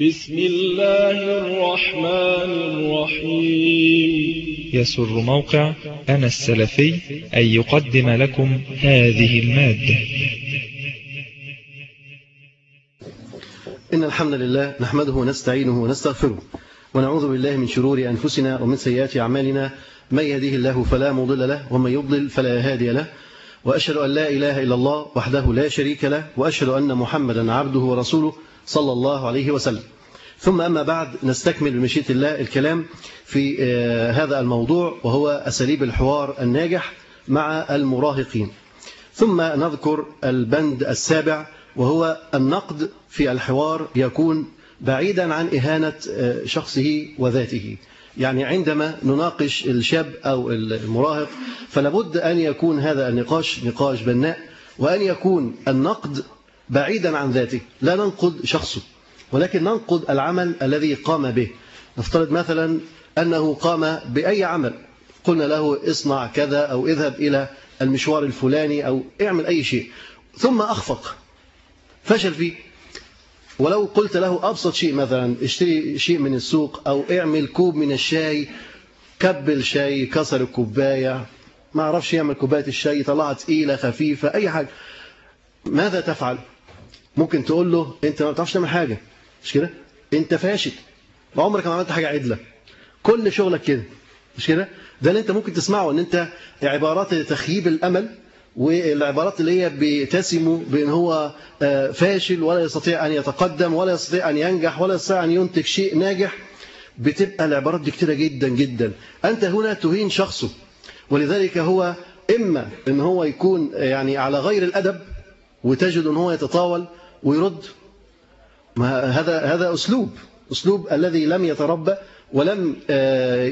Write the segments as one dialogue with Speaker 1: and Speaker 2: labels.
Speaker 1: بسم الله الرحمن الرحيم.
Speaker 2: يسر موقع أنا السلفي أن يقدم لكم هذه المادة.
Speaker 3: إن الحمد لله نحمده ونستعينه ونستغفره ونعوذ بالله من شرور أنفسنا ومن سيئات أعمالنا. من يهديه الله فلا مضل له ومن يضلل فلا هادي له. وأشهد أن لا إله إلا الله وحده لا شريك له وأشهد أن محمدا عبده ورسوله. صلى الله عليه وسلم. ثم أما بعد نستكمل بمشيئة الله الكلام في هذا الموضوع وهو أساليب الحوار الناجح مع المراهقين. ثم نذكر البند السابع وهو النقد في الحوار يكون بعيدا عن إهانة شخصه وذاته. يعني عندما نناقش الشاب أو المراهق فلابد أن يكون هذا النقاش نقاش بناء وأن يكون النقد بعيدا عن ذاته. لا ننقد شخصه ولكن ننقد العمل الذي قام به. نفترض مثلا أنه قام بأي عمل. قلنا له اصنع كذا أو اذهب إلى المشوار الفلاني أو اعمل أي شيء. ثم أخفق فشل فيه. ولو قلت له أبسط شيء مثلا اشتري شيء من السوق أو اعمل كوب من الشاي كبل شاي كسر الكوباية ما عرفش يعمل كوباية الشاي طلعت تقيلة خفيفة أي حاجة. ماذا تفعل؟ ممكن تقول له أنت ما بتعرفش تعمل حاجة مش كده؟ أنت فاشل عمرك ما عملت حاجة عدلة. كل شغلك كده مش كده؟ ده اللي أنت ممكن تسمعه أن أنت عبارات تخييب الأمل والعبارات اللي هي بتسم بأن هو فاشل ولا يستطيع أن يتقدم ولا يستطيع أن ينجح ولا يستطيع أن ينتج شيء ناجح. بتبقى العبارات دي كتيرة جدا جدا. أنت هنا تهين شخصه ولذلك هو إما أن هو يكون يعني على غير الأدب وتجد أن هو يتطاول ويرد. ما هذا هذا أسلوب أسلوب الذي لم يتربى ولم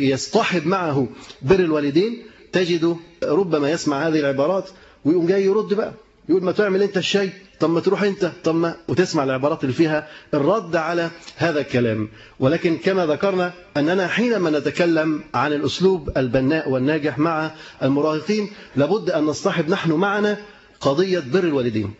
Speaker 3: يصطحب معه بر الوالدين. تجد ربما يسمع هذه العبارات ويقوم جاي يرد بقى. يقول ما تعمل أنت الشيء؟ طب ما تروح أنت؟ طب ما وتسمع العبارات اللي فيها الرد على هذا الكلام. ولكن كما ذكرنا أننا حينما نتكلم عن الأسلوب البناء والناجح مع المراهقين لابد أن نصطحب نحن معنا قضية بر الوالدين.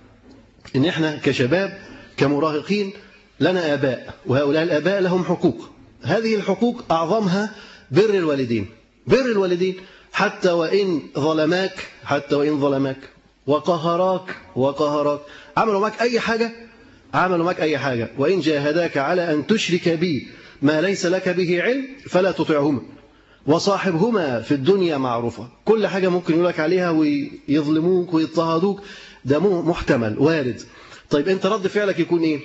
Speaker 3: إن إحنا كشباب كمراهقين لنا آباء وهؤلاء الآباء لهم حقوق. هذه الحقوق أعظمها بر الوالدين. بر الوالدين. حتى وإن ظلماك حتى وإن ظلماك. وقهراك وقهراك. عملوا معك أي حاجة؟ عملوا معك أي حاجة. وإن جاهداك على أن تشرك بي ما ليس لك به علم فلا تطعهما. وصاحبهما في الدنيا معروفة. كل حاجة ممكن يقولك عليها ويظلموك ويضطهدوك. ده محتمل وارد. طيب أنت رد فعلك يكون إيه؟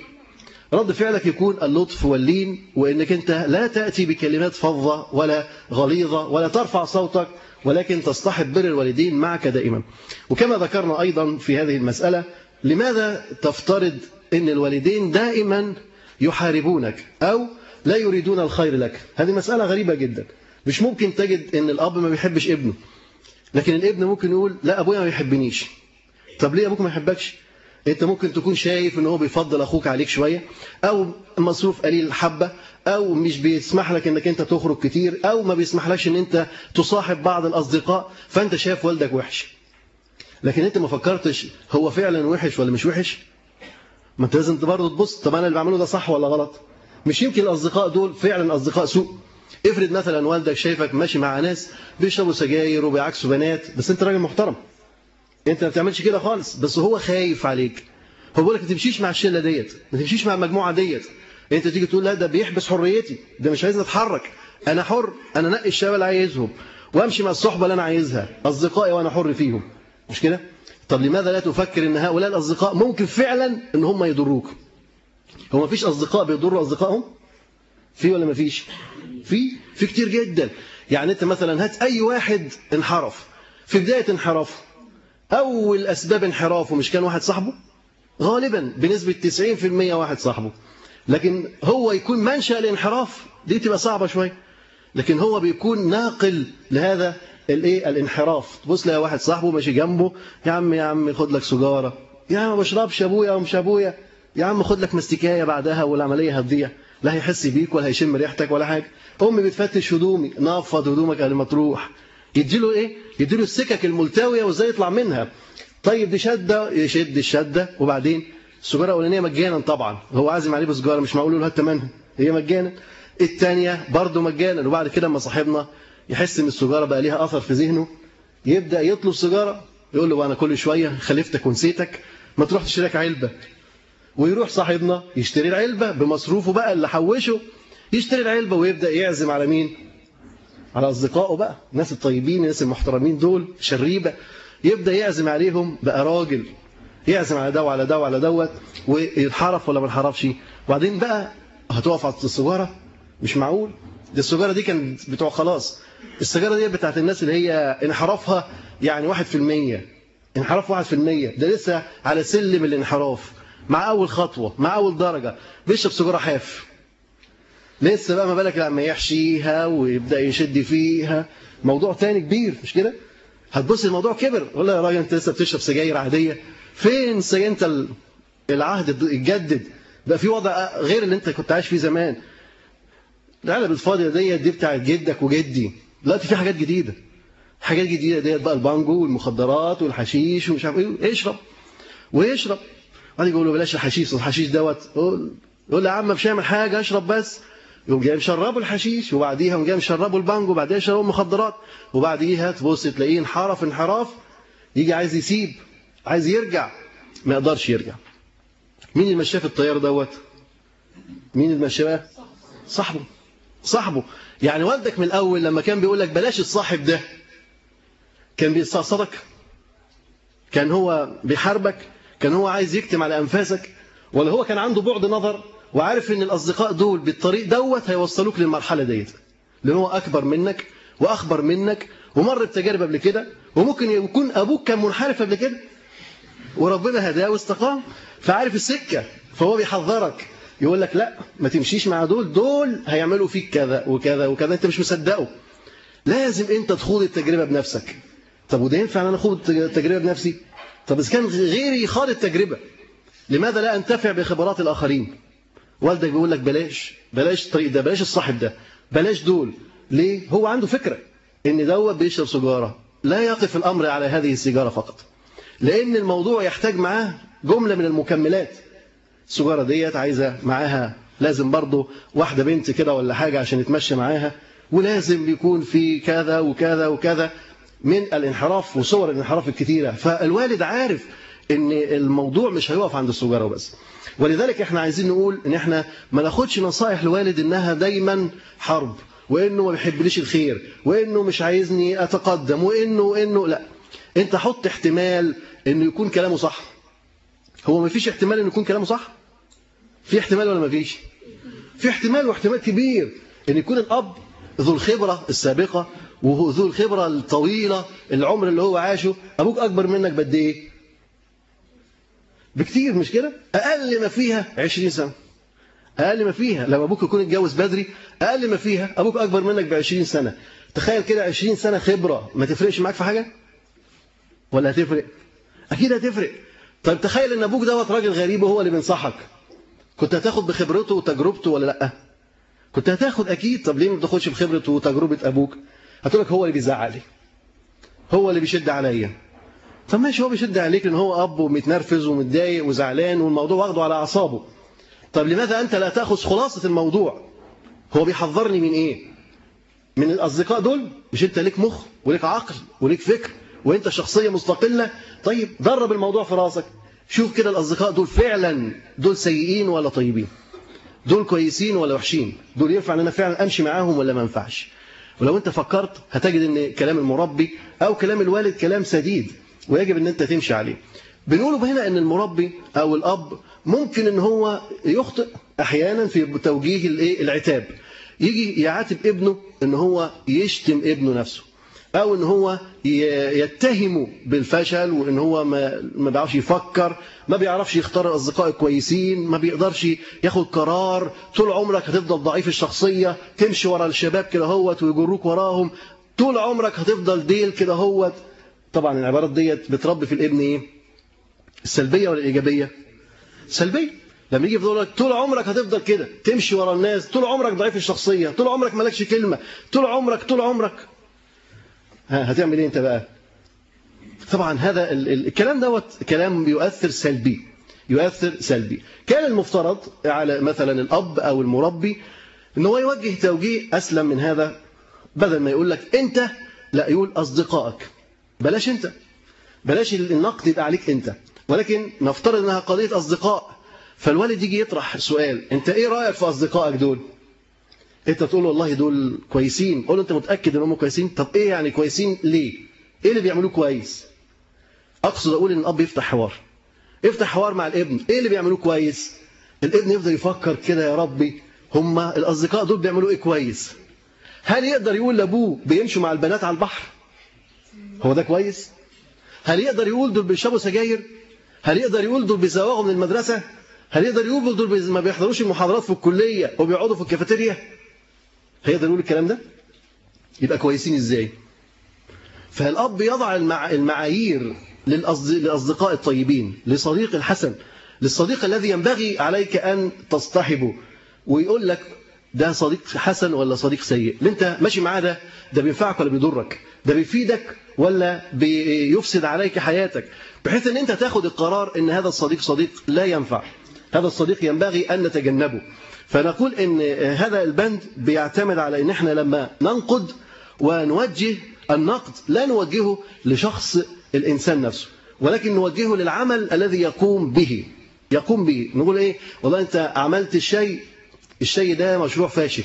Speaker 3: رد فعلك يكون اللطف واللين وإنك أنت لا تأتي بكلمات فظة ولا غليظة ولا ترفع صوتك ولكن تصطحب بر الوالدين معك دائما. وكما ذكرنا أيضا في هذه المسألة لماذا تفترض أن الوالدين دائما يحاربونك أو لا يريدون الخير لك؟ هذه مسألة غريبة جدا. مش ممكن تجد أن الأب ما بيحبش ابنه لكن الابن ممكن يقول لا أبويا ما بيحبنيش. طب ليه أبوك ما يحبكش؟ أنت ممكن تكون شايف إن هو بيفضل أخوك عليك شوية أو مصروف قليل الحبه أو مش بيسمح لك إنك أنت تخرج كتير أو ما بيسمحلكش إن أنت تصاحب بعض الأصدقاء فأنت شايف والدك وحش. لكن أنت ما فكرتش هو فعلا وحش ولا مش وحش؟ ما أنت لازم برضه تبص طب أنا اللي بعمله ده صح ولا غلط؟ مش يمكن الأصدقاء دول فعلا أصدقاء سوء. افرض مثلا والدك شايفك ماشي مع ناس بيشربوا سجاير وبيعكسوا بنات بس أنت راجل محترم. انت ما بتعملش كده خالص. بس هو خايف عليك. هو بيقول لك ما تمشيش مع الشلة ديت. ما تمشيش مع المجموعة ديت. انت تيجي تقول لا ده بيحبس حريتي. ده مش عايزني اتحرك. أنا حر. أنا نقي الشباب اللي عايزهم. وامشي مع الصحبة اللي أنا عايزها. اصدقائي وأنا حر فيهم. مش كده؟ طب لماذا لا تفكر ان هؤلاء الاصدقاء ممكن فعلا إن هم يضروك؟ هو ما فيش أصدقاء بيضروا أصدقائهم؟ في ولا ما فيش؟ في. في كتير جدا. يعني أنت مثلا هات أي واحد انحرف. في بداية انحرافه أول أسباب انحرافه مش كان واحد صاحبه؟ غالبا بنسبة 90% واحد صاحبه. لكن هو يكون منشأ الانحراف دي تبقى صعبة شوية لكن هو بيكون ناقل لهذا الإيه؟ الانحراف. تبص لها واحد صاحبه ماشي جنبه يا عم يا عم خد لك سجارة يا عم ما بشربش أبويا ومش أبويا. يا عم خد لك مستكاية بعدها والعملية هتضيع لا هيحس بيك ولا هيشم ريحتك ولا حاجة. أمي بتفتش هدومي نفض هدومك قبل ما تروح يديله إيه؟ يديله السكك الملتوية وإزاي يطلع منها. طيب دي شدة يشد الشدة. وبعدين السجارة الأولانية مجانا طبعا. هو عازم عليه بسجارة مش معقول له هات ثمنها هي مجانا. الثانية برضه مجانا. وبعد كده اما صاحبنا يحس إن السجارة بقى ليها أثر في ذهنه يبدأ يطلب سيجاره يقول له أنا كل شوية خلفتك ونسيتك. ما تروح تشتري لك علبة. ويروح صاحبنا يشتري العلبة بمصروفه بقى اللي حوشه يشتري العلبة ويبدأ يعزم على مين؟ على أصدقائه بقى الناس الطيبين الناس المحترمين دول شريبة يبدأ يعزم عليهم بقى راجل يعزم على ده وعلى ده وعلى دوت ويتحرف ولا ما ينحرفش وبعدين بقى هتقف على السجاره مش معقول. دي السجاره دي كان بتوع خلاص. السجاره دي بتاعت الناس اللي هي انحرافها يعني 1% انحراف 1% ده لسه على سلم الانحراف. مع أول خطوة مع أول درجة. بيشرب سجاره حاف. لسه بقى ما بالك لما يحشيها ويبدأ يشد فيها. موضوع تاني كبير مش كده؟ هتبص الموضوع كبر. ولا يا راجل انت لسه بتشرب سجاير عادية. فين انت العهد اتجدد. بقى في وضع غير اللي انت كنت عايش فيه زمان. العلب الفاضيه ديت دي بتاعت جدك وجدي. دلوقتي في حاجات جديدة. حاجات جديدة ديت بقى البانجو والمخدرات والحشيش ومش عارف إيه. اشرب ويشرب. بعدين يقول له بلاش الحشيش الحشيش دوت. يقول له يا عم مش هيعمل حاجة اشرب بس. يقوم جاي مشربه الحشيش وبعديها يقوم جاي مشربه البانجو وبعديها يشربه المخدرات وبعديها تبص تلاقيه انحرف انحراف يجي عايز يسيب عايز يرجع ما يقدرش يرجع. مين اللي مشاه في الطيار دوت؟ مين اللي مشاه؟ صاحبه. صاحبه. يعني والدك من الأول لما كان بيقول لك بلاش الصاحب ده كان بيستقصدك؟ كان هو بيحاربك؟ كان هو عايز يكتم على أنفاسك؟ ولا هو كان عنده بعد نظر؟ وعارف إن الأصدقاء دول بالطريق دوت هيوصلوك للمرحلة ديت لأن هو أكبر منك وأخبر منك ومر بتجارب قبل كده وممكن يكون أبوك كان منحرف قبل كده وربنا هداه واستقام فعارف السكة فهو بيحذرك يقول لك لا ما تمشيش مع دول دول هيعملوا فيك كذا وكذا وكذا أنت مش مصدقه. لازم أنت تخوض التجربة بنفسك. طب وده ينفع إن أنا أخوض التجربة بنفسي؟ طب إذا كان غيري خاض التجربة لماذا لا أنتفع بخبرات الآخرين؟ والدك بيقول لك بلاش بلاش الطريق ده بلاش الصاحب ده بلاش دول. ليه؟ هو عنده فكرة إن دوت بيشرب سيجارة. لا يقف الأمر على هذه السيجارة فقط. لأن الموضوع يحتاج معاه جملة من المكملات. السيجارة ديت عايزة معاها لازم برضه واحدة بنت كده ولا حاجة عشان يتمشى معاها. ولازم يكون في كذا وكذا وكذا من الانحراف وصور الانحراف الكثيره فالوالد عارف إن الموضوع مش هيقف عند السجاره وبس. ولذلك إحنا عايزين نقول إن إحنا ما ناخدش نصائح الوالد إنها دايما حرب وإنه ما بيحبليش الخير وإنه مش عايزني أتقدم وإنه وإنه لا. أنت حط احتمال إنه يكون كلامه صح. هو ما فيش احتمال إنه يكون كلامه صح؟ في احتمال ولا ما فيش؟ في احتمال واحتمال كبير إن يكون الأب ذو الخبرة السابقة وذو الخبرة الطويلة العمر اللي هو عاشه أبوك أكبر منك بقد إيه؟ بكتير مش كده؟ أقل ما فيها 20 سنة. أقل ما فيها. لما أبوك يكون اتجوز بدري أقل ما فيها. أبوك أكبر منك ب 20 سنة. تخيل كده 20 سنة خبرة. ما تفرقش معاك في حاجة؟ ولا هتفرق؟ أكيد هتفرق. طيب تخيل إن أبوك دوت راجل غريب وهو اللي بينصحك. كنت هتاخد بخبرته وتجربته ولا لأ؟ كنت هتاخد أكيد. طب ليه ما بتاخدش بخبرته وتجربة أبوك؟ هتقول لك هو اللي بيزعق لي هو اللي بيشد عليا. طب ماشي هو بيشد عليك إن هو أب ومتنرفز ومتضايق وزعلان والموضوع واخده على أعصابه. طب لماذا أنت لا تأخذ خلاصة الموضوع؟ هو بيحذرني من إيه؟ من الأصدقاء دول؟ مش أنت ليك مخ وليك عقل وليك فكر وأنت شخصية مستقلة؟ طيب درب الموضوع في راسك. شوف كده الأصدقاء دول فعلا دول سيئين ولا طيبين؟ دول كويسين ولا وحشين؟ دول ينفع إن أنا فعلا أمشي معاهم ولا ما ينفعش؟ ولو أنت فكرت هتجد إن كلام المربي أو كلام الوالد كلام سديد. ويجب إن أنت تمشي عليه. بنقوله هنا إن المربي أو الأب ممكن إن هو يخطئ أحيانا في توجيه الإيه؟ العتاب. يجي يعاتب ابنه إن هو يشتم ابنه نفسه أو إن هو يتهمه بالفشل وإن هو ما ما بيعرفش يفكر ما بيعرفش يختار الاصدقاء الكويسين ما بيقدرش ياخد قرار طول عمرك هتفضل ضعيف الشخصية تمشي ورا الشباب كده هوت ويجروك وراهم طول عمرك هتفضل ديل كده هوت. طبعا العبارات ديت بتربي في الابن إيه؟ السلبية ولا الايجابيه سلبية. لما يجي يقول لك طول عمرك هتفضل كده تمشي ورا الناس طول عمرك ضعيف الشخصية طول عمرك مالكش كلمة طول عمرك طول عمرك. ها هتعمل إيه أنت بقى؟ طبعا هذا الكلام دوت كلام بيؤثر سلبي يؤثر سلبي. كان المفترض على مثلا الأب أو المربي إن هو يوجه توجيه أسلم من هذا بدل ما يقول لك أنت لا يقول أصدقائك. بلاش أنت. بلاش النقد يبقى عليك أنت. ولكن نفترض أنها قضية أصدقاء. فالوالد يجي يطرح سؤال. أنت إيه رأيك في أصدقائك دول؟ أنت تقول له والله دول كويسين. قول له أنت متأكد أنهم كويسين؟ طب إيه يعني كويسين ليه؟ إيه اللي بيعملوه كويس؟ أقصد أقول أن الأب يفتح حوار. يفتح حوار مع الابن. إيه اللي بيعملوه كويس؟ الابن يفضل يفكر كده يا ربي. هم الأصدقاء دول بيعملوا إيه كويس؟ هل يقدر يقول لأبوه بيمشوا مع البنات على البحر؟ هو ده كويس؟ هل يقدر يقول دول بيشربوا سجاير هل يقدر يقول دول بيزوغوا من المدرسة؟ هل يقدر يقول دول ما بيحضروش المحاضرات في الكلية وبيقعدوا في الكافيتيريا؟ هيقدر يقول الكلام ده؟ يبقى كويسين إزاي؟ فالأب يضع المعايير للأصدقاء الطيبين لصديق الحسن للصديق الذي ينبغي عليك أن تصطحبه ويقول لك ده صديق حسن ولا صديق سيء؟ اللي أنت ماشي معاه ده ده بينفعك ولا بيضرك؟ ده بيفيدك ولا بيفسد عليك حياتك بحيث إن أنت تاخد القرار إن هذا الصديق صديق لا ينفع. هذا الصديق ينبغي أن نتجنبه. فنقول إن هذا البند بيعتمد على إن إحنا لما ننقد ونوجه النقد لا نوجهه لشخص الإنسان نفسه ولكن نوجهه للعمل الذي يقوم به. يقوم به. نقول إيه؟ والله أنت عملت الشيء الشيء ده مشروع فاشل.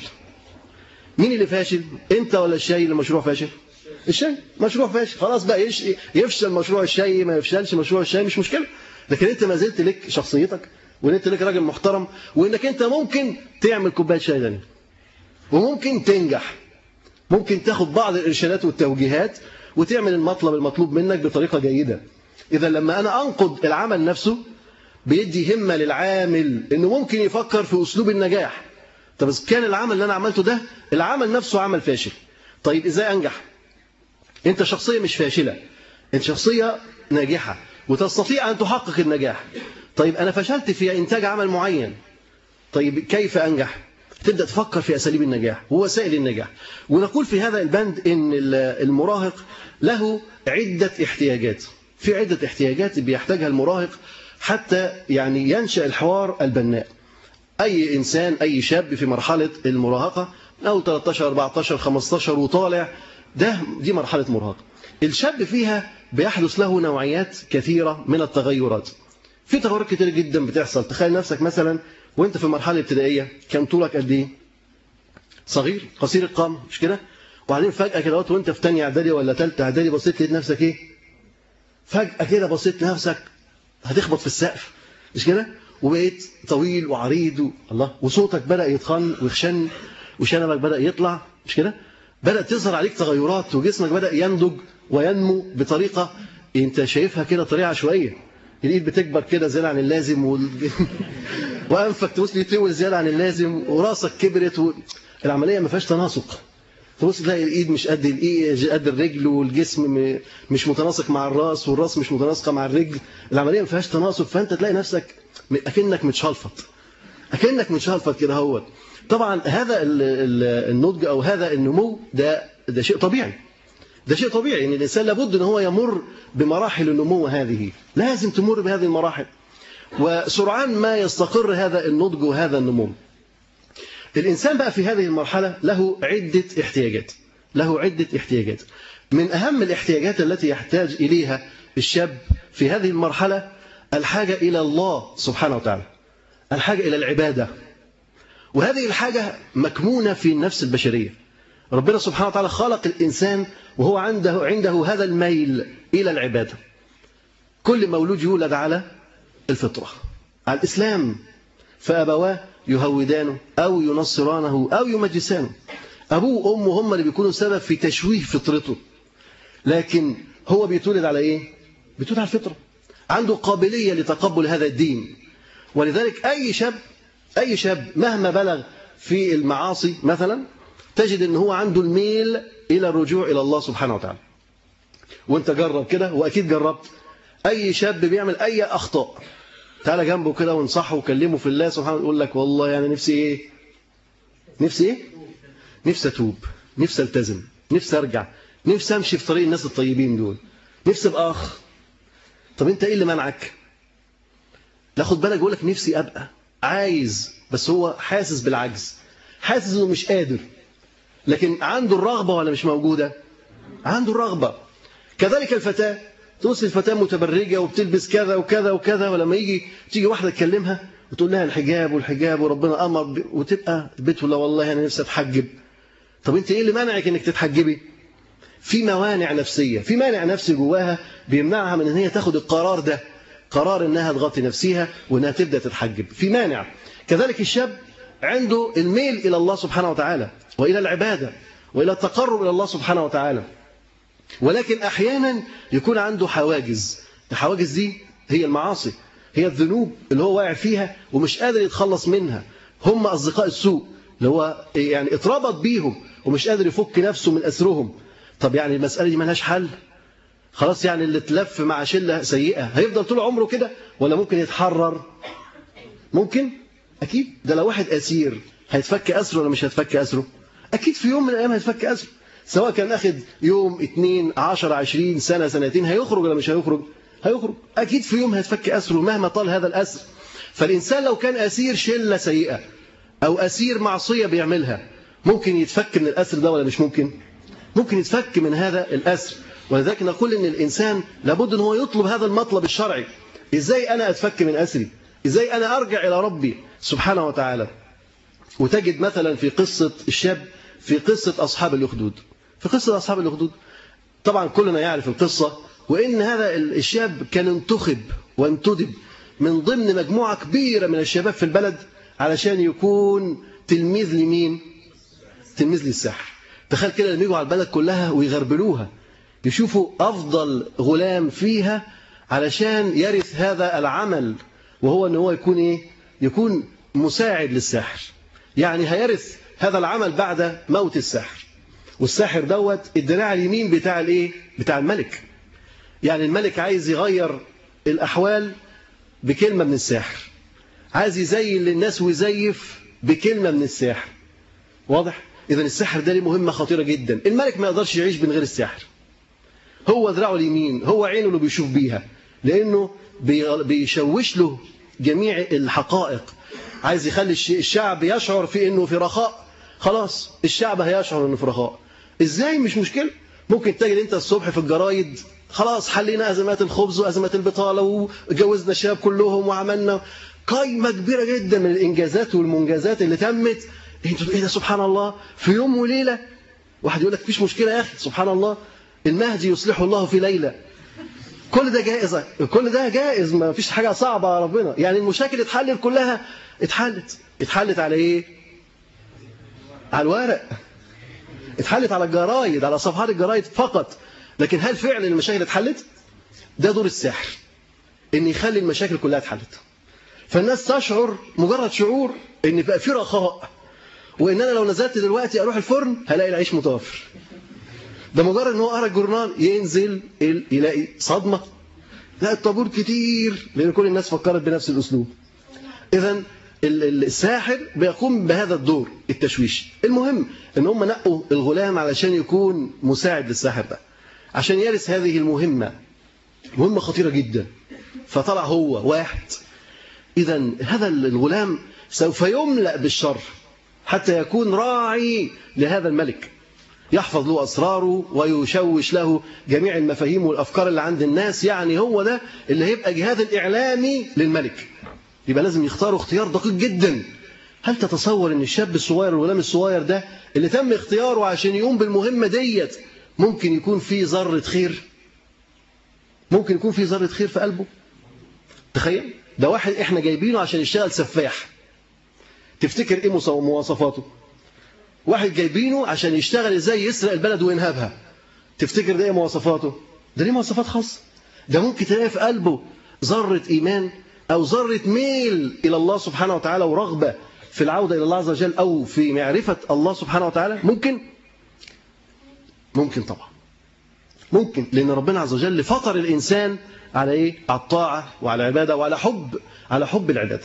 Speaker 3: مين اللي فاشل؟ أنت ولا الشيء اللي مشروع فاشل؟ الشيء مشروع فاشل خلاص بقى يفشل مشروع الشيء ما يفشلش مشروع الشيء مش مشكلة. لكن أنت ما زلت لك شخصيتك وإن أنت لك راجل محترم وإنك أنت ممكن تعمل كوباية شاي ثانية وممكن تنجح. ممكن تاخد بعض الإرشادات والتوجيهات وتعمل المطلب المطلوب منك بطريقة جيدة. إذا لما أنا أنقد العمل نفسه بيدي همة للعامل إنه ممكن يفكر في أسلوب النجاح. طب كان العمل اللي أنا عملته ده العمل نفسه عمل فاشل. طيب إزاي أنجح؟ انت شخصية مش فاشلة. انت شخصية ناجحة وتستطيع أن تحقق النجاح. طيب أنا فشلت في إنتاج عمل معين. طيب كيف أنجح؟ تبدأ تفكر في أساليب النجاح ووسائل النجاح. ونقول في هذا البند إن المراهق له عدة احتياجات. في عدة احتياجات بيحتاجها المراهق حتى يعني ينشأ الحوار البناء. أي إنسان أي شاب في مرحلة المراهقة أو 13 14 15 وطالع ده دي مرحلة مراهقة. الشاب فيها بيحدث له نوعيات كثيرة من التغيرات. في تغيرات كتير جدا بتحصل. تخيل نفسك مثلا وأنت في المرحله الابتدائيه كان طولك قد إيه؟ صغير قصير القامه مش كده؟ وبعدين فجأة كده وأنت في ثانية إعدادي ولا ثالثه إعدادي بصيت لقيت نفسك إيه؟ فجأة كده بصيت لنفسك هتخبط في السقف مش كده؟ وبقيت طويل وعريض و... الله وصوتك بدأ يتخن ويخشن وشنبك بدأ يطلع مش كده؟ بدأت تظهر عليك تغيرات وجسمك بدأ ينضج وينمو بطريقة أنت شايفها كده طريقة عشوائية. الإيد بتكبر كده زيادة عن اللازم وال... وأنفك تبص يطول زيادة عن اللازم وراسك كبرت و... العملية ما فيهاش تناسق. تبص تلاقي الإيد مش قد الايد قد الرجل والجسم مش متناسق مع الراس والراس مش متناسقة مع الرجل. العملية ما فيهاش تناسق فأنت تلاقي نفسك أكنك متشلفط. أكنك متشلفط كده هو طبعا هذا النضج أو هذا النمو ده ده شيء طبيعي. ده شيء طبيعي إن الإنسان لابد إن هو يمر بمراحل النمو هذه. لازم تمر بهذه المراحل. وسرعان ما يستقر هذا النضج وهذا النمو. الإنسان بقى في هذه المرحلة له عدة احتياجات. له عدة احتياجات. من أهم الاحتياجات التي يحتاج إليها الشاب في هذه المرحلة الحاجة إلى الله سبحانه وتعالى. الحاجة إلى العبادة. وهذه الحاجة مكمونة في النفس البشرية. ربنا سبحانه وتعالى خلق الإنسان وهو عنده عنده هذا الميل إلى العبادة. كل مولود يولد على الفطرة على الإسلام. فأبواه يهودانه أو ينصرانه أو يمجسانه. أبوه وأمه هم اللي بيكونوا سبب في تشويه فطرته. لكن هو بيتولد على إيه؟ بيتولد على الفطرة. عنده قابلية لتقبل هذا الدين. ولذلك أي شاب أي شاب مهما بلغ في المعاصي مثلا تجد أن هو عنده الميل إلى الرجوع إلى الله سبحانه وتعالى. وأنت جرب كده وأكيد جربت. أي شاب بيعمل أي أخطاء تعالى جنبه كده وانصحه وكلمه في الله سبحانه يقول لك والله يعني نفسي إيه؟ نفسي إيه؟ نفسي أتوب نفسي ألتزم نفسي أرجع نفسي أمشي في طريق الناس الطيبين دول نفسي أبقى أخ. طب أنت إيه اللي منعك؟ لا خد بالك بيقول لك نفسي أبقى عايز بس هو حاسس بالعجز حاسس إنه مش قادر لكن عنده الرغبة ولا مش موجودة؟ عنده الرغبة. كذلك الفتاة توصل الفتاة متبرجة وبتلبس كذا وكذا وكذا ولما يجي تيجي واحدة تكلمها وتقول لها الحجاب والحجاب وربنا أمر. وتبقى البيت ولا والله أنا نفسي أتحجب. طب أنت إيه اللي منعك إنك تتحجبي؟ في موانع نفسية في مانع نفسي جواها بيمنعها من إن هي تاخد القرار ده. قرار إنها تغطي نفسها وإنها تبدأ تتحجب. في مانع. كذلك الشاب عنده الميل إلى الله سبحانه وتعالى وإلى العبادة وإلى التقرب إلى الله سبحانه وتعالى. ولكن أحيانا يكون عنده حواجز. الحواجز دي هي المعاصي هي الذنوب اللي هو واقع فيها ومش قادر يتخلص منها. هم أصدقاء السوء اللي هو يعني اتربط بيهم ومش قادر يفك نفسه من أسرهم. طب يعني المسألة دي ملهاش حل. خلاص يعني اللي اتلف مع شلة سيئة هيفضل طول عمره كده ولا ممكن يتحرر؟ ممكن؟ أكيد. ده لو واحد أسير هيتفك أسره ولا مش هيتفك أسره؟ أكيد في يوم من الأيام هيتفك أسره. سواء كان آخد يوم اتنين عشر عشرين سنة سنتين هيخرج ولا مش هيخرج؟ هيخرج. أكيد في يوم هيتفك أسره مهما طال هذا الأسر. فالإنسان لو كان أسير شلة سيئة أو أسير معصية بيعملها ممكن يتفك من الأسر ده ولا مش ممكن؟ ممكن يتفك من هذا الأسر. ولذلك نقول إن الإنسان لابد إن هو يطلب هذا المطلب الشرعي. إزاي أنا أتفك من أسري؟ إزاي أنا أرجع إلى ربي سبحانه وتعالى؟ وتجد مثلا في قصة الشاب في قصة أصحاب الأخدود. في قصة أصحاب الأخدود طبعا كلنا يعرف القصة وإن هذا الشاب كان انتخب وانتدب من ضمن مجموعة كبيرة من الشباب في البلد علشان يكون تلميذ لمين؟ تلميذ للسحر. تخيل كده لما يجوا على البلد كلها ويغربلوها. يشوفوا أفضل غلام فيها علشان يرث هذا العمل وهو أن هو يكون إيه؟ يكون مساعد للساحر يعني هيرث هذا العمل بعد موت الساحر والساحر دوت الدراع اليمين بتاع الإيه؟ بتاع الملك. يعني الملك عايز يغير الأحوال بكلمة من الساحر عايز يزين للناس ويزيف بكلمة من الساحر واضح؟ إذا السحر ده ليه مهمة خطيرة جدا. الملك ما يقدرش يعيش من غير السحر. هو ذراعه اليمين هو عينه اللي بيشوف بيها لأنه بيشوش له جميع الحقائق. عايز يخلي الشعب يشعر في أنه في رخاء. خلاص الشعب هيشعر أنه في رخاء. إزاي؟ مش مشكلة. ممكن تجد أنت الصبح في الجرايد خلاص حلينا أزمات الخبز وأزمات البطالة وجوزنا الشباب كلهم وعملنا. قائمة كبيرة جدا من الإنجازات والمنجزات اللي تمت. أنتوا إيه ده سبحان الله. في يوم وليلة واحد يقول لك مفيش مشكلة يا أخي. سبحان الله. المهدي يصلحه الله في ليلة. كل ده جائز. كل ده جائز. ما فيش حاجة صعبة على ربنا. يعني المشاكل اتحلت كلها. اتحلت. اتحلت على إيه؟ على الورق. اتحلت على الجرايد على صفحات الجرايد فقط. لكن هل فعلا المشاكل اتحلت؟ ده دور السحر. إن يخلي المشاكل كلها اتحلت. فالناس تشعر مجرد شعور إن بقى في رخاء. وان أنا لو نزلت دلوقتي أروح الفرن هلاقي العيش متوفر. ده مجرد إن هو قرأ الجورنال ينزل يلاقي صدمة. لا الطابور كتير لأن كل الناس فكرت بنفس الأسلوب. إذا الساحر بيقوم بهذا الدور التشويشي المهم إن هم نقوا الغلام علشان يكون مساعد للساحر ده. عشان يرث هذه المهمة. مهمة خطيرة جدا. فطلع هو واحد. إذا هذا الغلام سوف يملأ بالشر حتى يكون راعي لهذا الملك. يحفظ له أسراره ويشوش له جميع المفاهيم والأفكار اللي عند الناس. يعني هو ده اللي هيبقى جهاز الإعلامي للملك. يبقى لازم يختاروا اختيار دقيق جدا. هل تتصور إن الشاب الصغير الغلام الصغير ده اللي تم اختياره عشان يقوم بالمهمة ديت ممكن يكون فيه ذرة خير؟ ممكن يكون فيه ذرة خير في قلبه؟ تخيل. ده واحد إحنا جايبينه عشان يشتغل سفاح. تفتكر إيه مواصفاته؟ واحد جايبينه عشان يشتغل إزاي يسرق البلد وينهبها. تفتكر ده إيه مواصفاته؟ ده ليه مواصفات خاصة. ده ممكن تلاقي في قلبه ذرة إيمان أو ذرة ميل إلى الله سبحانه وتعالى ورغبة في العودة إلى الله عز وجل أو في معرفة الله سبحانه وتعالى. ممكن؟ ممكن طبعا. ممكن لأن ربنا عز وجل فطر الإنسان على إيه؟ على الطاعة وعلى العبادة وعلى حب على حب العبادة.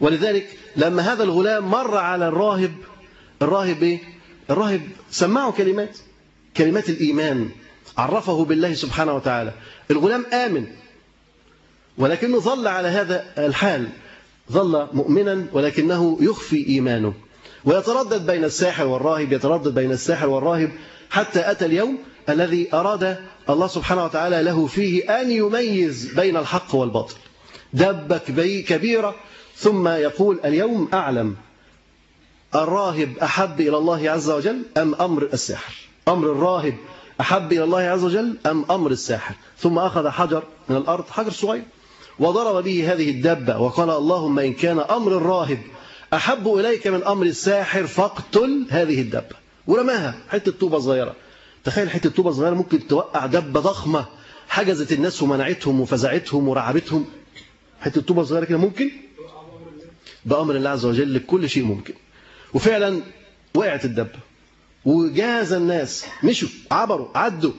Speaker 3: ولذلك لما هذا الغلام مر على الراهب الراهب إيه؟ الراهب سمعه كلمات كلمات الإيمان عرفه بالله سبحانه وتعالى. الغلام آمن ولكنه ظل على هذا الحال. ظل مؤمنا ولكنه يخفي إيمانه. ويتردد بين الساحر والراهب يتردد بين الساحر والراهب حتى أتى اليوم الذي أراد الله سبحانه وتعالى له فيه أن يميز بين الحق والباطل. دبة كبيرة ثم يقول اليوم أعلم. الراهب أحب إلى الله عز وجل أم أمر الساحر؟ أمر الراهب أحب إلى الله عز وجل أم أمر الساحر؟ ثم أخذ حجر من الأرض حجر صغير وضرب به هذه الدبة وقال اللهم إن كان أمر الراهب أحب إليك من أمر الساحر فاقتل هذه الدبة. ورماها حتة طوبة صغيرة. تخيل حتة طوبة صغيرة ممكن توقع دبة ضخمة حجزت الناس ومنعتهم وفزعتهم ورعبتهم. حتة طوبة صغيرة كده ممكن؟ بأمر الله عز وجل كل شيء ممكن. وفعلا وقعت الدبة وجاز الناس مشوا عبروا عدوا.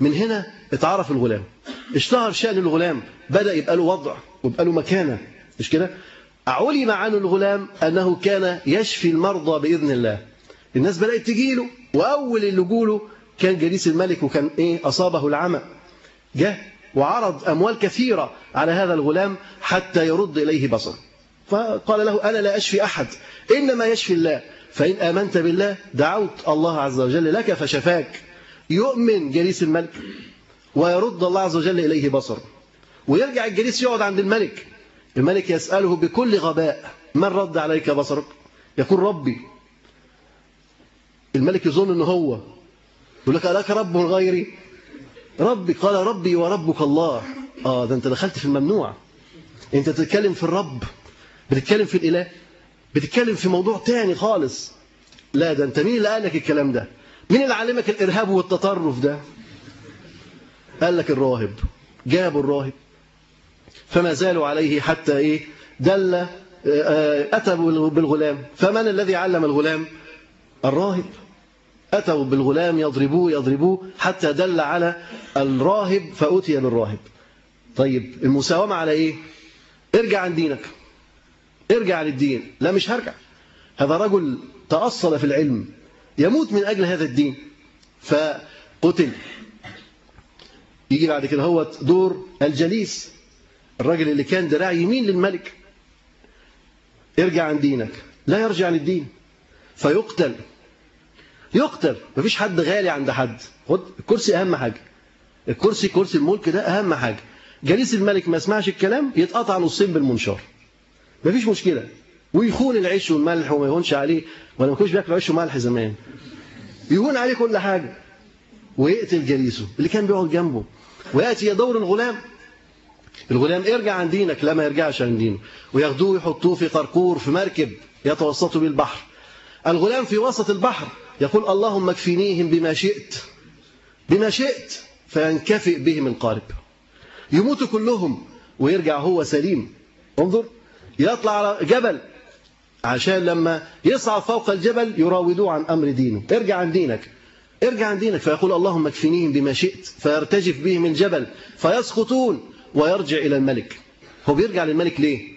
Speaker 3: من هنا اتعرف الغلام. اشتهر شأن الغلام بدأ يبقى له وضع ويبقى له مكانة. مش كده؟ علم عن الغلام أنه كان يشفي المرضى بإذن الله. الناس بدأت تجيله وأول اللي جوله كان جليس الملك وكان إيه؟ أصابه العمى. جه وعرض أموال كثيرة على هذا الغلام حتى يرد إليه بصره. فقال له أنا لا أشفي أحد إنما يشفي الله. فإن آمنت بالله دعوت الله عز وجل لك فشفاك. يؤمن جليس الملك ويرد الله عز وجل إليه بصره. ويرجع الجليس يقعد عند الملك. الملك يسأله بكل غباء من رد عليك بصرك؟ يقول ربي. الملك يظن أنه هو. يقول لك ألاك رب غيري ربي. قال ربي وربك الله. آه ده أنت دخلت في الممنوع. أنت تتكلم في الرب. بتتكلم في الإله بتتكلم في موضوع تاني خالص. لا ده أنت مين اللي قال لك الكلام ده؟ مين اللي علمك الإرهاب والتطرف ده؟ قال لك الراهب. جابوا الراهب. فما زالوا عليه حتى إيه؟ دل آه، أتى بالغلام. فمن الذي علم الغلام؟ الراهب. أتوا بالغلام يضربوه يضربوه حتى دل على الراهب فأتي بالراهب. طيب المساومة على إيه؟ ارجع عن دينك. ارجع عن الدين لا مش هرجع. هذا رجل تأصل في العلم يموت من أجل هذا الدين. فقتل. يجي بعد كده هو دور الجليس. الراجل اللي كان دراع يمين للملك. ارجع عن دينك. لا يرجع عن الدين فيقتل. يقتل. مفيش حد غالي عند حد. خد الكرسي أهم حاجة. الكرسي كرسي الملك ده أهم حاجة. جليس الملك ما يسمعش الكلام يتقطع نصين بالمنشار. مفيش مشكلة. ويخون العيش والملح وما يهونش عليه. ولا ما كانوش بياكلوا عيش وملح زمان. يهون عليه كل حاجة. ويقتل جليسه اللي كان بيقعد جنبه. ويأتي دور الغلام. الغلام ارجع عن دينك. لا ما يرجعش عن دينه. وياخدوه ويحطوه في قرقور في مركب. يتوسطوا بالبحر. الغلام في وسط البحر. يقول اللهم اكفنيهم بما شئت. بما شئت فينكفئ بهم القارب. يموتوا كلهم. ويرجع هو سليم. انظر. يطلع على جبل. عشان لما يصعد فوق الجبل يراودوه عن أمر دينه. ارجع عن دينك. ارجع عن دينك. فيقول اللهم اكفنيهم بما شئت. فيرتجف بهم الجبل. فيسقطون ويرجع إلى الملك. هو بيرجع للملك ليه؟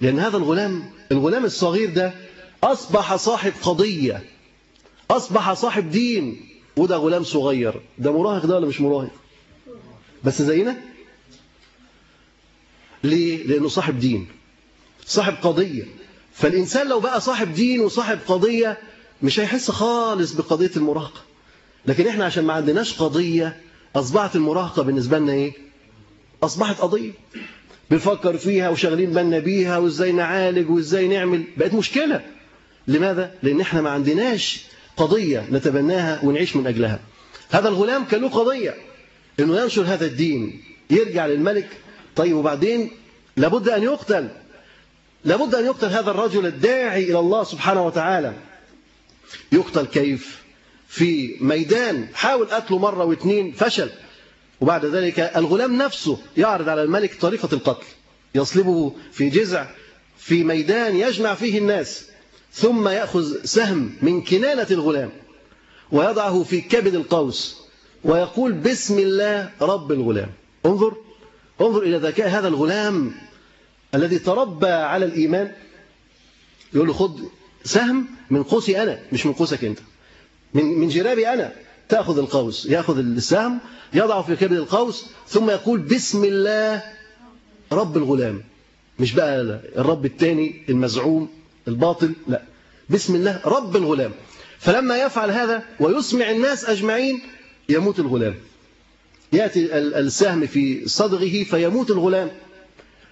Speaker 3: لأن هذا الغلام الغلام الصغير ده أصبح صاحب قضية. أصبح صاحب دين. وده غلام صغير. ده مراهق ده ولا مش مراهق؟ بس زينا؟ ليه؟ لأنه صاحب دين. صاحب قضية. فالإنسان لو بقى صاحب دين وصاحب قضية مش هيحس خالص بقضية المراهقة. لكن إحنا عشان ما عندناش قضية أصبحت المراهقة بالنسبة لنا إيه؟ أصبحت قضية. بنفكر فيها وشغالين بالنا بيها وإزاي نعالج وإزاي نعمل. بقت مشكلة. لماذا؟ لأن إحنا ما عندناش قضية نتبناها ونعيش من أجلها. هذا الغلام كان له قضية. أنه ينشر هذا الدين يرجع للملك. طيب وبعدين لابد أن يقتل. لابد أن يقتل هذا الرجل الداعي إلى الله سبحانه وتعالى. يقتل كيف؟ في ميدان. حاول قتله مرة واثنين فشل. وبعد ذلك الغلام نفسه يعرض على الملك طريقة القتل. يصلبه في جزع في ميدان يجمع فيه الناس. ثم يأخذ سهم من كنانة الغلام ويضعه في كبد القوس ويقول بسم الله رب الغلام. انظر انظر إلى ذكاء هذا الغلام. الذي تربى على الإيمان يقول له خد سهم من قوسي أنا مش من قوسك أنت. من من جرابي أنا تأخذ القوس يأخذ السهم يضعه في كبد القوس ثم يقول بسم الله رب الغلام. مش بقى الرب الثاني المزعوم الباطل لا. بسم الله رب الغلام. فلما يفعل هذا ويسمع الناس أجمعين يموت الغلام. يأتي السهم في صدغه فيموت الغلام.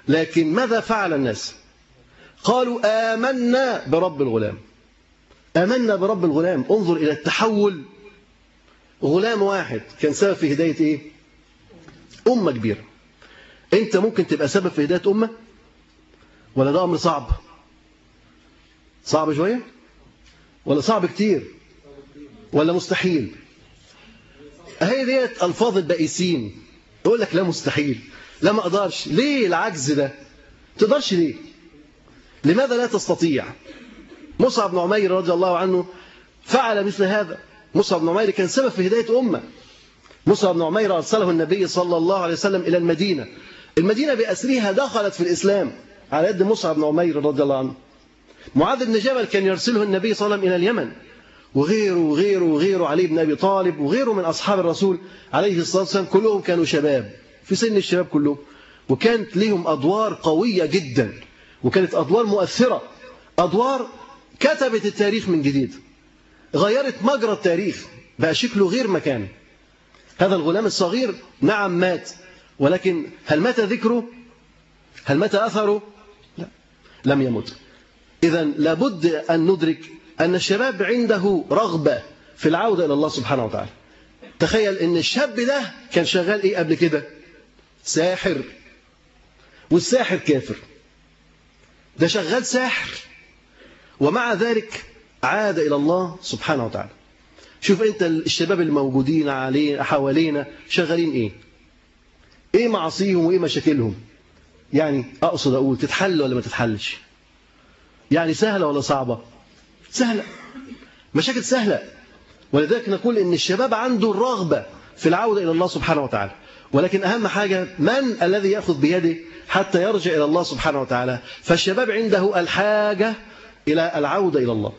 Speaker 3: لكن ماذا فعل الناس؟ قالوا آمنا برب الغلام. آمنا برب الغلام. انظر إلى التحول. غلام واحد كان سبب في هداية إيه؟ أمة كبيرة. أنت ممكن تبقى سبب في هداية أمة؟ ولا ده أمر صعب؟ صعب شوية؟ ولا صعب كتير؟ ولا مستحيل؟ هي ديت ألفاظ البائسين. يقول لك لا مستحيل. لا ما أقدرش. ليه العجز ده؟ تقدرش ليه؟ لماذا لا تستطيع؟ مصعب بن عمير رضي الله عنه فعل مثل هذا. مصعب بن عمير كان سبب في هداية أمة. مصعب بن عمير أرسله النبي صلى الله عليه وسلم إلى المدينة. المدينة بأسرها دخلت في الإسلام على يد مصعب بن عمير رضي الله عنه. معاذ بن جبل كان يرسله النبي صلى الله عليه وسلم إلى اليمن. وغيره وغيره وغيره. علي بن أبي طالب وغيره من أصحاب الرسول عليه الصلاة والسلام كلهم كانوا شباب. في سن الشباب كلهم وكانت لهم أدوار قوية جدا وكانت أدوار مؤثرة. أدوار كتبت التاريخ من جديد غيرت مجرى التاريخ بقى شكله غير مكانه هذا الغلام الصغير نعم مات ولكن هل مات ذكره؟ هل مات أثره؟ لا لم يمت. إذا لابد أن ندرك أن الشباب عنده رغبة في العودة إلى الله سبحانه وتعالى. تخيل أن الشاب ده كان شغال إيه قبل كده؟ ساحر. والساحر كافر. ده شغال ساحر. ومع ذلك عاد إلى الله سبحانه وتعالى. شوف أنت الشباب الموجودين علينا حوالينا شغالين إيه؟ إيه معاصيهم وإيه مشاكلهم؟ يعني أقصد أقول تتحل ولا ما تتحلش؟ يعني سهلة ولا صعبة؟ سهلة. مشاكل سهلة. ولذلك نقول إن الشباب عنده الرغبة في العودة إلى الله سبحانه وتعالى. ولكن أهم حاجة من الذي يأخذ بيده حتى يرجع إلى الله سبحانه وتعالى فالشباب عنده الحاجة إلى العودة إلى الله.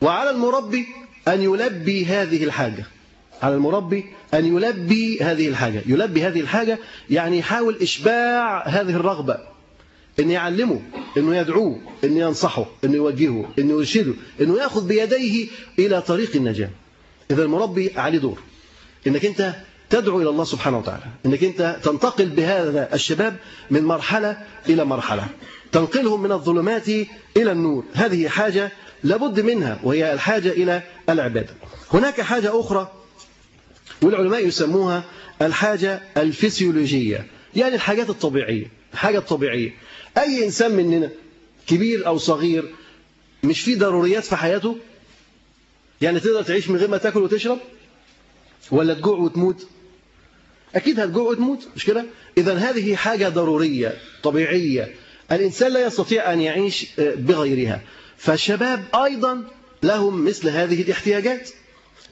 Speaker 3: وعلى المربي أن يلبي هذه الحاجة. على المربي أن يلبي هذه الحاجة. يلبي هذه الحاجة يعني يحاول إشباع هذه الرغبة. أن يعلمه أنه يدعوه أنه ينصحه أنه يوجهه أنه يرشده أنه يأخذ بيديه إلى طريق النجاة. إذا المربي عليه دور. أنك أنت تدعو إلى الله سبحانه وتعالى. أنك أنت تنتقل بهذا الشباب من مرحلة إلى مرحلة. تنقلهم من الظلمات إلى النور. هذه حاجة لابد منها وهي الحاجة إلى العبادة. هناك حاجة أخرى والعلماء يسموها الحاجة الفسيولوجية يعني الحاجات الطبيعية. الحاجة الطبيعية. أي إنسان مننا كبير أو صغير مش فيه ضروريات في حياته؟ يعني تقدر تعيش من غير ما تاكل وتشرب؟ ولا تجوع وتموت؟ أكيد هتجوع وتموت مش كده؟ إذا هذه حاجة ضرورية طبيعية. الإنسان لا يستطيع أن يعيش بغيرها. فالشباب أيضا لهم مثل هذه الاحتياجات.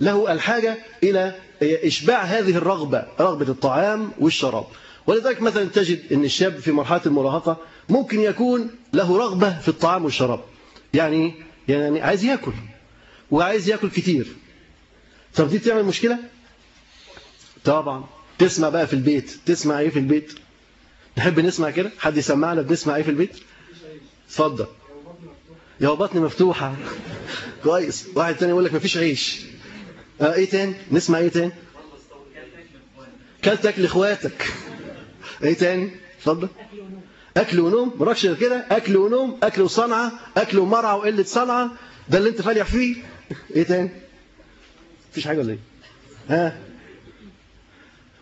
Speaker 3: له الحاجة إلى إشباع هذه الرغبة رغبة الطعام والشراب. ولذلك مثلا تجد أن الشاب في مرحلة المراهقة ممكن يكون له رغبة في الطعام والشراب. يعني يعني عايز يأكل وعايز يأكل كتير. طب دي تعمل مشكلة؟ طبعا. تسمع بقى في البيت. تسمع إيه في البيت؟ نحب نسمع كده؟ حد يسمعنا بنسمع إيه في البيت؟ اتفضل. يا بطني مفتوحة. كويس. واحد تاني يقول لك مفيش عيش. آه إيه تاني؟ نسمع إيه تاني؟ كلتك لإخواتك. إيه تاني؟ اتفضل. أكل ونوم. مراكش كده. أكل ونوم أكل وصنعة أكل ومرعى وقلة صنعة. ده اللي أنت فالح فيه. إيه تاني؟ مفيش حاجة ولا إيه؟ ها؟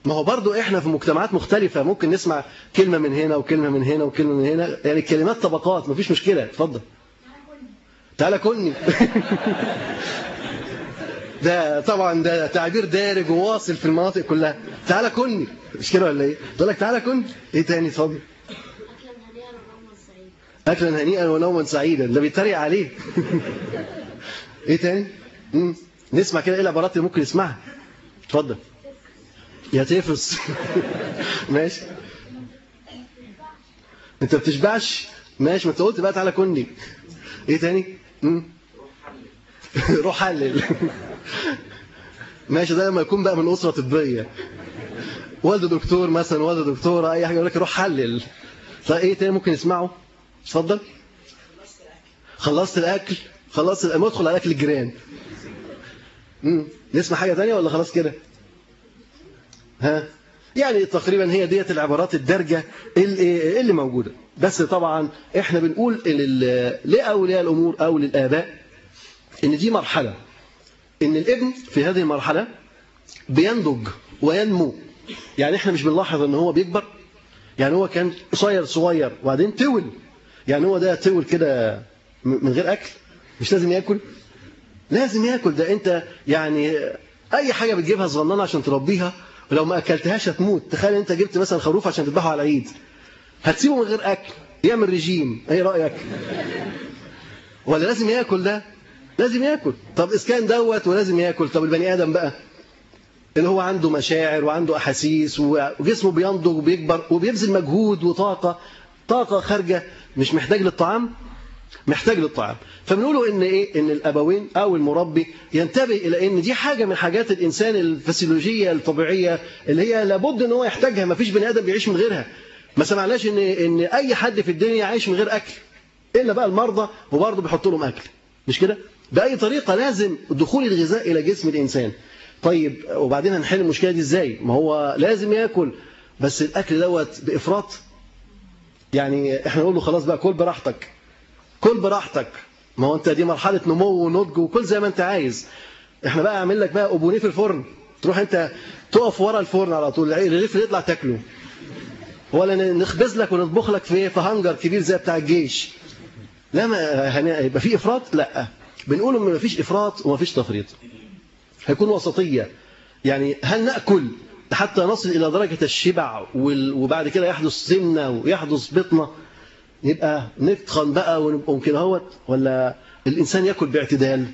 Speaker 3: ما هو برضو إحنا في مجتمعات مختلفة ممكن نسمع كلمة من هنا وكلمة من هنا وكلمة من هنا. يعني الكلمات طبقات مفيش مشكلة. اتفضل. تعالى كني ده طبعا ده تعبير دارج وواصل في المناطق كلها. تعالى كني مش كده ولا إيه؟ تقول لك تعالى كني إيه تاني؟ اتفضل. اكلا هنيئا ونوما سعيدا. ده بيتريق عليه. إيه تاني؟ مم. نسمع كده إيه العبارات اللي ممكن نسمعها اتفضل. يا تفس ماشي. انت بتشبعش؟ ماشي ما انت قلت بقى تعالى كني إيه تاني. روح حلل. ماشي ده لما يكون بقى من أسرة طبية. والده دكتور مثلا والده دكتوره أي حاجة يقول لك روح حلل. فايه تاني ممكن يسمعه اتفضل. خلصت الأكل. خلصت الأكل. ادخل على أكل الجيران. نسمع حاجة ثانية ولا خلاص كده؟ ها؟ يعني تقريبا هي ديت العبارات الدارجة اللي, اللي موجودة. بس طبعا إحنا بنقول لأولياء الأمور أو للآباء إن دي مرحلة. إن الابن في هذه المرحلة بينضج وينمو. يعني إحنا مش بنلاحظ إن هو بيكبر؟ يعني هو كان قصير صغير وبعدين تول يعني هو ده تول كده من غير أكل؟ مش لازم ياكل؟ لازم ياكل. ده أنت يعني أي حاجة بتجيبها صغننة عشان تربيها ولو ما أكلتهاش هتموت. تخيل أنت جبت مثلا خروف عشان تذبحه على العيد. هتسيبه من غير أكل. يعمل رجيم إيه رأيك؟ ولا لازم يأكل ده؟ لازم يأكل. طب اسكان دوت ولازم يأكل. طب البني آدم بقى؟ اللي هو عنده مشاعر وعنده أحاسيس وجسمه بينضج وبيكبر وبيبذل مجهود وطاقة. طاقة خارجة مش محتاج للطعام. محتاج للطعام. فبنقولوا إن إيه؟ إن الأبوين أو المربي ينتبه إلى إن دي حاجة من حاجات الإنسان الفسيولوجية الطبيعية اللي هي لابد إن هو يحتاجها. ما فيش بني آدم بيعيش من غيرها. ما سمعناش إن إن أي حد في الدنيا عايش من غير أكل. إلا بقى المرضى وبرضه بيحطوا لهم أكل. مش كده؟ بأي طريقة لازم دخول الغذاء إلى جسم الإنسان. طيب وبعدين هنحل المشكلة دي إزاي؟ ما هو لازم يأكل. بس الأكل دوت بإفراط. يعني إحنا نقول له خلاص بقى كل براحتك. كل براحتك. ما هو انت دي مرحلة نمو ونضج وكل زي ما انت عايز. إحنا بقى اعمل لك بقى أبونية في الفرن. تروح انت تقف ورا الفرن على طول. الرغيف اللي يطلع تاكله. ولا نخبز لك ونطبخ لك في في هنجر كبير زي بتاع الجيش. لا ما يبقى في إفراط؟ لا. بنقول ما فيش إفراط وما فيش تفريط. هيكون وسطية. يعني هل نأكل حتى نصل إلى درجة الشبع وبعد كده يحدث سمنه ويحدث بطنة؟ يبقى نتخن بقى ونبقى كده أهوت ولا الإنسان يأكل باعتدال؟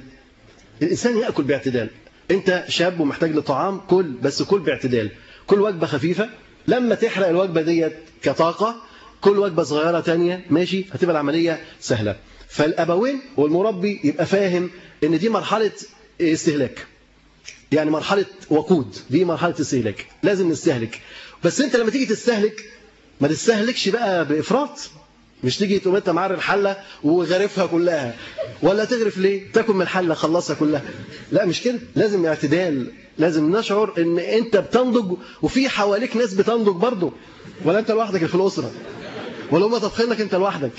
Speaker 3: الإنسان يأكل باعتدال. أنت شاب ومحتاج لطعام كل بس كل باعتدال. كل وجبة خفيفة. لما تحرق الوجبة ديت كطاقة كل وجبة صغيرة تانية ماشي هتبقى العملية سهلة. فالأبوين والمربي يبقى فاهم إن دي مرحلة استهلاك. يعني مرحلة وقود دي مرحلة استهلاك. لازم نستهلك. بس أنت لما تيجي تستهلك ما تستهلكش بقى بإفراط. مش تيجي تقوم انت معري الحله وغرفها كلها. ولا تغرف ليه؟ تاكل من الحله خلصها كلها. لا مش كده. لازم اعتدال. لازم نشعر إن أنت بتنضج وفي حواليك ناس بتنضج برضه. ولا أنت لوحدك في الأسرة. ولا هم تدخلك أنت لوحدك.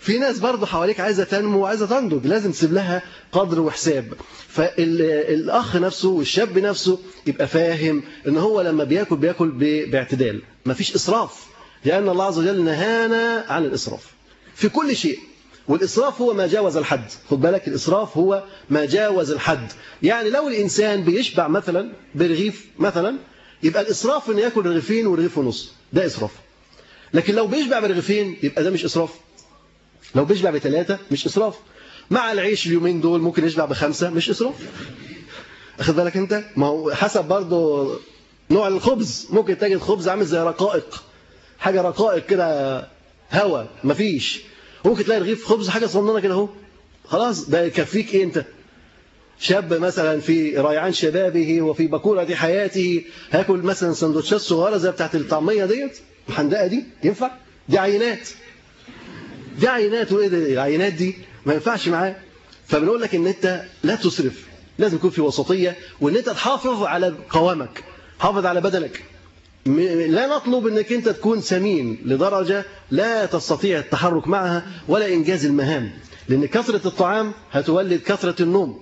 Speaker 3: في ناس برضه حواليك عايزة تنمو وعايزة تنضج. لازم تسيب لها قدر وحساب. فالاخ نفسه والشاب نفسه يبقى فاهم إن هو لما بياكل بياكل باعتدال. مفيش إسراف. لأن الله عز وجل نهانا عن الإسراف. في كل شيء. والإسراف هو ما جاوز الحد. خد بالك الإسراف هو ما جاوز الحد. يعني لو الإنسان بيشبع مثلا برغيف مثلا يبقى الإسراف إنه يأكل رغيفين ورغيف ونص. ده إسراف. لكن لو بيشبع برغيفين يبقى ده مش إسراف. لو بيشبع بثلاثة مش إسراف. مع العيش اليومين دول ممكن يشبع بخمسة مش إسراف. أخذ بالك أنت؟ ما هو حسب برضه نوع الخبز. ممكن تجد خبز عامل زي رقائق. حاجة رقائق كده هوا مفيش. ممكن تلاقي رغيف خبز حاجة صغننة كده أهو. خلاص ده يكفيك إيه أنت؟ شاب مثلا في ريعان شبابه وفي بكورة حياته هاكل مثلا سندوتشات صغيرة زي بتاعت الطعمية ديت الحندقة دي ينفع؟ دي عينات. دي عينات وإيه العينات دي ما ينفعش معاه. فبنقول لك إن أنت لا تسرف. لازم يكون في وسطية وإن أنت تحافظ على قوامك حافظ على بدنك. لا نطلب إنك أنت تكون سمين لدرجة لا تستطيع التحرك معها ولا إنجاز المهام. لأن كثرة الطعام هتولد كثرة النوم.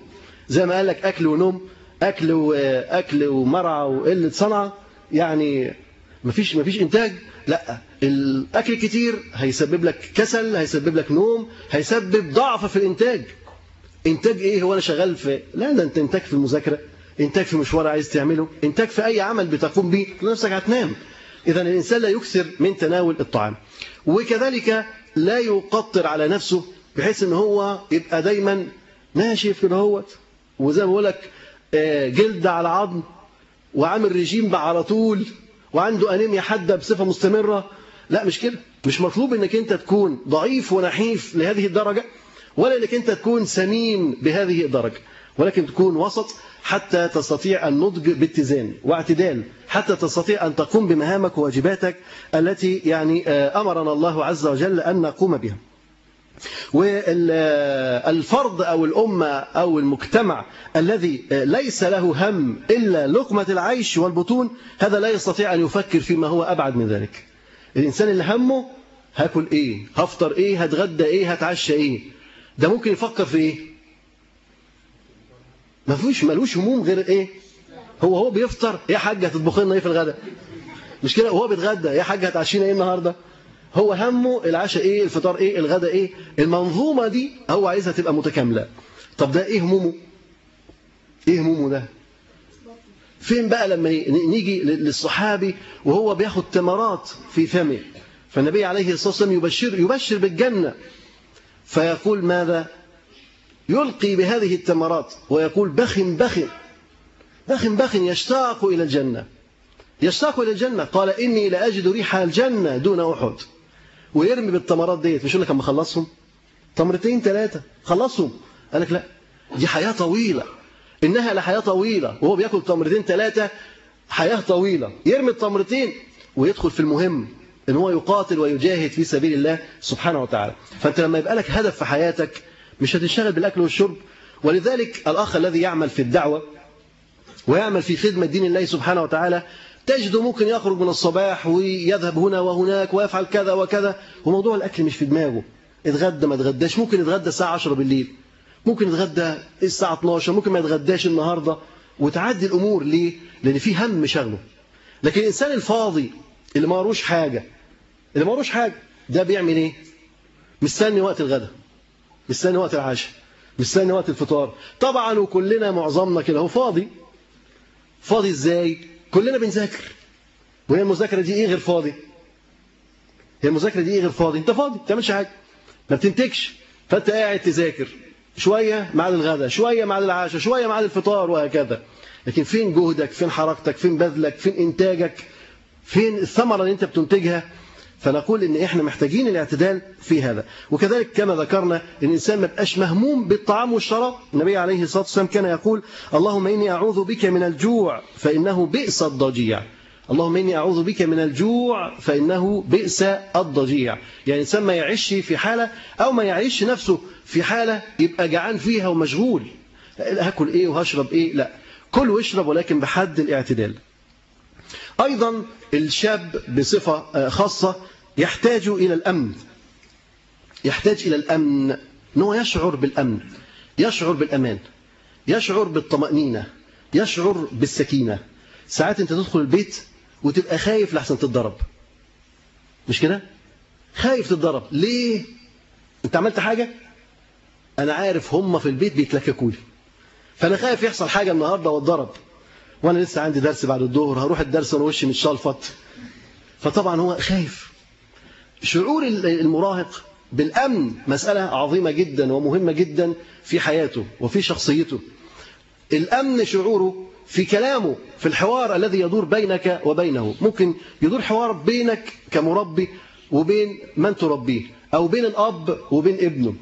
Speaker 3: زي ما قال لك أكل ونوم أكل واكل ومرعى وقلة صنعه يعني مفيش مفيش إنتاج. لا الأكل كتير هيسبب لك كسل هيسبب لك نوم هيسبب ضعف في الإنتاج. إنتاج إيه؟ هو أنا شغال في لا ده أنت إنتاج في المذاكرة. إنتاج في مشوار عايز تعمله إنتاج في أي عمل بتقوم به نفسك هتنام. إذا الإنسان لا يكثر من تناول الطعام. وكذلك لا يقطر على نفسه بحيث إن هو يبقى دايما ناشف كده هوت وزي ما بقول لك آه، جلد على عظم وعامل رجيم بقى على طول وعنده أنيميا حادة بصفة مستمرة. لا مش كده. مش مطلوب إنك أنت تكون ضعيف ونحيف لهذه الدرجة ولا إنك أنت تكون سمين بهذه الدرجة. ولكن تكون وسط حتى تستطيع النضج باتزان واعتدال حتى تستطيع أن تقوم بمهامك وواجباتك التي يعني أمرنا الله عز وجل أن نقوم بها. والفرد أو الأمة أو المجتمع الذي ليس له هم إلا لقمة العيش والبطون هذا لا يستطيع أن يفكر فيما هو أبعد من ذلك. الإنسان اللي همه هاكل إيه هفطر إيه هتغدى إيه هتعشى إيه. ده ممكن يفكر في إيه؟ ما فيش ملوش هموم غير إيه؟ هو هو بيفطر يا حاجة هتطبخ لنا إيه في الغداء؟ مش كده؟ وهو بيتغدى يا حاجة هتعشينا إيه النهاردة؟ هو همه العشاء إيه؟ الفطار إيه؟ الغداء إيه؟ المنظومة دي هو عايزها تبقى متكاملة. طب ده إيه همومه؟ إيه همومه ده؟ فين بقى لما نيجي للصحابي وهو بياخد تمرات في فمه؟ فالنبي عليه الصلاة والسلام يبشر, يبشر بالجنة. فيقول ماذا؟ يلقي بهذه التمرات ويقول بخ بخ. بخ بخ يشتاق إلى الجنة. يشتاق إلى الجنة. قال إني لأجد ريح الجنة دون أحد. ويرمي بالتمرات ديت. مش يقول لك أما اخلصهم تمرتين ثلاثة. خلصهم. قال لك لا. دي حياة طويلة. إنها لحياه طويلة. وهو بيأكل تمرتين ثلاثة. حياة طويلة. يرمي التمرتين ويدخل في المهم إن هو يقاتل ويجاهد في سبيل الله سبحانه وتعالى. فأنت لما يبقى لك هدف في حياتك مش هتنشغل بالأكل والشرب. ولذلك الأخ الذي يعمل في الدعوة ويعمل في خدمة دين الله سبحانه وتعالى تجده ممكن يخرج من الصباح ويذهب هنا وهناك ويفعل كذا وكذا. وموضوع الأكل مش في دماغه. اتغدى ما اتغداش. ممكن يتغدى الساعة 10 بالليل. ممكن يتغدى الساعة 12 ممكن ما يتغداش النهاردة. وتعدي الأمور ليه؟ لأن في هم شغله. لكن الإنسان الفاضي اللي ما حاجة اللي ما حاجة ده بيعمل إيه؟ مستني وقت الغداء. مستني وقت العشاء مستني وقت الفطار. طبعا وكلنا معظمنا كده هو فاضي. فاضي إزاي؟ كلنا بنذاكر. وهي المذاكرة دي إيه غير فاضي؟ هي المذاكرة دي إيه غير فاضي؟ أنت فاضي ما بتعملش حاجة. ما بتنتجش. فأنت قاعد تذاكر. شوية مع الغداء شوية مع العشاء شوية مع الفطار وهكذا. لكن فين جهدك؟ فين حركتك؟ فين بذلك؟ فين إنتاجك؟ فين الثمرة اللي أنت بتنتجها؟ فنقول إن إحنا محتاجين الاعتدال في هذا. وكذلك كما ذكرنا إن الانسان ما يبقاش مهموم بالطعام والشراب. النبي عليه الصلاة والسلام كان يقول اللهم إني أعوذ بك من الجوع فإنه بئس الضجيع. اللهم إني أعوذ بك من الجوع فإنه بئس الضجيع. يعني الانسان ما يعيش في حالة أو ما يعيش نفسه في حالة يبقى جعان فيها ومشغول. هاكل إيه وهشرب إيه؟ لا. كل واشرب ولكن بحد الاعتدال. أيضا الشاب بصفة خاصة يحتاج إلى الأمن. يحتاج إلى الأمن. أنه يشعر بالأمن. يشعر بالأمان. يشعر بالطمأنينة. يشعر بالسكينة. ساعات أنت تدخل البيت وتبقى خايف لحسن تتضرب. مش كده؟ خايف تتضرب. ليه؟ أنت عملت حاجة؟ أنا عارف هم في البيت بيتلككوا لي. فأنا خايف يحصل حاجة النهاردة واتضرب. وأنا لسه عندي درس بعد الظهر هروح الدرس وأنا وشي متشلفط فطبعا هو خايف. شعور المراهق بالأمن مسألة عظيمة جدا ومهمة جدا في حياته وفي شخصيته. الأمن شعوره في كلامه في الحوار الذي يدور بينك وبينه. ممكن يدور حوار بينك كمربي وبين من تربيه أو بين الأب وبين ابنه.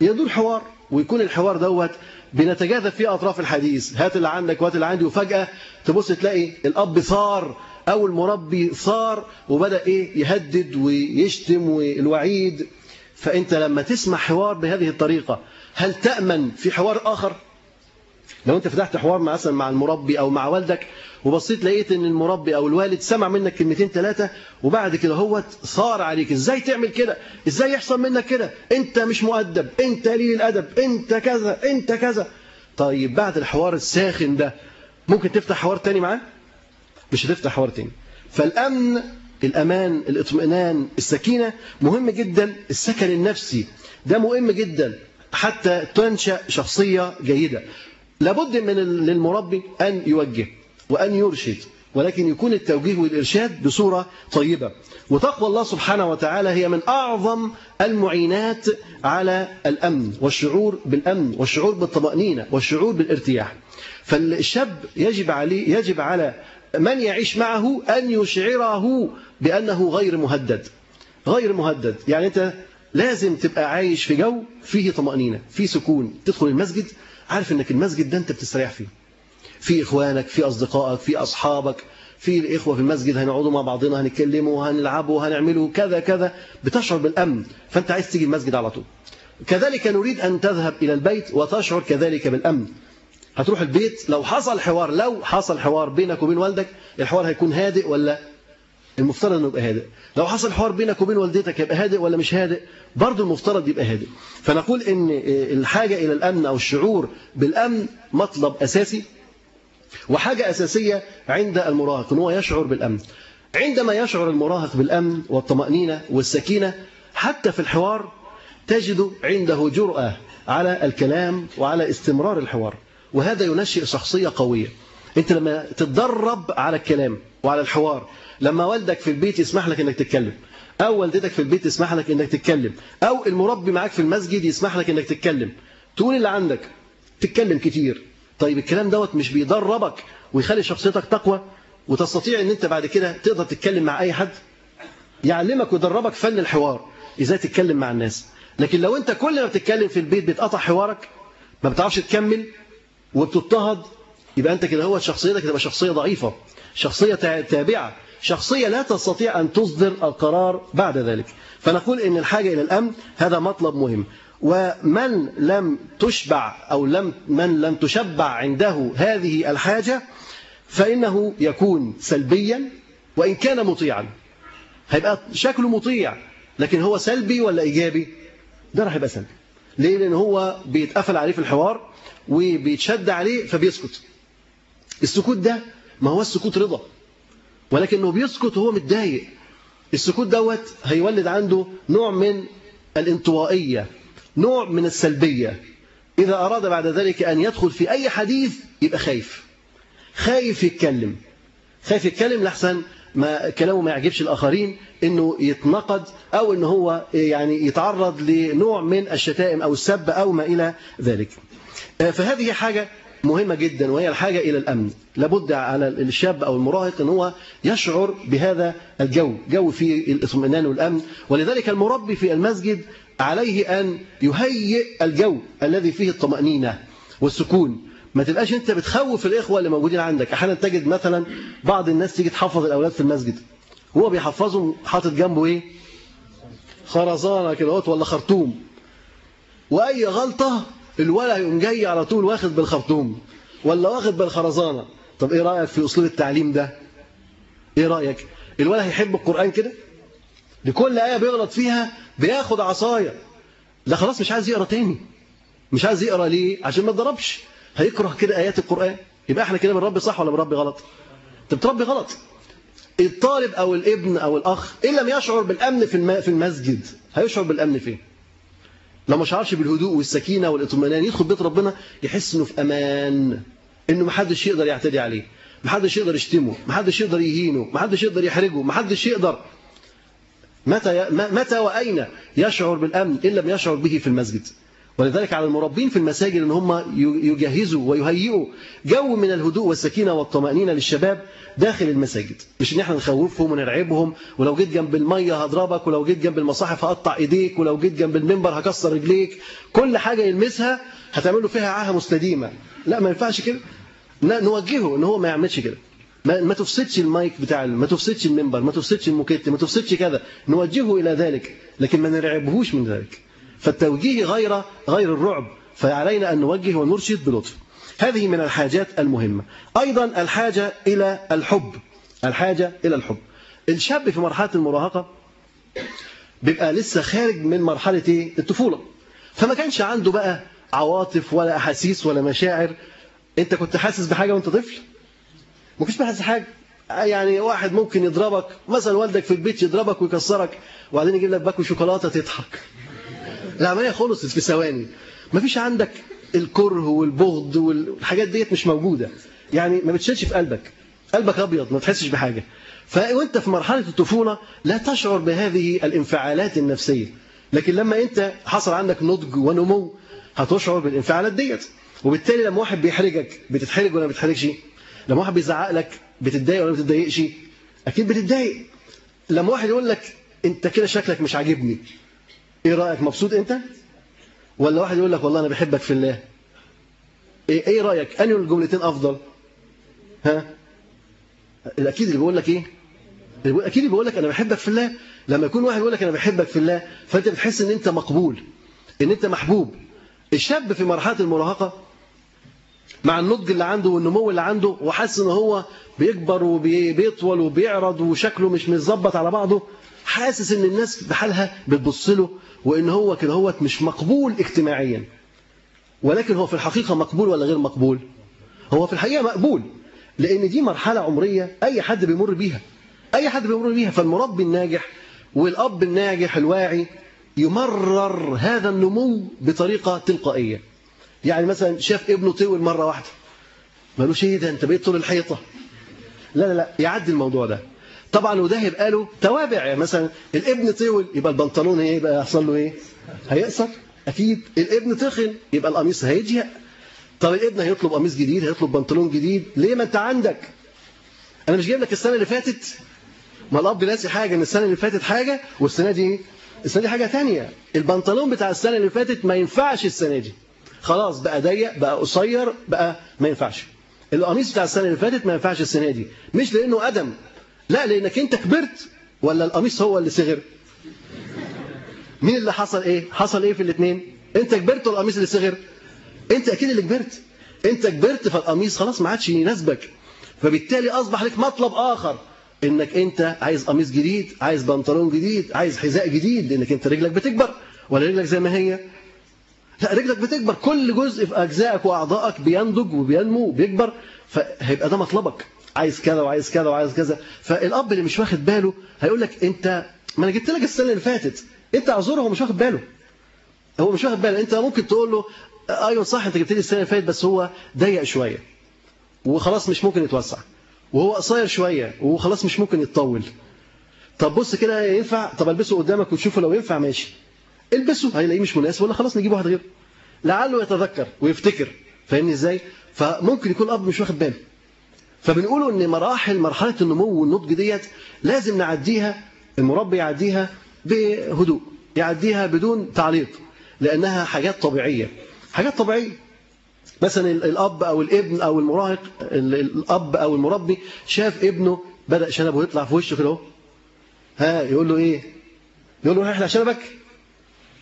Speaker 3: يدور حوار ويكون الحوار دوت بنتجاذب في أطراف الحديث. هات اللي عندك وهات اللي عندي. وفجأة تبص تلاقي الأب ثار أو المربي ثار وبدأ إيه؟ يهدد ويشتم والوعيد. فأنت لما تسمع حوار بهذه الطريقة هل تأمن في حوار آخر؟ لو أنت فتحت حوار مثلا مع المربي أو مع والدك وبصيت لقيت إن المربي أو الوالد سمع منك كلمتين ثلاثة وبعد كده هو صار عليك. إزاي تعمل كده؟ إزاي يحصل منك كده؟ أنت مش مؤدب أنت قليل الأدب أنت كذا أنت كذا. طيب بعد الحوار الساخن ده ممكن تفتح حوار تاني معاه؟ مش هتفتح حوار تاني. فالأمن الأمان الاطمئنان السكينة مهم جدا. السكن النفسي ده مهم جدا. حتى تنشأ شخصية جيدة. لابد من للمربي أن يوجه وأن يرشد ولكن يكون التوجيه والإرشاد بصورة طيبة. وتقوى الله سبحانه وتعالى هي من أعظم المعينات على الأمن والشعور بالأمن والشعور بالطمأنينة والشعور بالارتياح. فالشاب يجب عليه يجب على من يعيش معه أن يشعره بأنه غير مهدد. غير مهدد. يعني أنت لازم تبقى عايش في جو فيه طمأنينة فيه سكون. تدخل المسجد عارف إنك المسجد ده أنت بتستريح فيه. في إخوانك في أصدقائك في أصحابك في الإخوة في المسجد هنقعدوا مع بعضنا هنتكلموا هنلعبوا هنعملوا كذا كذا. بتشعر بالأمن فأنت عايز تيجي المسجد على طول. كذلك نريد أن تذهب إلى البيت وتشعر كذلك بالأمن. هتروح البيت لو حصل حوار لو حصل حوار بينك وبين والدك الحوار هيكون هادئ ولا المفترض انه يبقى هادئ. لو حصل حوار بينك وبين والدتك يبقى هادئ ولا مش هادئ؟ برضه المفترض يبقى هادئ. فنقول إن الحاجة إلى الأمن أو الشعور بالأمن مطلب أساسي وحاجة أساسية عند المراهق إن هو يشعر بالأمن. عندما يشعر المراهق بالأمن والطمأنينة والسكينة حتى في الحوار تجد عنده جرأة على الكلام وعلى استمرار الحوار. وهذا ينشئ شخصية قوية. انت لما تتدرب على الكلام وعلى الحوار لما والدك في البيت يسمح لك انك تتكلم أو والدتك في البيت تسمح لك انك تتكلم أو المربي معاك في المسجد يسمح لك انك تتكلم تقول اللي عندك تتكلم كتير. طيب الكلام دوت مش بيدربك ويخلي شخصيتك تقوى؟ وتستطيع ان انت بعد كده تقدر تتكلم مع اي حد؟ يعلمك ويدربك فن الحوار إزاي تتكلم مع الناس. لكن لو انت كل ما بتتكلم في البيت بتقطع حوارك ما بتعرفش تكمل وبتضطهد يبقى أنت كده هو شخصيتك تبقى شخصية ضعيفة شخصية تابعة شخصية لا تستطيع أن تصدر القرار بعد ذلك. فنقول إن الحاجة إلى الأمن هذا مطلب مهم. ومن لم تشبع أو لم من لم تشبع عنده هذه الحاجة فإنه يكون سلبيا وإن كان مطيعا. هيبقى شكله مطيع لكن هو سلبي ولا إيجابي؟ ده راح يبقى سلبي. ليه؟ لأن هو بيتقفل عليه في الحوار وبيتشد عليه فبيسكت. السكوت ده ما هو السكوت رضا ولكنه بيسكت وهو متضايق. السكوت دوت هيولد عنده نوع من الانطوائية نوع من السلبية. إذا أراد بعد ذلك أن يدخل في أي حديث يبقى خايف. خايف يتكلم. خايف يتكلم لحسن ما كلامه ما يعجبش الآخرين إنه يتنقد أو ان هو يعني يتعرض لنوع من الشتائم أو السب أو ما إلى ذلك. فهذه حاجة مهمة جدا وهي الحاجة إلى الأمن. لابد على الشاب أو المراهق أن هو يشعر بهذا الجو جو فيه الاطمئنان والأمن. ولذلك المربي في المسجد عليه أن يهيئ الجو الذي فيه الطمأنينة والسكون. ما تبقاش أنت بتخوف الإخوة اللي موجودين عندك. أحيانا تجد مثلا بعض الناس تيجي تحفظ الأولاد في المسجد. هو بيحفظهم حاطط جنبه إيه؟ خرزانة كده ولا خرطوم. وأي غلطة الولد يقوم جاي على طول واخد بالخرطوم ولا واخد بالخرزانة. طب إيه رأيك في أسلوب التعليم ده؟ إيه رأيك؟ الولد هيحب القرآن كده؟ لكل آية بيغلط فيها بياخد عصاية. لا خلاص مش عايز يقرأ تاني. مش عايز يقرأ ليه؟ عشان ما تضربش هيكره كده آيات القرآن؟ يبقى إحنا كده بنربي صح ولا بنربي غلط؟ انت بتربي غلط. الطالب أو الابن أو الأخ إن لم يشعر بالأمن في المسجد هيشعر بالأمن فين؟ لو ما شعرش بالهدوء والسكينة والإطمئنان. يدخل بيت ربنا يحس انه في أمان. إنه ما حدش يقدر يعتدي عليه. ما حدش يقدر يشتمه. ما حدش يقدر يهينه. ما حدش يقدر يحرجه. ما حدش يقدر. متى متى وأين يشعر بالأمن إن لم يشعر به في المسجد؟ ولذلك على المربين في المساجد إن هم يجهزوا ويهيئوا جو من الهدوء والسكينة والطمأنينة للشباب داخل المساجد. مش إن إحنا نخوفهم ونرعبهم ولو جيت جنب المية هضربك ولو جيت جنب المصاحف هقطع إيديك ولو جيت جنب المنبر هكسر رجليك. كل حاجة يلمسها هتعمل له فيها عاهة مستديمة. لا ما ينفعش كده. نوجهه إن هو ما يعملش كده. ما تفسدش المايك بتاع ما تفسدش المنبر ما تفسدش الموكيت ما تفسدش كذا. نوجهه إلى ذلك لكن ما نرعبهوش من ذلك. فالتوجيه غير غير الرعب فعلينا أن نوجه ونرشد بلطف. هذه من الحاجات المهمة. أيضا الحاجة إلى الحب. الحاجة إلى الحب. الشاب في مرحلة المراهقة بيبقى لسه خارج من مرحلة؟ الطفولة. فما كانش عنده بقى عواطف ولا أحاسيس ولا مشاعر. أنت كنت حاسس بحاجة وأنت طفل؟ ما بحاسس حاجة يعني واحد ممكن يضربك. مثلا والدك في البيت يضربك ويكسرك. وبعدين يجيب لك باكو شوكولاتة تضحك. العملية خلصت في ثواني. ما فيش عندك الكره والبغض والحاجات ديت مش موجودة. يعني ما بتشيلش في قلبك. قلبك أبيض ما تحسش بحاجة. فوانت في مرحلة الطفولة لا تشعر بهذه الانفعالات النفسية. لكن لما أنت حصل عندك نضج ونمو هتشعر بالانفعالات ديت. وبالتالي لما واحد بيحرجك بتتحرج ولا ما بتتحرجش لما واحد بيزعق لك بتتضايق ولا ما بتتضايقش؟ أكيد بتتضايق. لما واحد يقول لك أنت كده شكلك مش عاجبني. إيه رأيك؟ مبسوط انت؟ ولا واحد يقول لك والله أنا بحبك في الله. إيه, إيه رأيك؟ انهي الجملتين افضل؟ ها؟ الاكيد اللي بيقول لك إيه؟ أكيد اللي بيقول لك أنا بحبك في الله. لما يكون واحد يقول لك أنا بحبك في الله فانت بتحس ان انت مقبول ان انت محبوب. الشاب في مرحلة المراهقة مع النضج اللي عنده والنمو اللي عنده وحاسس ان هو بيكبر وبيطول وبيعرض وشكله مش متظبط على بعضه حاسس إن الناس بحالها بتبص له وإن هو كده هو مش مقبول اجتماعيا. ولكن هو في الحقيقة مقبول ولا غير مقبول؟ هو في الحقيقة مقبول لأن دي مرحلة عمرية أي حد بيمر بيها. أي حد بيمر بيها فالمربي الناجح والأب الناجح الواعي يمرر هذا النمو بطريقة تلقائية. يعني مثلا شاف ابنه طول مرة واحدة مالوش إيه ده أنت بقيت طول الحيطة. لا لا لا يعدي الموضوع ده. طبعا وده هيبقى له توابع يعني مثلا الابن طول يبقى البنطلون إيه يبقى يحصل له إيه؟ هيقصر. أكيد الابن تخن يبقى القميص هيضيق طب الابن هيطلب قميص جديد هيطلب بنطلون جديد. ليه ما أنت عندك؟ أنا مش جايب لك السنة اللي فاتت. ما الأب ناسي حاجة إن السنة اللي فاتت حاجة والسنة دي السنة دي حاجة ثانية البنطلون بتاع السنة اللي فاتت ما ينفعش السنة دي. خلاص بقى ضيق بقى قصير بقى ما ينفعش. القميص بتاع السنة اللي فاتت ما ينفعش السنة دي. مش لأنه أدم. لا لأنك أنت كبرت ولا القميص هو اللي صغر؟ مين اللي حصل إيه؟ حصل إيه في الاثنين أنت كبرت ولا القميص اللي صغر؟ أنت أكيد اللي كبرت. أنت كبرت فالقميص خلاص ما عادش يناسبك. فبالتالي أصبح لك مطلب آخر إنك أنت عايز قميص جديد عايز بنطلون جديد عايز حذاء جديد لأنك أنت رجلك بتكبر ولا رجلك زي ما هي؟ لا رجلك بتكبر. كل جزء في أجزائك وأعضائك بينضج وبينمو وبيكبر فهيبقى ده مطلبك. عايز كذا وعايز كذا وعايز كذا. فالأب اللي مش واخد باله هيقول لك أنت ما أنا جبت لك السنة اللي فاتت. أنت اعذره هو مش واخد باله. هو مش واخد باله. أنت ممكن تقول له أيوه صح أنت جبت لي السنة اللي فاتت بس هو ضيق شوية. وخلاص مش ممكن يتوسع. وهو قصير شوية. وخلاص مش ممكن يتطول. طب بص كده ينفع؟ طب ألبسه قدامك وتشوفه لو ينفع ماشي. ألبسه هيلاقيه مش مناسب. ولا خلاص نجيب واحد غيره. لعله يتذكر ويفتكر. فاهمني إزاي؟ فممكن يكون الاب مش واخد باله. فبنقولوا إن مراحل مرحلة النمو والنضج ديت لازم نعديها المربي يعديها بهدوء يعديها بدون تعليق لأنها حاجات طبيعية. حاجات طبيعية. مثلا الأب أو الابن أو المراهق الأب أو المربي شاف ابنه بدأ شنبه يطلع في وشه كده أهو. ها يقول له إيه؟ يقول له أحلى شنبك.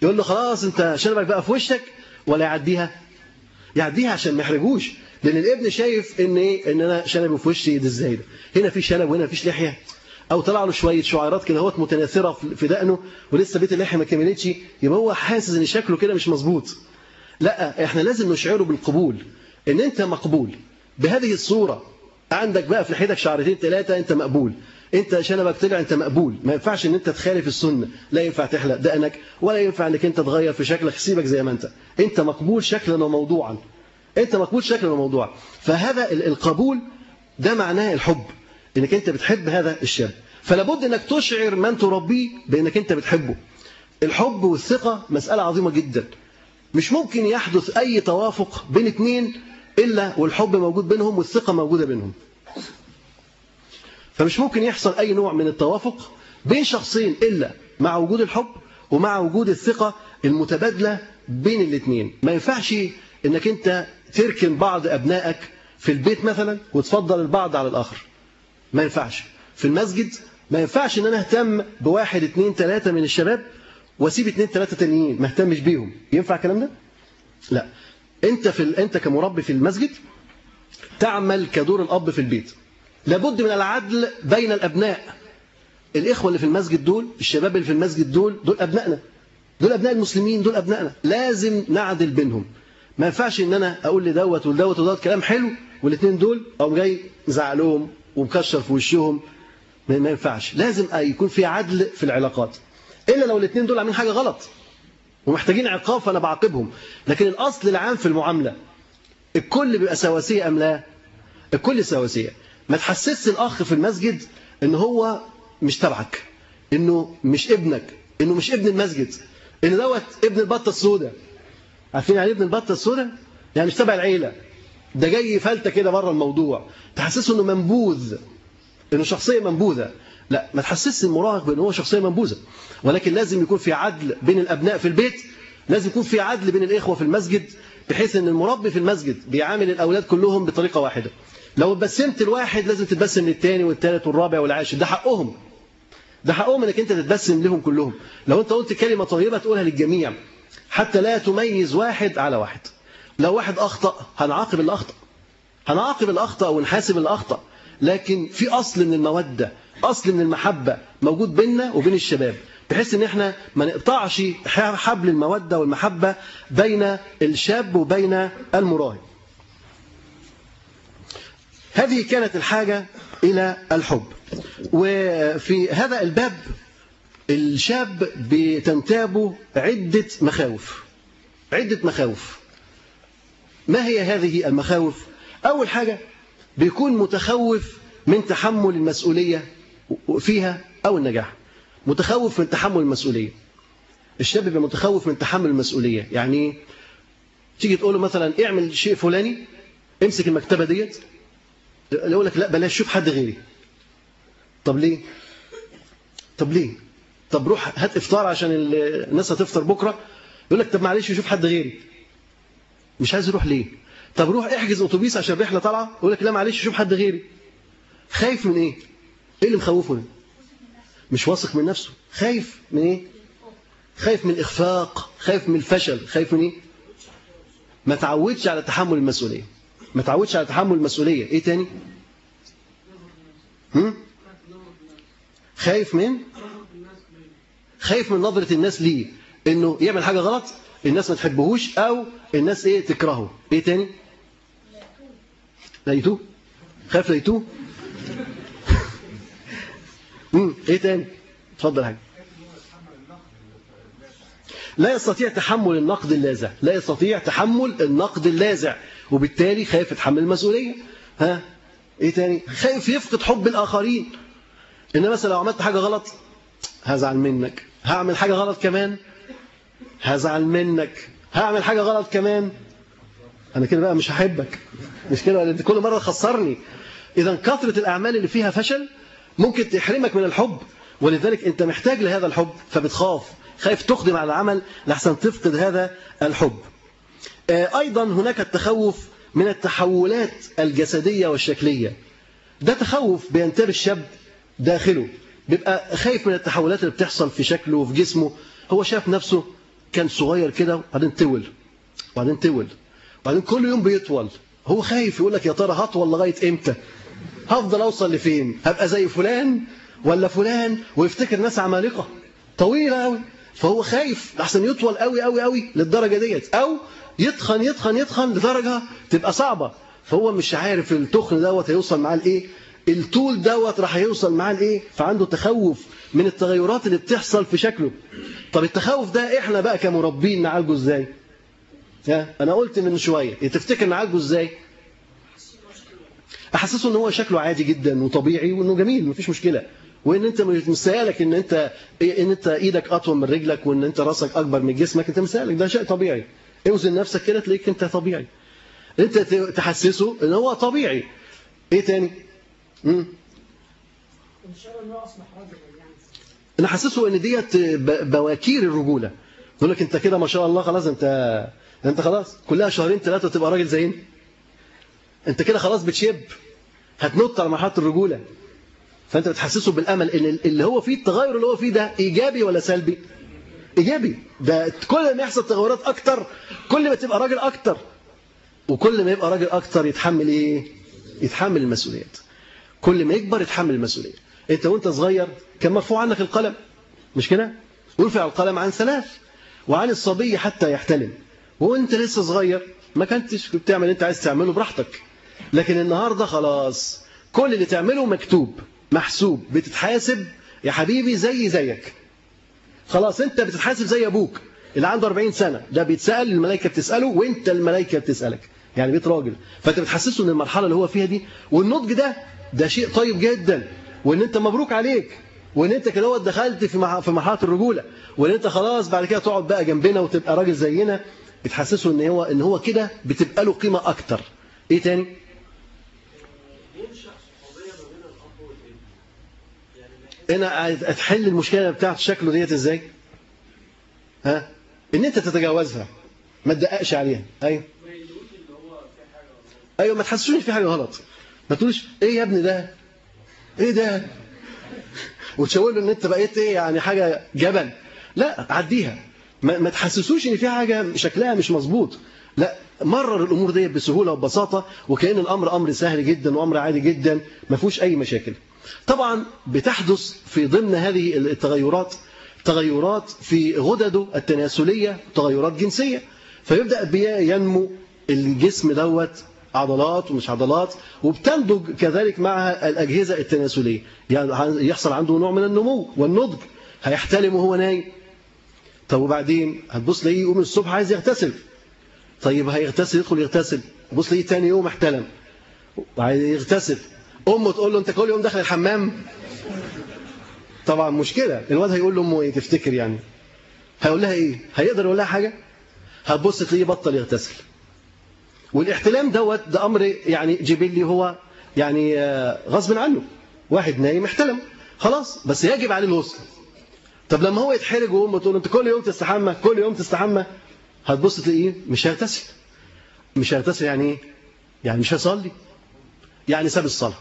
Speaker 3: يقول له خلاص أنت شنبك بقى في وشك ولا يعديها. يعديها عشان ما يحرجوش. لأن الابن شايف ان إيه إن أنا شنبي في وشي ده إزاي ده هنا في شنب وهنا فيش لحية. أو طلع له شوية شعيرات كده أهوت متناثرة في دقنه ولسه بيت اللحية ما كملتش يبقى هو حاسس إن شكله كده مش مظبوط. لا إحنا لازم نشعره بالقبول. إن أنت مقبول بهذه الصورة عندك بقى في لحيتك شعرتين ثلاثة أنت مقبول. أنت شنبك طلع أنت مقبول. ما ينفعش إن أنت تخالف السنة. لا ينفع تحلق دقنك ولا ينفع إنك أنت تغير في شكلك سيبك زي ما أنت. أنت مقبول شكلا وموضوعا. انت مقبول شكلا وموضوعا فهذا القبول ده معناه الحب انك انت بتحب هذا الشاب. فلابد انك تشعر من تربيه بانك انت بتحبه. الحب والثقة مسألة عظيمة جدا. مش ممكن يحدث أي توافق بين اثنين إلا والحب موجود بينهم والثقة موجودة بينهم. فمش ممكن يحصل أي نوع من التوافق بين شخصين إلا مع وجود الحب ومع وجود الثقة المتبادلة بين الاثنين ما ينفعش إنك أنت تركن بعض أبنائك في البيت مثلا وتفضل البعض على الآخر. ما ينفعش. في المسجد ما ينفعش إن أنا أهتم بواحد اثنين ثلاثة من الشباب وأسيب اثنين ثلاثة تانيين ما أهتمش بيهم. ينفع الكلام ده؟ لا. أنت في ال... أنت كمربي في المسجد تعمل كدور الأب في البيت. لابد من العدل بين الأبناء. الإخوة اللي في المسجد دول الشباب اللي في المسجد دول دول أبنائنا. دول أبناء المسلمين دول أبنائنا. لازم نعدل بينهم. ما ينفعش إن أنا أقول لدوت ولدوت ودوت كلام حلو والاثنين دول أقوم جاي مزعق لهم ومكشر في وشهم. ما ينفعش. لازم يكون في عدل في العلاقات. إلا لو الاثنين دول عاملين حاجة غلط ومحتاجين عقاب فأنا بعاقبهم. لكن الأصل العام في المعاملة الكل بيبقى سواسية أم لا؟ الكل سواسية. ما تحسسش الأخ في المسجد إن هو مش تبعك إنه مش ابنك إنه مش ابن المسجد إن دوت ابن البطة السوداء عارفين يعني ابن البطه السوداء؟ يعني مش تبع العيلة. ده جاي فلتة كده بره الموضوع. تحسسه إنه منبوذ إنه شخصية منبوذة. لا ما تحسسش المراهق بإن هو شخصية منبوذة. ولكن لازم يكون في عدل بين الأبناء في البيت لازم يكون في عدل بين الإخوة في المسجد بحيث إن المربي في المسجد بيعامل الأولاد كلهم بطريقة واحدة. لو اتبسمت الواحد لازم تتبسم للثاني والثالث والرابع والعاشر. ده حقهم. ده حقهم إنك أنت تتبسم لهم كلهم. لو أنت قلت كلمة طيبة تقولها للجميع. حتى لا تميز واحد على واحد. لو واحد أخطأ هنعاقب اللي أخطأ. هنعاقب اللي أخطأ ونحاسب اللي أخطأ. لكن في أصل من المودة أصل من المحبة موجود بيننا وبين الشباب. بحيث إن إحنا ما نقطعش حبل المودة والمحبة بين الشاب وبين المراهق هذه كانت الحاجة إلى الحب. وفي هذا الباب الشاب بتنتابه عدة مخاوف. عدة مخاوف. ما هي هذه المخاوف؟ أول حاجة بيكون متخوف من تحمل المسؤولية فيها أو النجاح. متخوف من تحمل المسؤولية. الشاب بيبقى متخوف من تحمل المسؤولية. يعني تيجي تقول له مثلا اعمل شيء فلاني امسك المكتبة ديت. يقول لك لا بلاش شوف حد غيري. طب ليه؟ طب ليه؟ طب روح هات إفطار عشان الناس هتفطر بكرة. يقول لك طب معلش شوف حد غيري. مش عايز يروح ليه؟ طب روح احجز أتوبيس عشان الرحلة طالعة. يقول لك لا معلش شوف حد غيري. خايف من إيه؟ إيه اللي مخوفه ده؟ مش واثق من نفسه. خايف من إيه؟ خايف من الإخفاق خايف من الفشل خايف من إيه؟ ما تعودش على تحمل المسؤولية. ما تعودش على تحمل المسؤولية. إيه تاني؟ هم؟ خايف من؟ خايف من نظرة الناس ليه؟ إنه يعمل حاجة غلط الناس ما تحبهوش أو الناس إيه تكرهه. إيه تاني؟ لقيتوه؟ خايف لقيتوه؟ امم إيه تاني؟ اتفضل حاجة لا يستطيع تحمل النقد اللاذع. لا يستطيع تحمل النقد اللاذع. وبالتالي خايف يتحمل المسؤولية. ها؟ إيه تاني؟ خايف يفقد حب الآخرين. ان مثلا لو عملت حاجة غلط هزعل منك. هعمل حاجة غلط كمان؟ هزعل منك. هعمل حاجة غلط كمان؟ أنا كده بقى مش هحبك. مش كده انت كل مرة تخسرني. إذا كثرة الأعمال اللي فيها فشل ممكن تحرمك من الحب. ولذلك أنت محتاج لهذا الحب فبتخاف. خايف تقدم على العمل لحسن تفقد هذا الحب. أيضا هناك التخوف من التحولات الجسدية والشكلية. ده تخوف بينتاب الشاب داخله. بيبقى خايف من التحولات اللي بتحصل في شكله وفي جسمه. هو شاف نفسه كان صغير كده وبعدين تول وبعدين تول وبعدين كل يوم بيطول. هو خايف يقول لك يا ترى هطول لغاية إمتى؟ هفضل أوصل لفين؟ هبقى زي فلان ولا فلان؟ ويفتكر ناس عمالقة. طويلة قوي فهو خايف احسن يطول قوي قوي قوي للدرجة ديت. أو يتخن يتخن يتخن لدرجة تبقى صعبة. فهو مش عارف التخن دوت هيوصل معاه لإيه؟ الطول دوت راح يوصل معاه لإيه؟ فعنده تخوف من التغيرات اللي بتحصل في شكله. طب التخوف ده إحنا بقى كمربين نعالجه إزاي؟ ها؟ أنا قلت من شوية. تفتكر نعالجه إزاي؟ أحسسه إن هو شكله عادي جدا وطبيعي وإنه جميل مفيش مشكلة. وإن أنت مش مسالك إن أنت إن أنت إيدك أطول من رجلك وإن أنت راسك أكبر من جسمك أنت مسالك ده شيء طبيعي. أوزن نفسك كده تلاقيك أنت طبيعي. أنت تحسسه إن هو طبيعي. إيه تاني؟ أنا حاسسه إن ديت بواكير الرجولة. يقول لك أنت كده ما شاء الله خلاص أنت أنت خلاص كلها شهرين ثلاثة تبقى راجل زينا. أنت كده خلاص بتشب. هتنط على مرحلة الرجولة. فأنت بتحسسه بالأمل إن اللي هو فيه التغير اللي هو فيه ده إيجابي ولا سلبي؟ إيجابي. ده كل ما يحصل تغيرات أكتر كل ما تبقى راجل أكتر. وكل ما يبقى راجل أكتر يتحمل إيه؟ يتحمل المسؤوليات. كل ما يكبر يتحمل المسؤولية. انت وانت صغير كان مرفوع عنك القلم. مش كده؟ رفع القلم عن ثلاث وعن الصبي حتى يحتلم. وانت لسه صغير ما كنتش بتعمل اللي انت عايز تعمله براحتك. لكن النهارده خلاص كل اللي تعمله مكتوب محسوب بتتحاسب. يا حبيبي زي زيك. خلاص انت بتتحاسب زي أبوك اللي عنده 40 سنة. ده بيتسأل الملائكة بتسأله وانت الملائكة بتسألك. يعني بيت راجل. فانت بتحسسه إن المرحلة اللي هو فيها دي والنضج ده ده شيء طيب جدا. وإن أنت مبروك عليك. وإن أنت كده دخلت في في مرحلة الرجولة. وإن أنت خلاص بعد كده تقعد بقى جنبنا وتبقى راجل زينا. بتحسسه إن هو إن هو كده بتبقى له قيمة أكتر. إيه تاني؟ أنا هتحل المشكلة بتاعت شكله ديت إزاي؟ ها؟ إن أنت تتجاوزها. ما تدققش عليها. أيوه. أيوه ما تحسسوش في حاجة غلط. ما تقولش إيه يا ابني ده؟ إيه ده؟ وتشاور له إن أنت بقيت إيه يعني حاجة جبل لا عديها. ما, ما تحسسوش إن في حاجة شكلها مش مظبوط. لا مرر الأمور دي بسهولة وببساطة وكأن الأمر أمر سهل جدا وأمر عادي جدا ما فيهوش أي مشاكل. طبعا بتحدث في ضمن هذه التغيرات تغيرات في غدده التناسلية تغيرات جنسية. فيبدأ ينمو الجسم دوت عضلات ومش عضلات وبتنضج كذلك معها الأجهزة التناسلية. يعني يحصل عنده نوع من النمو والنضج. هيحتلم وهو نايم. طب وبعدين؟ هتبص ليه يقوم الصبح عايز يغتسل. طيب هيغتسل يدخل يغتسل. بص ليه تاني يوم احتلم. عايز يغتسل. أمه تقول له أنت كل يوم داخل الحمام؟ طبعا مشكلة. الواد هيقول له امه إيه؟ تفتكر يعني. هيقول لها إيه؟ هيقدر يقول لها حاجة؟ هتبص تلاقيه بطل يغتسل. والاحتلام دوت ده أمر يعني جبلي هو يعني غصب عنه. واحد نايم احتلم. خلاص بس يجب عليه الغسل طب لما هو يتحرج وامه تقول انت كل يوم تستحمى كل يوم تستحمى هتبص تلاقيه مش هيغتسل. مش هيغتسل يعني إيه؟ يعني مش هيصلي. يعني ساب الصلاة.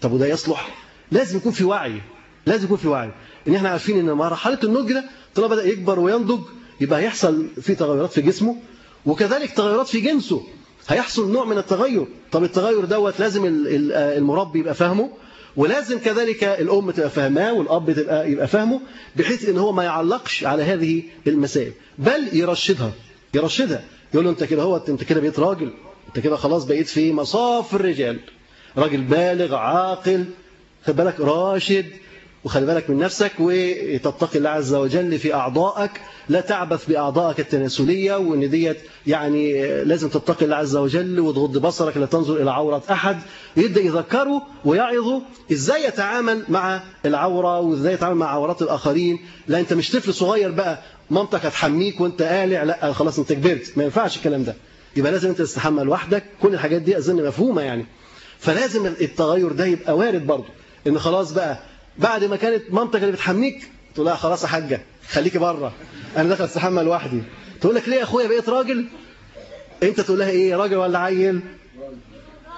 Speaker 3: طب وده يصلح؟ لازم يكون في وعي. لازم يكون في وعي. إن إحنا عارفين إن مرحلة النضج ده طالما بدأ يكبر وينضج يبقى هيحصل في تغيرات في جسمه. وكذلك تغيرات في جنسه. هيحصل نوع من التغير. طب التغير دوت لازم المربي يبقى فاهمه ولازم كذلك الأم تبقى فاهماه والأب تبقى يبقى فاهمه بحيث إن هو ما يعلقش على هذه المسائل. بل يرشدها. يرشدها. يقول له أنت كده هو أنت كده بقيت راجل. أنت كده خلاص بقيت في مصاف الرجال. راجل بالغ عاقل. خد بالك راشد. وخلي بالك من نفسك وتتقي الله عز وجل في أعضائك. لا تعبث بأعضائك التناسلية وإن ديت يعني لازم تتقي الله عز وجل وتغض بصرك لا تنظر إلى عورة أحد. يبدأ يذكره ويعظه إزاي يتعامل مع العورة وإزاي يتعامل مع عورات الآخرين. لا أنت مش طفل صغير بقى مامتك هتحميك وأنت قالع لا خلاص أنت كبرت. ما ينفعش الكلام ده. يبقى لازم أنت تستحمى لوحدك كل الحاجات دي أظن مفهومة يعني. فلازم التغير ده يبقى وارد برضه إن خلاص بقى بعد ما كانت مامتك اللي بتحميك تقول لها خلاص يا حاجة خليكي بره أنا داخل أستحمى لوحدي. تقول لك ليه يا أخويا بقيت راجل؟ أنت تقول لها إيه راجل ولا عيل؟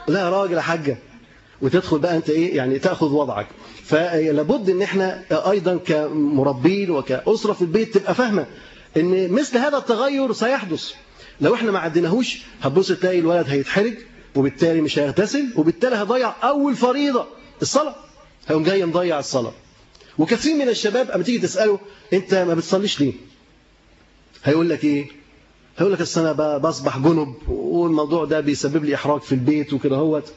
Speaker 3: لا راجل يا حاجة. وتدخل بقى أنت إيه يعني تأخذ وضعك. فلابد إن إحنا أيضا كمربين وكأسرة في البيت تبقى فاهمة إن مثل هذا التغير سيحدث. لو إحنا ما عديناهوش هتبص تلاقي الولد هيتحرج وبالتالي مش هيغتسل وبالتالي هيضيع أول فريضة الصلاة. هيقوم جاي مضيع الصلاة. وكثير من الشباب أما تيجي تسأله أنت ما بتصليش ليه؟ هيقول لك إيه؟ هيقول لك أصل أنا بصبح جنب والموضوع ده بيسبب لي إحراج في البيت وكده هوت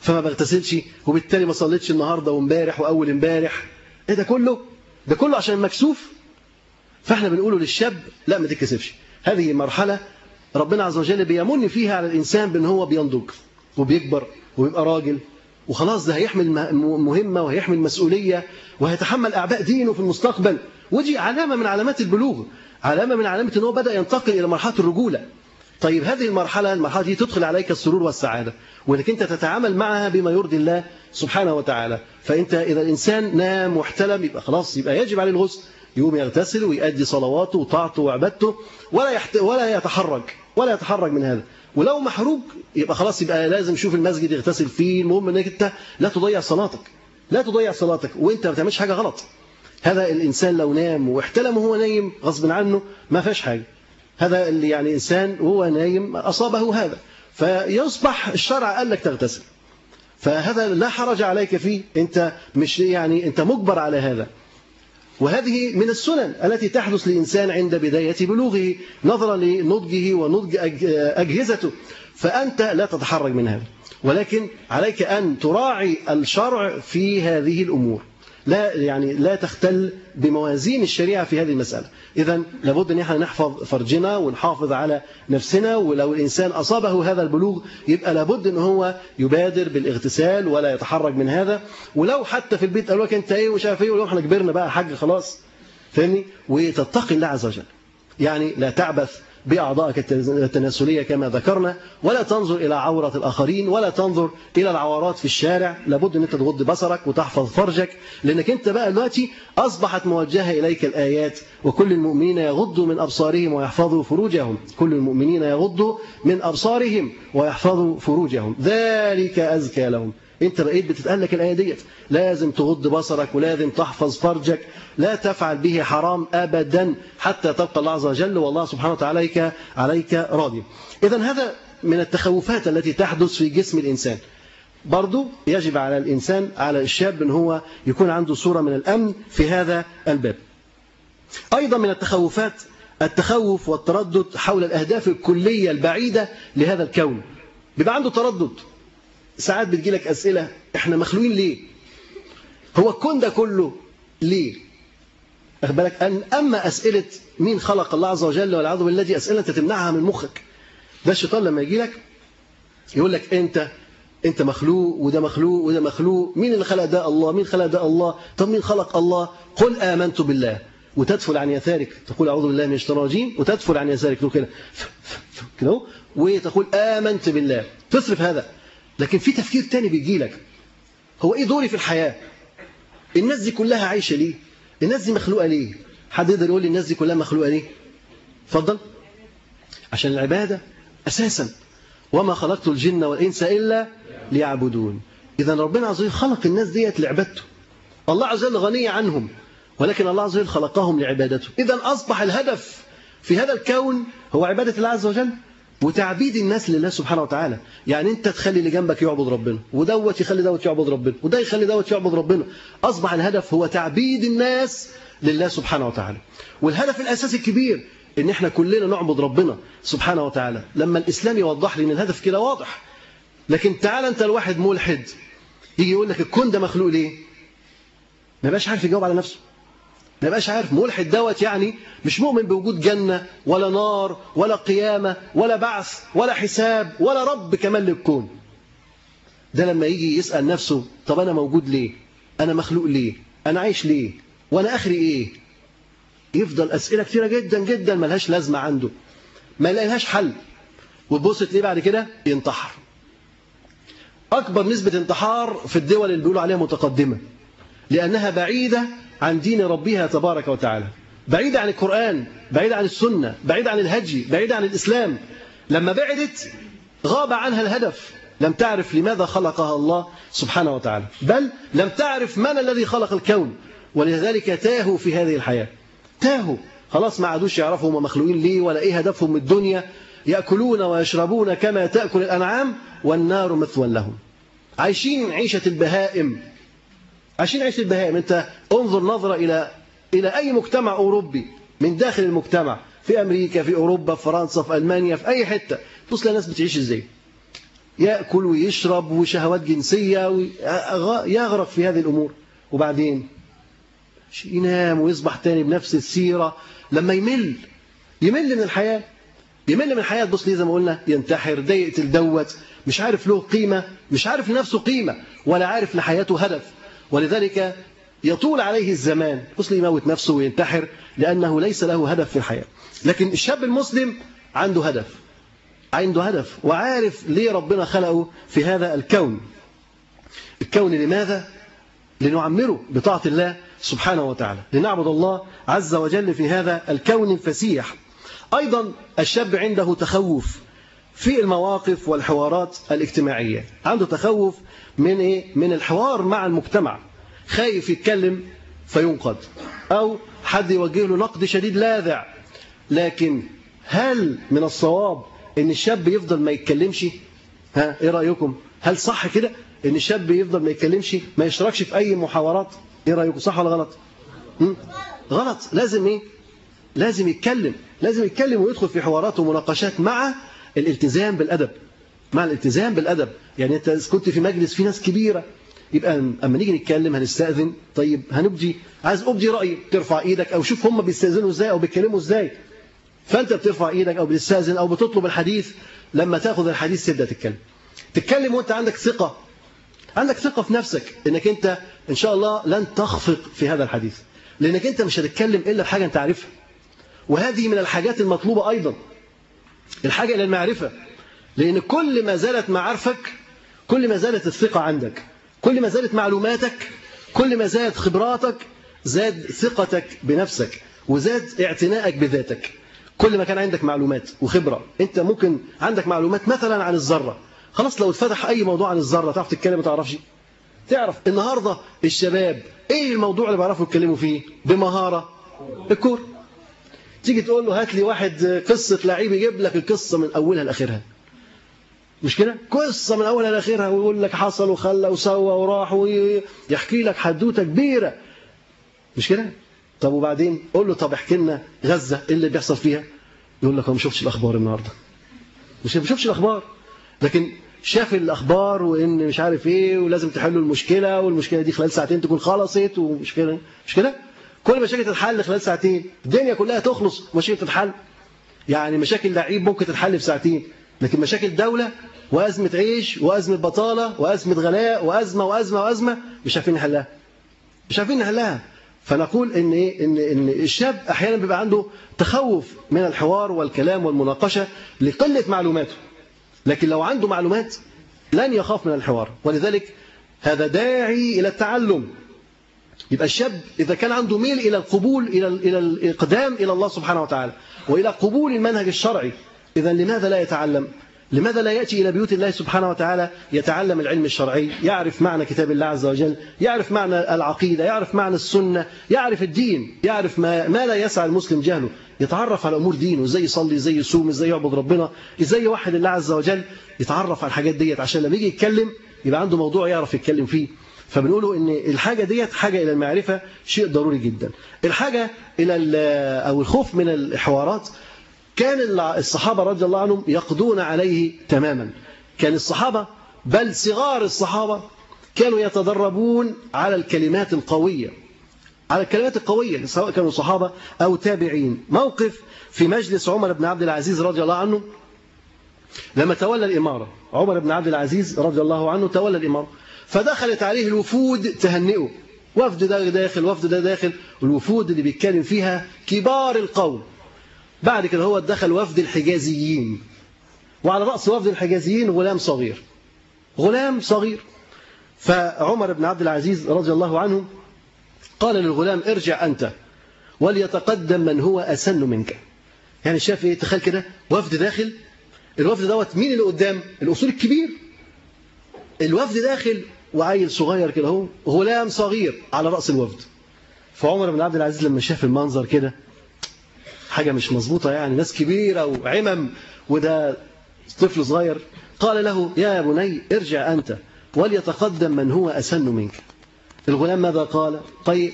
Speaker 3: فما بغتسلش وبالتالي ما صليتش النهارده وامبارح وأول امبارح. إيه ده كله؟ ده كله عشان مكسوف؟ فإحنا بنقوله للشاب لا ما تتكسفش. هذه مرحلة ربنا عز وجل بيمن فيها على الإنسان بأن هو بينضج وبيكبر وبيبقى راجل. وخلاص ده هيحمل مهمة وهيحمل مسؤولية وهيتحمل أعباء دينه في المستقبل. ودي علامة من علامات البلوغ. علامة من علامة أنه بدأ ينتقل إلى مرحلة الرجولة. طيب هذه المرحلة المرحلة دي تدخل عليك السرور والسعادة وإنك أنت تتعامل معها بما يرضي الله سبحانه وتعالى. فأنت إذا الإنسان نام واحتلم يبقى خلاص يبقى يجب عليه الغسل. يقوم يغتسل ويؤدي صلواته وطاعته وعبادته ولا يحت... ولا يتحرك ولا يتحرك من هذا. ولو محروق يبقى خلاص يبقى لازم شوف المسجد يغتسل فيه. المهم إنك أنت لا تضيع صلاتك لا تضيع صلاتك وأنت ما بتعملش حاجة غلط. هذا الإنسان لو نام واحتلم وهو نايم غصب عنه ما فيش حاجة. هذا اللي يعني إنسان وهو نايم أصابه هذا. فيصبح الشرع قال لك تغتسل. فهذا لا حرج عليك فيه. أنت مش يعني أنت مجبر على هذا. وهذه من السنن التي تحدث لإنسان عند بداية بلوغه نظرا لنضجه ونضج أجهزته. فأنت لا تتحرج من هذا. ولكن عليك أن تراعي الشرع في هذه الأمور. لا يعني لا تختل بموازين الشريعة في هذه المسألة. إذا لابد أن إحنا نحفظ فرجنا ونحافظ على نفسنا ولو الإنسان أصابه هذا البلوغ يبقى لابد أن هو يبادر بالاغتسال ولا يتحرج من هذا. ولو حتى في البيت قالوا لك أنت إيه ومش عارف إيه ولو إحنا كبرنا بقى حاج خلاص فاهمني؟ وتتقي الله عز وجل. يعني لا تعبث بأعضائك التناسلية كما ذكرنا. ولا تنظر إلى عورة الآخرين ولا تنظر إلى العورات في الشارع. لابد أن أنت تغض بصرك وتحفظ فرجك لأنك أنت بقى دلوقتي أصبحت موجهة إليك الآيات وكل المؤمنين يغضوا من أبصارهم ويحفظوا فروجهم. كل المؤمنين يغضوا من أبصارهم ويحفظوا فروجهم. ذلك أزكى لهم. انت بقيت بتتقلك الآية ديت. لازم تغض بصرك ولازم تحفظ فرجك. لا تفعل به حرام أبدا حتى تبقى الله عز وجل والله سبحانه وتعالى عليك, عليك راضي. إذا هذا من التخوفات التي تحدث في جسم الإنسان. برضو يجب على الإنسان على الشاب أن هو يكون عنده صورة من الأمن في هذا الباب. أيضا من التخوفات التخوف والتردد حول الأهداف الكلية البعيدة لهذا الكون. بيبقى عنده تردد. ساعات بتجي لك أسئلة إحنا مخلوقين ليه؟ هو الكون ده كله ليه؟ أخذ بالك أن أما أسئلة مين خلق الله عز وجل والعياذ بالله دي أسئلة أنت تمنعها من مخك. ده الشيطان لما يجي لك يقول لك أنت أنت مخلوق وده مخلوق وده مخلوق. مين اللي خلق ده؟ الله. مين خلق ده؟ الله. طب مين خلق الله؟ قل آمنت بالله. وتدفل عن يسارك. تقول أعوذ بالله من الشيطان الرجيم. وتدفل عن يسارك. تقول كده. كده وتقول آمنت بالله. تصرف هذا. لكن في تفكير تاني بيجي لك هو إيه دوري في الحياة؟ الناس دي كلها عايشة ليه؟ الناس دي مخلوقة ليه؟ حد يقدر يقول لي الناس دي كلها مخلوقة ليه؟ اتفضل. عشان العبادة أساسا. وما خلقت الجن والإنس إلا ليعبدون. إذا ربنا عز وجل خلق الناس ديت لعبادته. الله عز وجل غني عنهم ولكن الله عز وجل خلقهم لعبادته. إذا أصبح الهدف في هذا الكون هو عبادة الله عز وجل؟ وتعبيد الناس لله سبحانه وتعالى. يعني انت تخلي اللي جنبك يعبد ربنا ودوت يخلي دوت يعبد ربنا وده يخلي دوت يعبد ربنا. أصبح الهدف هو تعبيد الناس لله سبحانه وتعالى. والهدف الأساسي الكبير إن إحنا كلنا نعبد ربنا سبحانه وتعالى. لما الإسلام يوضح لي إن الهدف كده واضح. لكن تعال أنت الواحد ملحد يجي يقول لك الكون ده مخلوق ليه؟ ما يبقاش عارف يجاوب على نفسه. ما يبقاش عارف ملحد دوت يعني مش مؤمن بوجود جنة ولا نار ولا قيامة ولا بعث ولا حساب ولا رب كمان للكون. ده لما يجي يسأل نفسه طب أنا موجود ليه؟ أنا مخلوق ليه؟ أنا عايش ليه؟ وأنا آخري إيه؟ يفضل أسئلة كثيرة جدا جدا ملهاش لازمة عنده. ما يلاقيلهاش حل. وتبص تلاقيه بعد كده ينتحر. أكبر نسبة انتحار في الدول اللي بيقولوا عليها متقدمة. لأنها بعيدة عن دين ربها تبارك وتعالى. بعيدة عن القرآن بعيدة عن السنة بعيدة عن الهدي بعيدة عن الإسلام. لما بعدت غاب عنها الهدف. لم تعرف لماذا خلقها الله سبحانه وتعالى. بل لم تعرف من الذي خلق الكون. ولذلك تاهوا في هذه الحياة. تاهوا. خلاص ما عادوش يعرفوا هم مخلوقين ليه ولا إيه هدفهم من الدنيا. يأكلون ويشربون كما تأكل الأنعام والنار مثوى لهم. عايشين عيشة البهائم. عايشين عيشة البهائم انت انظر نظرة إلى إلى أي مجتمع أوروبي من داخل المجتمع. في أمريكا في أوروبا في فرنسا في ألمانيا في أي حتة. بص الناس بتعيش إزاي؟ يأكل ويشرب وشهوات جنسية يغرق في هذه الأمور. وبعدين؟ ينام ويصبح تاني بنفس السيرة. لما يمل يمل من الحياة. يمل من الحياة. تبص ليه زي ما قلنا ينتحر ده يقتل دوت مش عارف له قيمة مش عارف لنفسه قيمة ولا عارف لحياته هدف. ولذلك يطول عليه الزمان. بص يموت نفسه وينتحر لأنه ليس له هدف في الحياة. لكن الشاب المسلم عنده هدف. عنده هدف وعارف ليه ربنا خلقه في هذا الكون. الكون لماذا؟ لنعمره بطاعة الله سبحانه وتعالى. لنعبد الله عز وجل في هذا الكون الفسيح. أيضا الشاب عنده تخوف في المواقف والحوارات الاجتماعية. عنده تخوف من إيه؟ من الحوار مع المجتمع. خايف يتكلم فينقد. أو حد يوجه له نقد شديد لاذع. لكن هل من الصواب إن الشاب يفضل ما يتكلمش؟ ها إيه رأيكم؟ هل صح كده؟ إن الشاب يفضل ما يتكلمش ما يشتركش في أي محاورات؟ إيه رأيكم؟ صح ولا غلط? غلط. لازم إيه؟ لازم يتكلم. لازم يتكلم ويدخل في حوارات ومناقشات مع الالتزام بالأدب. مع الالتزام بالأدب. يعني أنت كنت في مجلس في ناس كبيرة يبقى أما نيجي نتكلم هنستأذن. طيب هنبدي عايز ابدي رأيي ترفع إيدك أو شوف هم بيستأذنوا إزاي أو بيتكلموا إزاي. فأنت بترفع إيدك أو بتستأذن أو بتطلب الحديث. لما تأخذ الحديث تبدأ تتكلم. تتكلم وأنت عندك ثقة. عندك ثقة في نفسك إنك أنت إن شاء الله لن تخفق في هذا الحديث. لأنك أنت مش هتتكلم إلا بحاجة أنت عارفها. وهذه من الحاجات المطلوبة أيضا. الحاجة إلى المعرفة. لأن كل ما زالت معارفك كل ما زالت الثقة عندك كل ما زالت معلوماتك كل ما زادت خبراتك زاد ثقتك بنفسك وزاد اعتنائك بذاتك. كل ما كان عندك معلومات وخبرة. أنت ممكن عندك معلومات مثلا عن الذرة. خلاص لو اتفتح أي موضوع عن الذرة تعرف تتكلم ما تعرفش؟ تعرف النهاردة الشباب إيه الموضوع اللي بيعرفوا يتكلموا فيه؟ بمهارة. الكورة تيجي تقول له هات لي واحد قصة لعيب يجيب لك القصة من أولها لآخرها. مش كده؟ قصة من أولها لآخرها ويقول لك حصل وخلى وسوى وراح ويحكي لك حدوتة كبيرة. مش كده؟ طب وبعدين؟ قول له طب احكي لنا غزة إيه اللي بيحصل فيها؟ يقول لك هو ما شفتش الأخبار النهاردة. مش ما شفتش الأخبار. لكن شاف الأخبار وإن مش عارف إيه ولازم تحلوا المشكلة والمشكلة دي خلال ساعتين تكون خلصت ومش كده؟ مش كده؟ كل مشاكل تتحل خلال ساعتين. الدنيا كلها تخلص مشاكل تتحل. يعني مشاكل لعيب ممكن تتحل في ساعتين لكن مشاكل دولة وأزمة عيش وأزمة بطالة وأزمة غلاء وأزمة وأزمة وأزمة. مش عارفين نحلها. مش عارفين نحلها. فنقول إيه؟ إن, إن الشاب أحيانا بيبقى عنده تخوف من الحوار والكلام والمناقشة لقلة معلوماته. لكن لو عنده معلومات لن يخاف من الحوار. ولذلك هذا داعي إلى التعلم. يبقى الشاب إذا كان عنده ميل إلى القبول إلى إلى الإقدام إلى الله سبحانه وتعالى. وإلى قبول المنهج الشرعي. إذا لماذا لا يتعلم؟ لماذا لا يأتي إلى بيوت الله سبحانه وتعالى يتعلم العلم الشرعي يعرف معنى كتاب الله عز وجل يعرف معنى العقيدة يعرف معنى السنة يعرف الدين يعرف ما, ما لا يسعى المسلم جهله. يتعرف على أمور دينه إزاي يصلي إزاي يصوم إزاي يعبد ربنا إزاي يوحد الله عز وجل؟ يتعرف على الحاجات ديت. عشان لما يجي يتكلم يبقى عنده موضوع يعرف يتكلم فيه. فبنقوله إن الحاجة ديت حاجة إلى المعرفة شيء ضروري جدا. الحاجة إلى أو الخوف من الحوارات كان الصحابة رضي الله عنهم يقضون عليه تماما. كان الصحابة بل صغار الصحابة كانوا يتدربون على الكلمات القوية. على الكلمات القوية سواء كانوا صحابة أو تابعين. موقف في مجلس عمر بن عبد العزيز رضي الله عنه لما تولى الإمارة. عمر بن عبد العزيز رضي الله عنه تولى الإمارة. فدخلت عليه الوفود تهنئه. وفد ده داخل وفد ده داخل. الوفود اللي بيتكلم فيها كبار القوم. بعد كده هو دخل وفد الحجازيين. وعلى رأس وفد الحجازيين غلام صغير. غلام صغير. فعمر بن عبد العزيز رضي الله عنه قال للغلام ارجع أنت وليتقدم من هو أسن منك. يعني شاف إيه؟ تخيل كده وفد داخل. الوفد دوت مين اللي قدام؟ الأصول الكبير. الوفد داخل وعيل صغير كده اهو غلام صغير على رأس الوفد. فعمر بن عبد العزيز لما شاف المنظر كده حاجة مش مظبوطة يعني ناس كبيرة وعمم وده طفل صغير. قال له يا بني ارجع أنت وليتقدم من هو أسن منك. الغلام ماذا قال؟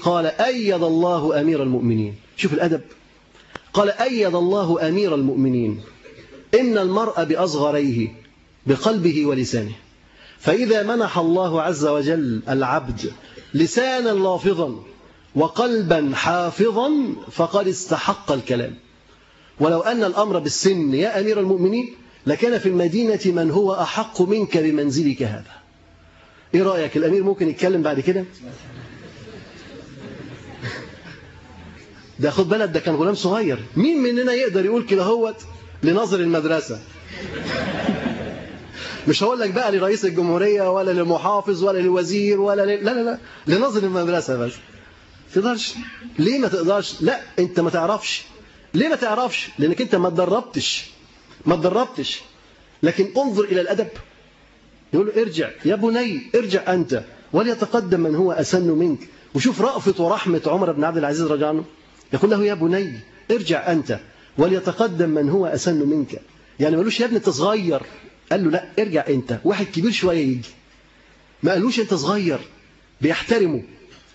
Speaker 3: قال أيد الله أمير المؤمنين. شوف الأدب. قال أيد الله أمير المؤمنين. إن المرء بأصغريه بقلبه ولسانه. فإذا منح الله عز وجل العبد لسانا لافظا وقلبا حافظا فقد استحق الكلام. ولو أن الأمر بالسن يا أمير المؤمنين لكان في المدينة من هو أحق منك بمنزلك هذا. إيه رأيك؟ الأمير ممكن يتكلم بعد كده؟ ده خد بالك ده كان غلام صغير. مين مننا يقدر يقول كده هوت لنظر المدرسة؟ مش هقول لك بقى لرئيس الجمهورية ولا للمحافظ ولا للوزير ولا ل... لا لا لا لنظر المدرسة بس تقدرش. ليه ما تقدرش؟ لا انت ما تعرفش. ليه ما تعرفش؟ لانك انت ما تدربتش. ما تدربتش. لكن انظر إلى الأدب. يقول له ارجع يا بني ارجع أنت. وليتقدم من هو أسن منك. وشوف رأفة ورحمة عمر بن عبد العزيز رضي عنه. يقول له يا بني ارجع أنت. وليتقدم من هو أسن منك. يعني ما قالوش يا ابني أنت صغير. قال له لا ارجع أنت. واحد كبير شوية يجي. ما قالوش أنت صغير. بيحترمه.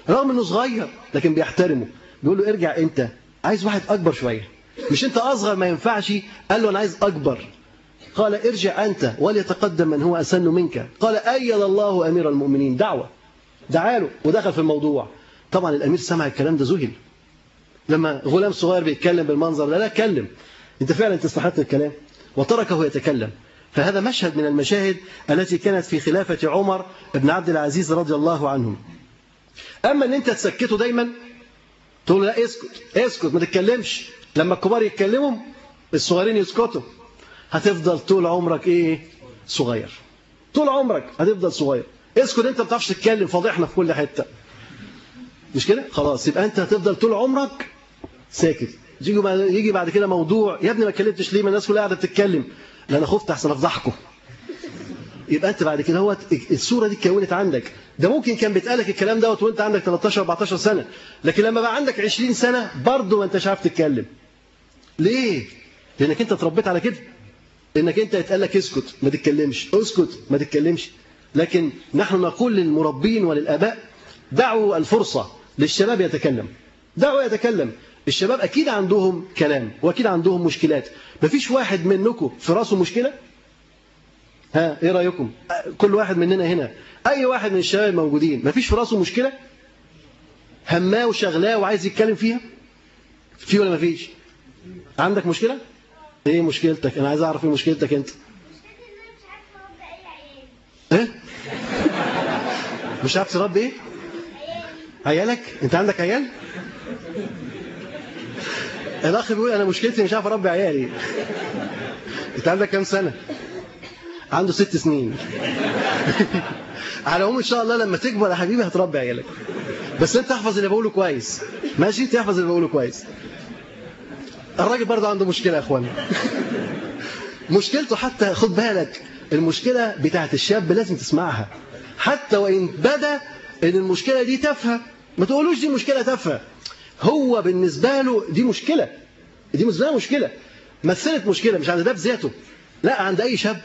Speaker 3: رغم إنه صغير لكن بيحترمه. بيقول له ارجع أنت عايز واحد أكبر شوية. مش أنت أصغر ما ينفعش. قال له أنا عايز أكبر. قال ارجع أنت وليتقدم من هو أسن منك. قال أيد الله أمير المؤمنين. دعوة. دعاله ودخل في الموضوع. طبعا الأمير سمع الكلام ده ذهل. لما غلام صغير بيتكلم بالمنظر ده لا اتكلم. أنت فعلا تستحق الكلام. وتركه يتكلم. فهذا مشهد من المشاهد التي كانت في خلافة عمر بن عبد العزيز رضي الله عنه. أما أن أنت تسكته دايما تقول لا اسكت اسكت ما تتكلمش. لما الكبار يتكلموا الصغيرين يسكتوا. هتفضل طول عمرك إيه؟ صغير. طول عمرك هتفضل صغير. اسكت أنت ما بتعرفش تتكلم فاضحنا في كل حتة. مش كده؟ خلاص يبقى أنت هتفضل طول عمرك ساكت. يجي بعد كده موضوع يا ابني ما اتكلمتش ليه؟ ما الناس كلها قاعدة بتتكلم. لا أنا خفت أحسن أفضحكم. يبقى انت بعد كده هو الصورة دي اتكونت عندك. ده ممكن كان بيتقالك الكلام دوت وانت عندك 13 14 سنة. لكن لما بقى عندك 20 سنة برضه ما انتش عارف تتكلم. ليه؟ لأنك انت اتربيت على كده. إنك انت يتقال لك اسكت ما تتكلمش. اسكت ما تتكلمش. لكن نحن نقول للمربين وللآباء دعوا الفرصة للشباب يتكلم. دعوا يتكلم. الشباب أكيد عندهم كلام وأكيد عندهم مشكلات. مفيش واحد منكم في راسه مشكلة؟ ها إيه رأيكم؟ كل واحد مننا هنا. أي واحد من الشباب الموجودين مفيش في راسه مشكلة؟ هماه وشغلاه وعايز يتكلم فيها؟ في ولا مفيش؟ عندك مشكلة؟ إيه مشكلتك؟ أنا عايز أعرف إيه مشكلتك أنت. إيه؟ مش عارف تربي إيه؟ عيالك؟ أنت عندك عيال؟ الأخ بيقول أنا مشكلتي مش عارف أربي عيالي. أنت عندك كام سنة؟ عنده ست سنين. على العموم إن شاء الله لما تكبر يا حبيبي هتربي عيالك. بس أنت احفظ اللي بقوله كويس. ماشي؟ تحفظ اللي بقوله كويس. الراجل برضه عنده مشكلة يا اخوانا مشكلته حتى خد بالك المشكلة بتاعت الشاب لازم تسمعها. حتى وإن بدأ إن المشكلة دي تافهة. ما تقولوش دي مشكلة تافهة. هو بالنسبة له دي مشكلة. دي بالنسبة له مشكلة. مثلت مشكلة مش عند ده بذاته. لا عند أي شاب.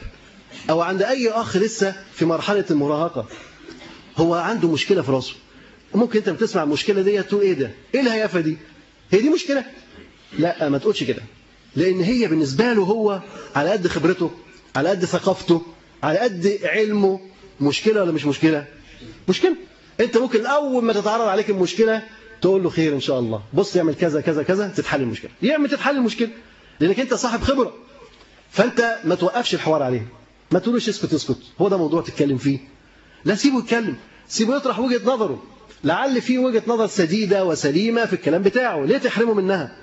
Speaker 3: أو عند أي أخ لسه في مرحلة المراهقة. هو عنده مشكلة في راسه. ممكن أنت بتسمع المشكلة دي تقول إيه ده؟ إيه الهيافة دي؟ هي دي مشكلة. لا ما تقولش كده. لأن هي بالنسبة له هو على قد خبرته على قد ثقافته على قد علمه. مشكلة ولا مش مشكلة؟ مشكلة. أنت ممكن أول ما تتعرض عليك المشكلة تقول له خير إن شاء الله. بص يعمل كذا كذا كذا تتحل المشكلة. يعمل تتحل المشكلة لأنك أنت صاحب خبرة. فأنت ما توقفش الحوار عليه. ما تقولوش اسكت اسكت. هو ده موضوع تتكلم فيه. لا سيبه يتكلم. سيبه يطرح وجهة نظره. لعل في وجهة نظر سديدة وسليمة في الكلام بتاعه. ليه تحرمه منها؟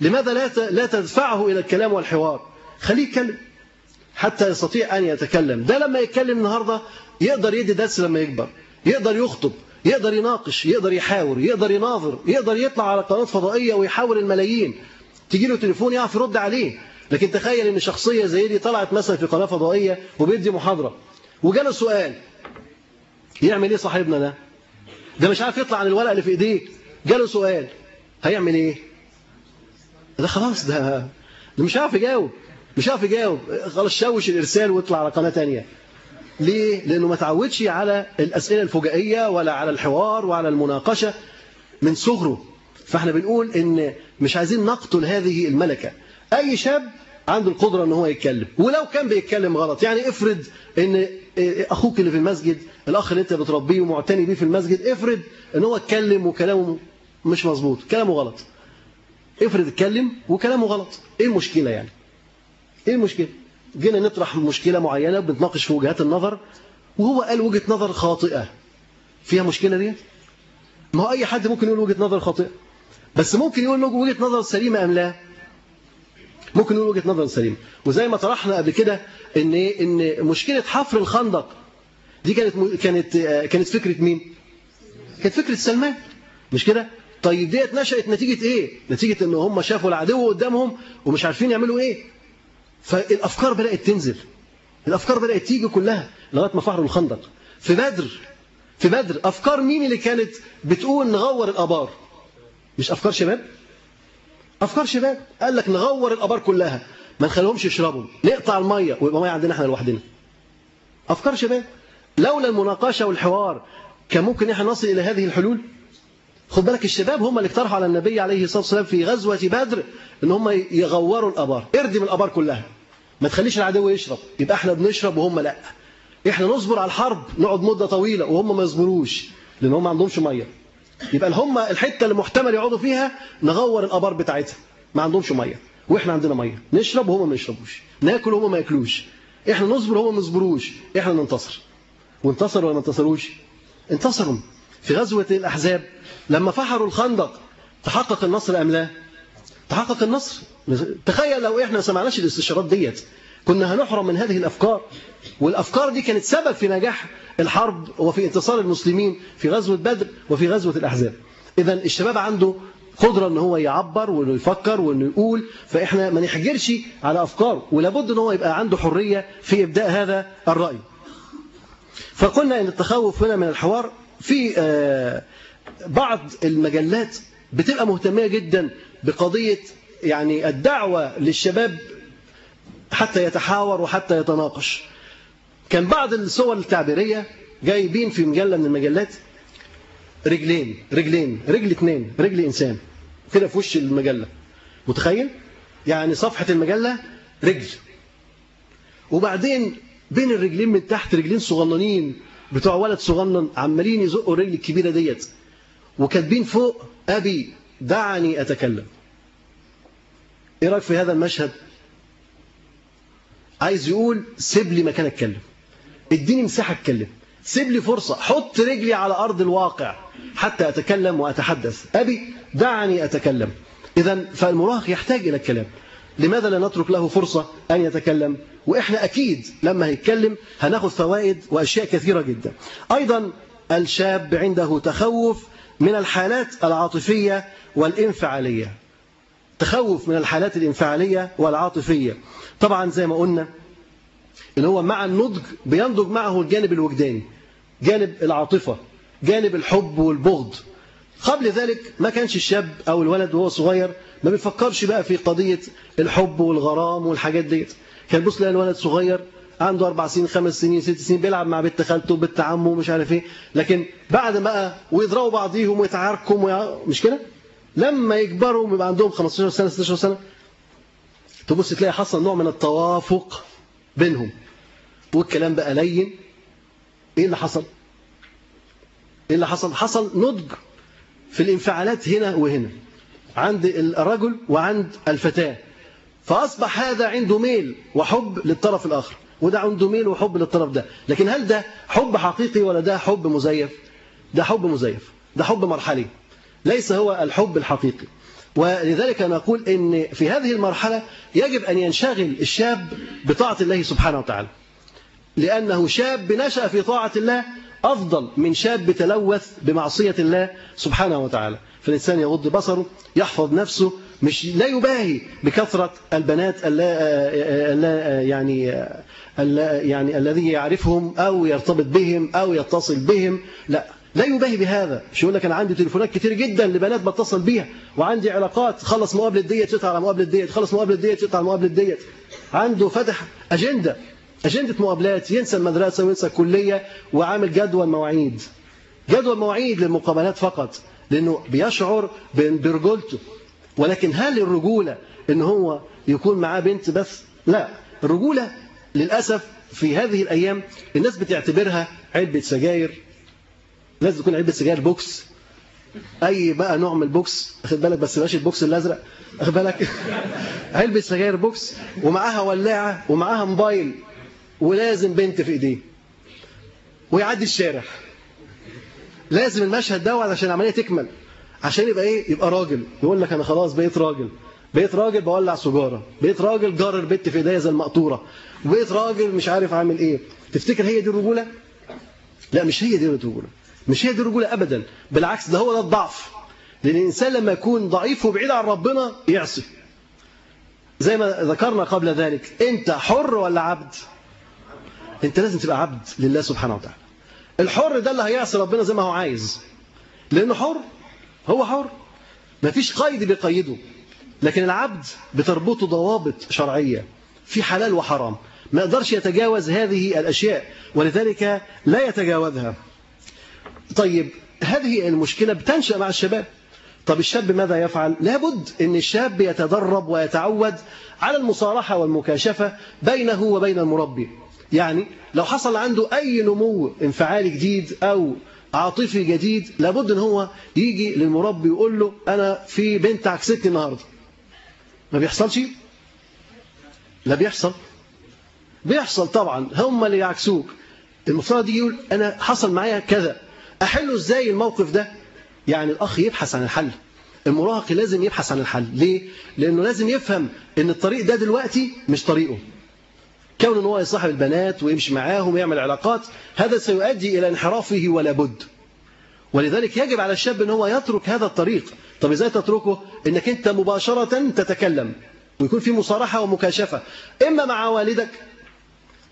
Speaker 3: لماذا لا لا تدفعه إلى الكلام والحوار؟ خليه يتكلم. حتى يستطيع أن يتكلم. ده لما يتكلم النهارده يقدر يدي درس لما يكبر. يقدر يخطب. يقدر يناقش. يقدر يحاور. يقدر يناظر. يقدر يطلع على قناة فضائية ويحاور الملايين. تيجي له تليفون يعرف يرد عليه. لكن تخيل إن شخصية زي دي طلعت مثلا في قناة فضائية وبيدي محاضرة وجاله سؤال يعمل إيه صاحبنا ده؟ ده مش عارف يطلع عن الورق اللي في إيديه جاله سؤال هيعمل إيه؟ ده خلاص ده ده مش عارف يجاوب مش عارف يجاوب خلاص شوش الإرسال واطلع على قناة ثانية ليه؟ لأنه ما تعودش على الأسئلة الفجائية ولا على الحوار وعلى المناقشة من صغره. فإحنا بنقول إن مش عايزين نقتل هذه الملكة. أي شاب عنده القدرة إن هو يتكلم. ولو كان بيتكلم غلط يعني افرض إن أخوك اللي في المسجد الأخ اللي أنت بتربيه ومعتني بيه في المسجد افرض إن هو اتكلم وكلامه مش مظبوط كلامه غلط. افرض اتكلم وكلامه غلط. إيه المشكلة يعني؟ إيه المشكلة؟ جينا نطرح مشكلة معينة بنتناقش في وجهات النظر وهو قال وجهة نظر خاطئة. فيها مشكلة دي ما هو أي حد ممكن يقول وجهة نظر خاطئة. بس ممكن يقول وجهة نظر سليمة أم لا؟ ممكن نقول وجهة نظر سليمه وزي ما طرحنا قبل كده إن إن مشكلة حفر الخندق دي كانت كانت كانت فكرة مين؟ كانت فكرة سلمان. مش كده؟ طيب ديت نشأت نتيجة إيه؟ نتيجة إن هم شافوا العدو قدامهم ومش عارفين يعملوا إيه. فالأفكار بدأت تنزل. الأفكار بدأت تيجي كلها لغاية ما فحروا الخندق. في بدر في بدر أفكار مين اللي كانت بتقول نغور الآبار؟ مش أفكار شباب؟ أفكار شباب؟ قال لك نغور الأبار كلها ما نخليهمش يشربوا نقطع المية ويبقى ميه عندنا إحنا لوحدنا. أفكار شباب؟ لولا المناقشة والحوار كان ممكن إحنا نصل إلى هذه الحلول؟ خد بالك الشباب هم اللي اقترحوا على النبي عليه الصلاة والسلام في غزوة بدر إن هم يغوروا الأبار اردم الأبار كلها. ما تخليش العدو يشرب يبقى إحنا بنشرب وهم لأ. إحنا نصبر على الحرب نقعد مدة طويلة وهم ما يصبروش لأن هم ما عندهمش مية. يبقى هم الحتة اللي محتمل يقعدوا فيها نغور الآبار بتاعتها. ما عندهمش مية. وإحنا عندنا مية. نشرب وهم ما يشربوش. ناكل وهم ما ياكلوش. إحنا نصبر وهم ما يصبروش إحنا ننتصر. وانتصروا ولا ما انتصروش؟ انتصروا. في غزوة الأحزاب لما فحروا الخندق تحقق النصر أم لا؟ تحقق النصر. تخيل لو إحنا ما سمعناش الاستشارات ديت. كنا هنحرم من هذه الأفكار. والأفكار دي كانت سبب في نجاح الحرب وفي انتصار المسلمين في غزوة بدر وفي غزوة الأحزاب. إذا الشباب عنده قدرة إن هو يعبر وإنه يفكر وإنه يقول فإحنا ما نحجرش على افكاره ولابد إن هو يبقى عنده حرية في إبداء هذا الرأي. فقلنا إن التخوف هنا من الحوار في آه، بعض المجلات بتبقى مهتمية جدا بقضية يعني الدعوة للشباب حتى يتحاور وحتى يتناقش. كان بعض الصور التعبيرية جايبين في مجلة من المجلات رجلين رجلين رجل اثنين رجل إنسان كده في وش المجلة. متخيل؟ يعني صفحة المجلة رجل. وبعدين بين الرجلين من تحت رجلين صغننين بتوع ولد صغنن عمالين يزقوا الرجل الكبيرة ديت. وكاتبين فوق أبي دعني أتكلم. إيه رأيك في هذا المشهد؟ عايز يقول سيب لي مكان أتكلم. اديني مساحة أتكلم. سيب لي فرصة. حط رجلي على أرض الواقع حتى أتكلم وأتحدث. أبي دعني أتكلم. إذا فالمراهق يحتاج إلى الكلام. لماذا لا نترك له فرصة أن يتكلم؟ وإحنا أكيد لما هيتكلم هناخد فوائد وأشياء كثيرة جدا. أيضا الشاب عنده تخوف من الحالات العاطفية والإنفعالية. تخوف من الحالات الإنفعالية والعاطفية. طبعا زي ما قلنا إن هو مع النضج بينضج معه الجانب الوجداني جانب العاطفة جانب الحب والبغض. قبل ذلك ما كانش الشاب أو الولد وهو صغير ما بيفكرش بقى في قضية الحب والغرام والحاجات ديت. كان بص لقى الولد صغير عنده أربع سنين خمس سنين ست سنين بيلعب مع بنت خالته وبنت عمه ومش عارف إيه. لكن بعد بقى ويضربوا بعضيهم ويتعاركوا. مش كده؟ لما يكبروا ويبقى عندهم 15 سنة 16 سنة تبص تلاقي حصل نوع من التوافق بينهم. والكلام بقى لين. إيه اللي حصل؟ إيه اللي حصل؟ حصل نضج في الانفعالات هنا وهنا عند الرجل وعند الفتاة. فأصبح هذا عنده ميل وحب للطرف الآخر وده عنده ميل وحب للطرف ده. لكن هل ده حب حقيقي ولا ده حب مزيف؟ ده حب مزيف ده حب مرحلي. ليس هو الحب الحقيقي. ولذلك نقول إن في هذه المرحلة يجب أن ينشغل الشاب بطاعة الله سبحانه وتعالى. لأنه شاب نشأ في طاعة الله أفضل من شاب تلوث بمعصية الله سبحانه وتعالى. فالإنسان يغض بصره يحفظ نفسه مش لا يباهي بكثرة البنات اللا يعني اللا يعني الذي يعرفهم أو يرتبط بهم أو يتصل بهم لا. لا يباهي بهذا. مش يقول لك؟ أنا عندي تليفونات كتير جدا لبنات بتصل بيها وعندي علاقات خلص مقابلة ديت يقطع على مقابلة ديت خلص مقابلة ديت يقطع على مقابلة ديت عنده فتح أجندة أجندة مقابلات ينسى المدرسة وينسى الكلية وعامل جدول مواعيد. جدول مواعيد للمقابلات فقط لأنه بيشعر برجولته ولكن هل الرجولة إن هو يكون معاه بنت بس؟ لا. الرجولة للأسف في هذه الأيام الناس بتعتبرها علبة سجاير. لازم تكون علبة سجاير بوكس. أي بقى نوع من البوكس أخد بالك؟ بس بلاش البوكس الأزرق. أخد بالك؟ علبة سجاير بوكس ومعاها ولاعة ومعاها موبايل ولازم بنت في إيديه. ويعدي الشارع. لازم المشهد ده عشان العملية تكمل. عشان يبقى إيه؟ يبقى راجل. يقول لك أنا خلاص بقيت راجل. بقيت راجل بولع سجاره بقيت راجل جار البت في إيديا زي المقطورة. بقيت راجل مش عارف عامل إيه. تفتكر هي دي الرجولة؟ لا مش هي دي الرجولة. مش هي دي الرجولة ابدا بالعكس ده هو ده الضعف. لأن الإنسان لما يكون ضعيف وبعيد عن ربنا يعصي. زي ما ذكرنا قبل ذلك أنت حر ولا عبد؟ أنت لازم تبقى عبد لله سبحانه وتعالى. الحر ده اللي هيعصي ربنا زي ما هو عايز. لأنه حر هو حر. ما فيش قيد بيقيده. لكن العبد بتربطه ضوابط شرعية. في حلال وحرام. ما يقدرش يتجاوز هذه الأشياء. ولذلك لا يتجاوزها. طيب هذه المشكلة بتنشأ مع الشباب. طب الشاب ماذا يفعل؟ لابد أن الشاب يتدرب ويتعود على المصارحة والمكاشفة بينه وبين المربي. يعني لو حصل عنده أي نمو انفعالي جديد أو عاطفي جديد لابد إن هو يجي للمربي ويقول له أنا في بنت عكستني النهارده. ما بيحصلش؟ لا بيحصل. بيحصل طبعا. هم اللي يعكسوك. المفترض يقول أنا حصل معايا كذا. احله إزاي الموقف ده؟ يعني الأخ يبحث عن الحل. المراهق لازم يبحث عن الحل. ليه؟ لأنه لازم يفهم إن الطريق ده دلوقتي مش طريقه. كون هو يصاحب البنات ويمشي معاهم ويعمل علاقات هذا سيؤدي إلى انحرافه ولا بد. ولذلك يجب على الشاب إن هو يترك هذا الطريق. طب إزاي تتركه؟ إنك أنت مباشرة تتكلم ويكون في مصارحة ومكاشفة. إما مع والدك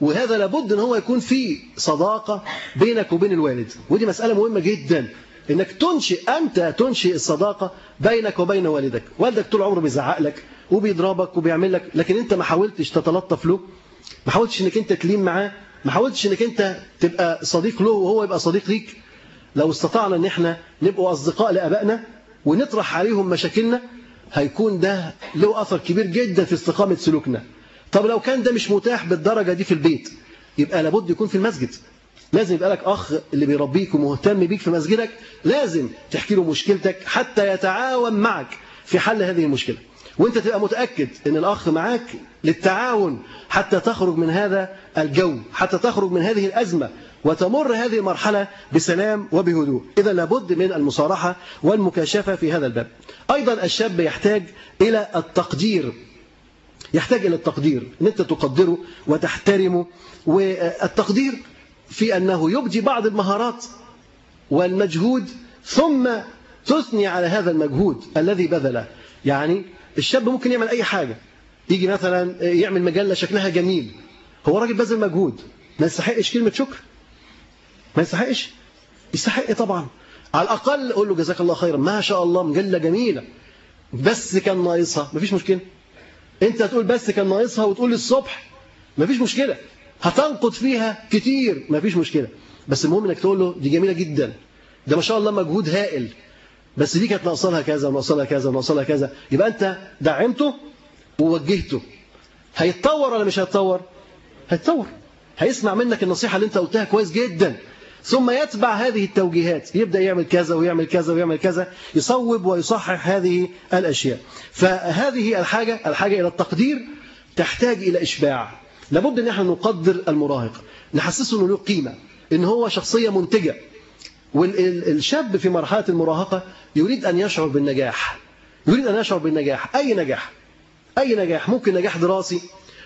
Speaker 3: وهذا لابد إن هو يكون في صداقة بينك وبين الوالد. ودي مسألة مهمة جدا. إنك تنشئ أنت تنشئ الصداقة بينك وبين والدك. والدك طول عمره بيزعق لك وبيضربك وبيعمل لك لكن أنت ما حاولتش تتلطف له ما حاولتش إنك أنت تلين معاه ما حاولتش إنك أنت تبقى صديق له وهو يبقى صديق ليك. لو استطعنا إن إحنا نبقوا أصدقاء لآبائنا ونطرح عليهم مشاكلنا هيكون ده له أثر كبير جدا في استقامة سلوكنا. طب لو كان ده مش متاح بالدرجة دي في البيت يبقى لابد يكون في المسجد. لازم يبقى لك أخ اللي بيربيك ومهتم بيك في مسجدك لازم تحكي له مشكلتك حتى يتعاون معك في حل هذه المشكلة. وأنت تبقى متأكد إن الأخ معاك للتعاون حتى تخرج من هذا الجو حتى تخرج من هذه الأزمة وتمر هذه المرحلة بسلام وبهدوء. إذا لابد من المصارحة والمكاشفة في هذا الباب. أيضا الشاب يحتاج إلى التقدير. يحتاج إلى التقدير أن أنت تقدره وتحترمه. والتقدير في أنه يبدي بعض المهارات والمجهود ثم تثني على هذا المجهود الذي بذله. يعني الشاب ممكن يعمل أي حاجة. يجي مثلا يعمل مجلة شكلها جميل. هو راجل بذل مجهود. ما يستحقش كلمة شكر؟ ما يستحقش؟ يستحق طبعا؟ على الأقل قول له جزاك الله خيرا ما شاء الله مجلة جميلة. بس كان ناقصها. مفيش مشكلة. انت تقول بس كان ناقصها وتقول الصبح. مفيش مشكلة. هتنقد فيها كتير. مفيش مشكلة. بس المهم انك تقول له دي جميلة جدا. ده ما شاء الله مجهود هائل. بس دي كانت ناقصة لها كذا وناقصة لها كذا وناقصة لها كذا. يبقى انت دعمته ووجهته. هيتطور ولا مش هيتطور؟ هيتطور. هيسمع منك النصيحة اللي انت قلتها كويس جدا. ثم يتبع هذه التوجيهات. يبدأ يعمل كذا ويعمل كذا ويعمل كذا يصوب ويصحح هذه الأشياء. فهذه الحاجة الحاجة إلى التقدير تحتاج إلى إشباع. لابد أن إحنا نقدر المراهق. نحسسه أنه له قيمة أن هو شخصية منتجة. والشاب في مرحلة المراهقة يريد أن يشعر بالنجاح. يريد أن يشعر بالنجاح. أي نجاح؟ أي نجاح؟ ممكن نجاح دراسي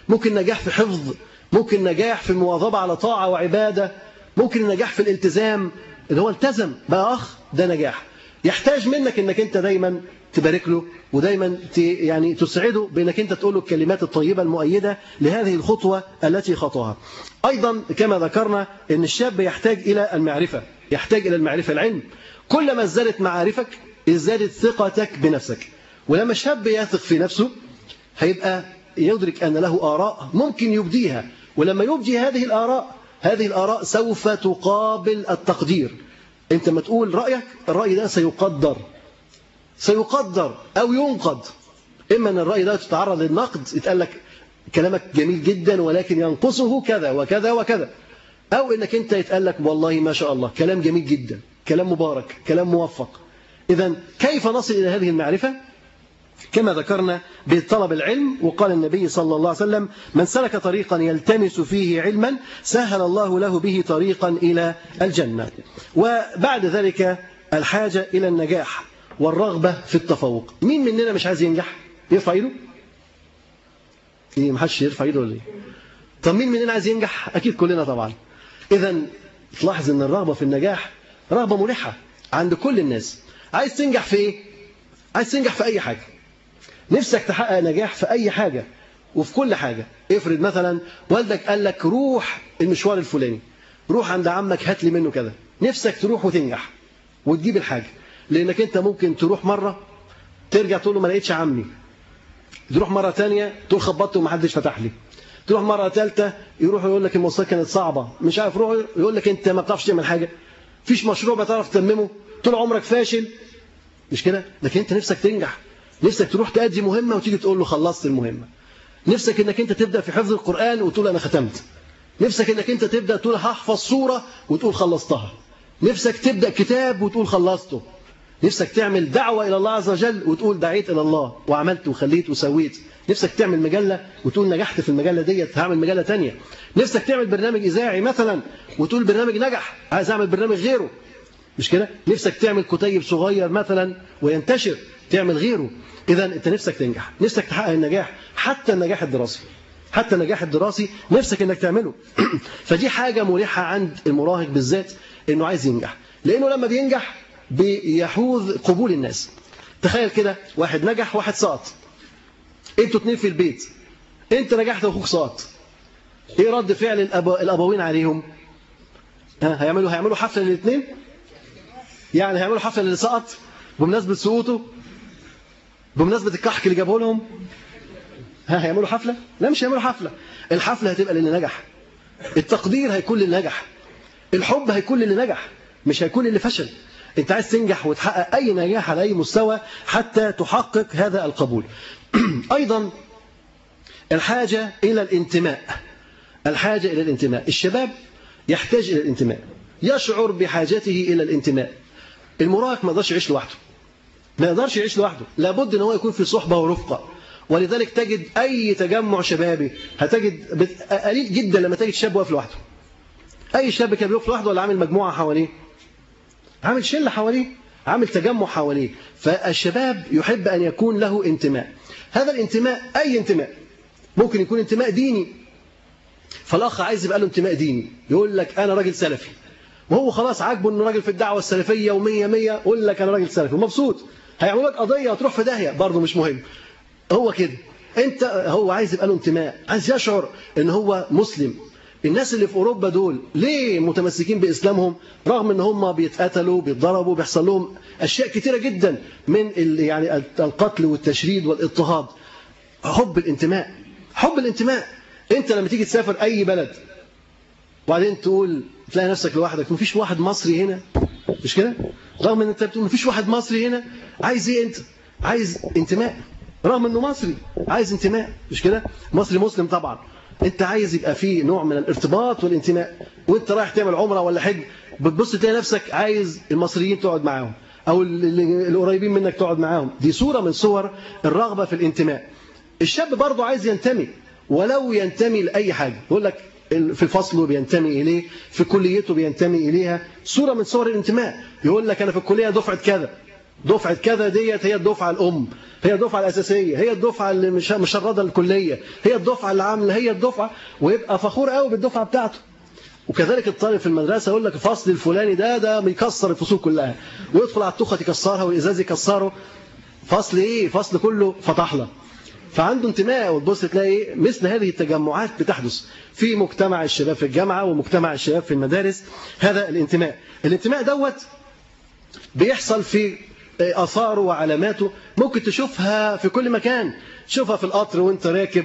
Speaker 3: ممكن نجاح في حفظ ممكن نجاح في المواظبة على طاعة وعبادة. ممكن النجاح في الالتزام اللي هو التزم. بقى أخ ده نجاح. يحتاج منك إنك أنت دايما تبارك له ودايما يعني تسعده بإنك أنت تقول له الكلمات الطيبة المؤيدة لهذه الخطوة التي خطوها أيضا كما ذكرنا إن الشاب يحتاج إلى المعرفة يحتاج إلى المعرفة العلم. كلما ازدادت معارفك ازدادت ثقتك بنفسك. ولما الشاب يثق في نفسه هيبقى يدرك أن له آراء ممكن يبديها. ولما يبدي هذه الآراء هذه الآراء سوف تقابل التقدير. أنت ما تقول رأيك الرأي ده سيقدر. سيقدر أو ينقد. إما أن الرأي ده تتعرض للنقد يتقال لك كلامك جميل جدا ولكن ينقصه كذا وكذا وكذا. أو أنك أنت يتقال لك والله ما شاء الله كلام جميل جدا كلام مبارك كلام موفق. إذا كيف نصل إلى هذه المعرفة؟ كما ذكرنا بطلب العلم وقال النبي صلى الله عليه وسلم من سلك طريقا يلتمس فيه علما سهل الله له به طريقا إلى الجنة. وبعد ذلك الحاجة إلى النجاح والرغبة في التفوق. مين مننا مش عايز ينجح؟ يرفع إيده؟ إيه محدش يرفع إيده ولا إيه؟ طب مين مننا عايز ينجح؟ أكيد كلنا طبعا. اذا تلاحظ إن الرغبة في النجاح رغبة ملحة عند كل الناس. عايز تنجح في إيه؟ عايز تنجح في أي حاجة. نفسك تحقق نجاح في أي حاجة وفي كل حاجة. افرض مثلا والدك قال لك روح المشوار الفلاني روح عند عمك هات لي منه كذا. نفسك تروح وتنجح وتجيب الحاجة. لأنك أنت ممكن تروح مرة ترجع تقول له ما لقيتش عمي. تروح مرة تانية تقول خبطت ومحدش فتح لي. تروح مرة ثالثة يروح يقول لك المواصلات كانت صعبة. مش عارف روح يقول لك أنت ما بتعرفش تعمل حاجة. فيش مشروع بتعرف تتممه طول عمرك فاشل. مش كده؟ لكن أنت نفسك تنجح. نفسك تروح تأدي مهمة وتيجي تقول له خلصت المهمة. نفسك إنك أنت تبدأ في حفظ القرآن وتقول أنا ختمت. نفسك إنك أنت تبدأ تقول هحفظ صورة وتقول خلصتها. نفسك تبدأ كتاب وتقول خلصته. نفسك تعمل دعوة إلى الله عز وجل وتقول دعيت إلى الله وعملت وخليت وسويت. نفسك تعمل مجلة وتقول نجحت في المجلة ديت هعمل مجلة تانية. نفسك تعمل برنامج إذاعي مثلا وتقول برنامج نجح عايز أعمل برنامج غيره. مش كده؟ نفسك تعمل كتيب صغير مثلا وينتشر تعمل غيره. إذا أنت نفسك تنجح نفسك تحقق النجاح حتى النجاح الدراسي. حتى النجاح الدراسي نفسك إنك تعمله. فدي حاجة مريحة عند المراهق بالذات إنه عايز ينجح. لأنه لما بينجح بيحوز قبول الناس. تخيل كده واحد نجح واحد سقط. أنتوا اتنين في البيت. أنت نجحت وأخوك سقط. إيه رد فعل. الأبوين عليهم؟ ها هيعملوا هيعملوا حفلة للاثنين يعني هيعملوا حفلة للي سقط بمناسبة سقوطه بمناسبة الكحك اللي جابه لهم ها هيعملوا حفلة؟ لا مش هيعملوا حفلة. الحفلة هتبقى للي نجح. التقدير هيكون للي نجح. الحب هيكون للي نجح مش هيكون للي فشل. انت عايز تنجح وتحقق أي نجاح على أي مستوى حتى تحقق هذا القبول. أيضا الحاجة إلى الانتماء. الحاجة إلى الانتماء. الشباب يحتاج إلى الانتماء. يشعر بحاجته إلى الانتماء. المراهق ما يقدرش يعيش لوحده. ما يقدرش يعيش لوحده. لابد إن هو يكون في صحبة ورفقة. ولذلك تجد أي تجمع شبابي هتجد قليل جدا لما تجد شاب واقف لوحده. أي شاب كان بيقف لوحده ولا عامل مجموعة حواليه. عامل شلة حواليه. عامل تجمع حواليه. فالشباب يحب أن يكون له انتماء. هذا الانتماء أي انتماء؟ ممكن يكون انتماء ديني. فالأخ عايز يبقى له انتماء ديني. يقول لك أنا راجل سلفي. وهو خلاص عاجبه إنه راجل في الدعوة السلفية و100 100 يقول لك أنا راجل سلفي ومبسوط. هيعملوا لك قضية وتروح في داهية برضه مش مهم. هو كده. أنت هو عايز يبقى له انتماء عايز يشعر إن هو مسلم. الناس اللي في أوروبا دول ليه متمسكين بإسلامهم؟ رغم إن هم بيتقتلوا بيتضربوا بيحصل لهم أشياء كتيرة جدا من يعني القتل والتشريد والإضطهاد. حب الانتماء. حب الانتماء. أنت لما تيجي تسافر أي بلد وبعدين تقول تلاقي نفسك لوحدك مفيش واحد مصري هنا. مش كده؟ رغم إن أنت بتقول مفيش واحد مصري هنا عايز إيه أنت؟ عايز انتماء. رغم إنه مصري عايز انتماء. مش كده؟ مصري مسلم طبعا. أنت عايز يبقى فيه نوع من الارتباط والانتماء. وأنت رايح تعمل عمرة ولا حج بتبص تلاقي نفسك عايز المصريين تقعد معاهم أو القريبين منك تقعد معاهم. دي صورة من صور الرغبة في الانتماء. الشاب برضه عايز ينتمي ولو ينتمي لأي حاجة. يقول لك في فصله بينتمي إليه في كليته بينتمي إليها. صورة من صور الانتماء. يقول لك أنا في الكلية دفعة كذا. دفعة كذا ديت هي الدفعة الأم هي الدفعة الأساسية هي الدفعة اللي مش مشردة الكلية هي الدفعة اللي عاملة هي الدفعة. ويبقى فخور قوي بالدفعة بتاعته. وكذلك الطالب في المدرسة يقول لك الفصل الفلاني ده ده بيكسر الفصول كلها. ويدخل على التخة يكسرها والإزاز يكسره. فصل إيه؟ فصل كله فطحلة فعنده انتماء. وتبص تلاقي مثل هذه التجمعات بتحدث في مجتمع الشباب في الجامعة ومجتمع الشباب في المدارس. هذا الانتماء. الانتماء دوت بيحصل في آثاره وعلاماته. ممكن تشوفها في كل مكان. تشوفها في القطر وانت راكب.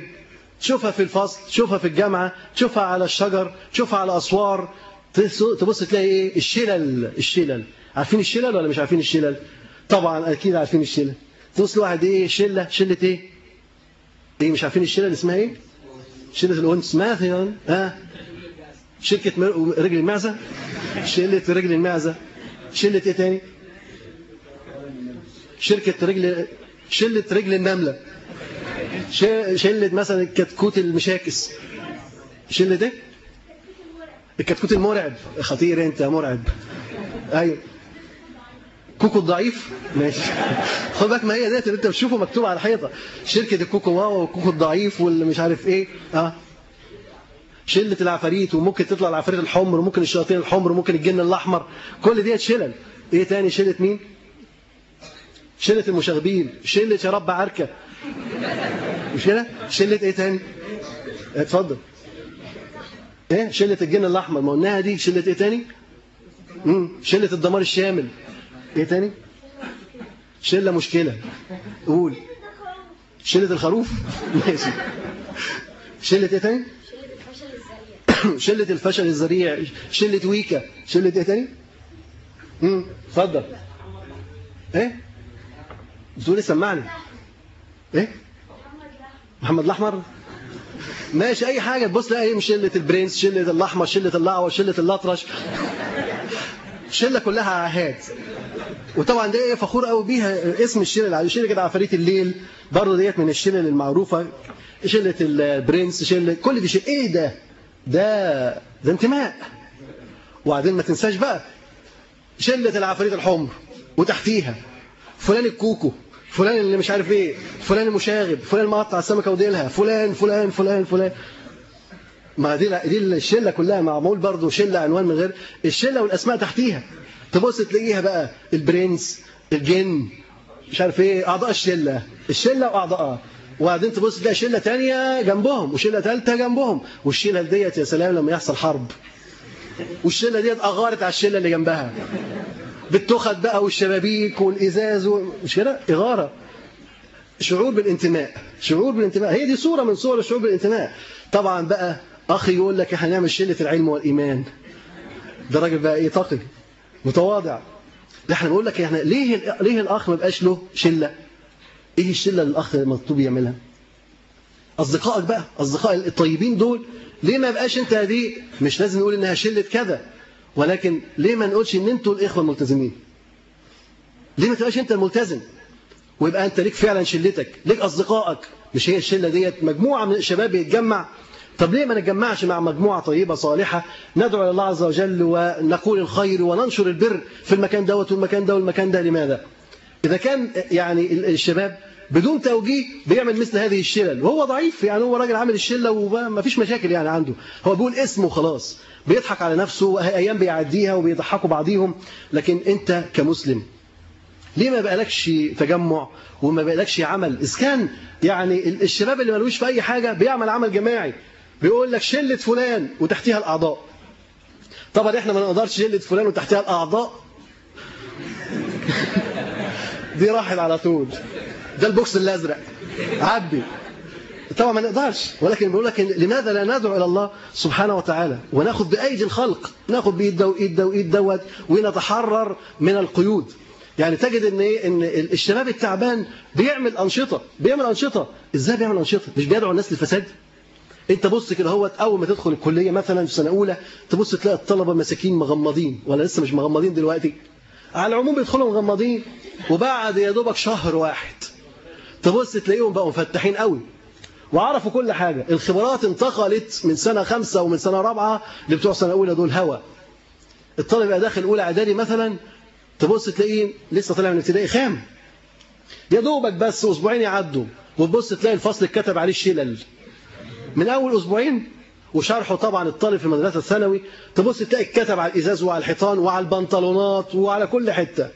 Speaker 3: تشوفها في الفصل. تشوفها في الجامعة. تشوفها على الشجر. تشوفها على الأسوار. تبص تلاقي إيه؟ الشلل. الشلل. عارفين الشلل ولا مش عارفين الشلل؟ طبعا أكيد عارفين الشلل. تبص لواحد إيه؟ شلة. شلة إيه؟ إيه مش عارفين الشلة اللي اسمها إيه؟ شلة الانس مثلا ها؟ شركة رجل المعزة؟ شلة رجل المعزة. شلة إيه تاني؟ شركة رجل شلة رجل النملة. شلة مثلا الكتكوت المشاكس. شلة ده الكتكوت المرعب. خطير أنت مرعب. أيوه. كوكو الضعيف ماشي. خد بالك ما هي ديت اللي انت بتشوفه مكتوب على الحيطة. شركة الكوكو واوا والكوكو الضعيف واللي مش عارف إيه. آه شلة العفاريت وممكن تطلع العفاريت الحمر وممكن الشياطين الحمر وممكن الجن الأحمر. كل ديت شلل. إيه تاني؟ شلة مين؟ شلة المشاغبين. شلة يا رب عركه مش كده؟ شلة إيه تاني؟ اتفضل. إيه؟ شلة الجن الأحمر. ما قلناها دي. شلة إيه تاني؟ شلة الدمار الشامل. إيه تاني؟ شلة مشكلة. قول. شلة الخروف؟ ماشي. شلة إيه تاني؟ شلة الفشل الذريع. شلة ويكا. شلة إيه تاني؟ امم اتفضل. إيه؟ بتقولي سمعني. إيه؟ محمد الأحمر. ماشي أي حاجة. تبص تلاقي إيه؟ شلة البرنس شلة الأحمر شلة الاعور شلة الأطرش. شلة كلها عهاد وطبعا ده فخور قوي بيها اسم الشلة اللي شلة كده عفاريت الليل برضه ديت من الشلل المعروفة. شلة البرنس شلة كل دي شيء. إيه ده؟ ده ده انتماء. وبعدين ما تنساش بقى شلة العفاريت الحمر وتحتيها فلان الكوكو فلان اللي مش عارف إيه فلان المشاغب فلان مقطع السمكة وديلها فلان فلان فلان فلان. ما دي دي الشلة كلها معمول برضه شلة عنوان من غير الشلة والأسماء تحتيها. تبص تلاقيها بقى البرنس الجن مش عارف إيه أعضاء الشلة. الشلة واعضائها وبعدين تبص تلاقي شلة ثانية جنبهم وشلة ثالثه جنبهم. والشلة ديت يا سلام لما يحصل حرب. والشلة ديت أغارت على الشلة اللي جنبها. بالتخت بقى والشبابيك والإزاز مش كده؟ إغارة. شعور بالانتماء. شعور بالانتماء. هي دي صورة من صور الشعور بالانتماء. طبعا بقى أخي يقول لك إحنا هنعمل شلة العلم والإيمان. ده راجل بقى إيه تقي متواضع. لا إحنا بنقول لك إحنا ليه ليه الأخ ما بقاش له شلة؟ إيه الشلة اللي الأخ مطلوب يعملها؟ أصدقائك بقى أصدقاء الطيبين دول ليه ما بقاش أنت دي؟ مش لازم نقول إنها شلة كذا ولكن ليه ما نقولش إن أنتوا الإخوة الملتزمين؟ ليه ما تبقاش أنت الملتزم؟ ويبقى أنت ليك فعلا شلتك ليك أصدقائك. مش هي الشلة ديت مجموعة من الشباب يتجمع طب ليه ما نتجمعش مع مجموعة طيبة صالحة ندعو الله عز وجل ونقول الخير وننشر البر في المكان دوت والمكان ده والمكان ده لماذا؟ إذا كان يعني الشباب بدون توجيه بيعمل مثل هذه الشلل وهو ضعيف يعني هو راجل عامل الشلة وما فيش مشاكل يعني عنده هو بيقول اسمه وخلاص بيضحك على نفسه أيام بيعديها وبيضحكوا بعضيهم لكن أنت كمسلم ليه ما بقالكش تجمع وما بقالكش عمل؟ اذا كان يعني الشباب اللي ملوش في أي حاجة بيعمل عمل جماعي بيقول لك شلة فلان وتحتيها الأعضاء. طبعا إحنا ما نقدرش شلة فلان وتحتيها الأعضاء؟ دي راحت على طول. ده البوكس الأزرق. عبي. طبعا ما نقدرش. ولكن بيقول لك لماذا لا ندعو إلى الله سبحانه وتعالى؟ وناخذ بأيدي الخلق. ناخذ بايد ده وايد ده وايد دوت ونتحرر من القيود. يعني تجد إن إيه؟ إن الشباب التعبان بيعمل أنشطة. بيعمل أنشطة. إزاي بيعمل أنشطة؟ مش بيدعو الناس للفساد؟ انت بص كده هو اول ما تدخل الكلية مثلا في سنة أولى تبص تلاقي الطلبة مساكين مغمضين ولا لسه مش مغمضين دلوقتي؟ على العموم بيدخلوا مغمضين وبعد يا دوبك شهر واحد تبص تلاقيهم بقوا مفتحين قوي. وعرفوا كل حاجة. الخبرات انتقلت من سنة خمسة ومن سنة رابعة لبتوع سنة أولى دول هوا. الطالب يبقى داخل أولى إعدادي مثلا تبص تلاقيه لسه طالع من ابتدائي خام. يا دوبك بس أسبوعين يعدوا وتبص تلاقي الفصل اتكتب عليه الشلل. من أول أسبوعين وشرحه طبعا الطالب في المدرسة الثانوي. تبص تلاقي اتكتب على الإزاز وعلى الحيطان وعلى البنطلونات وعلى كل حتة.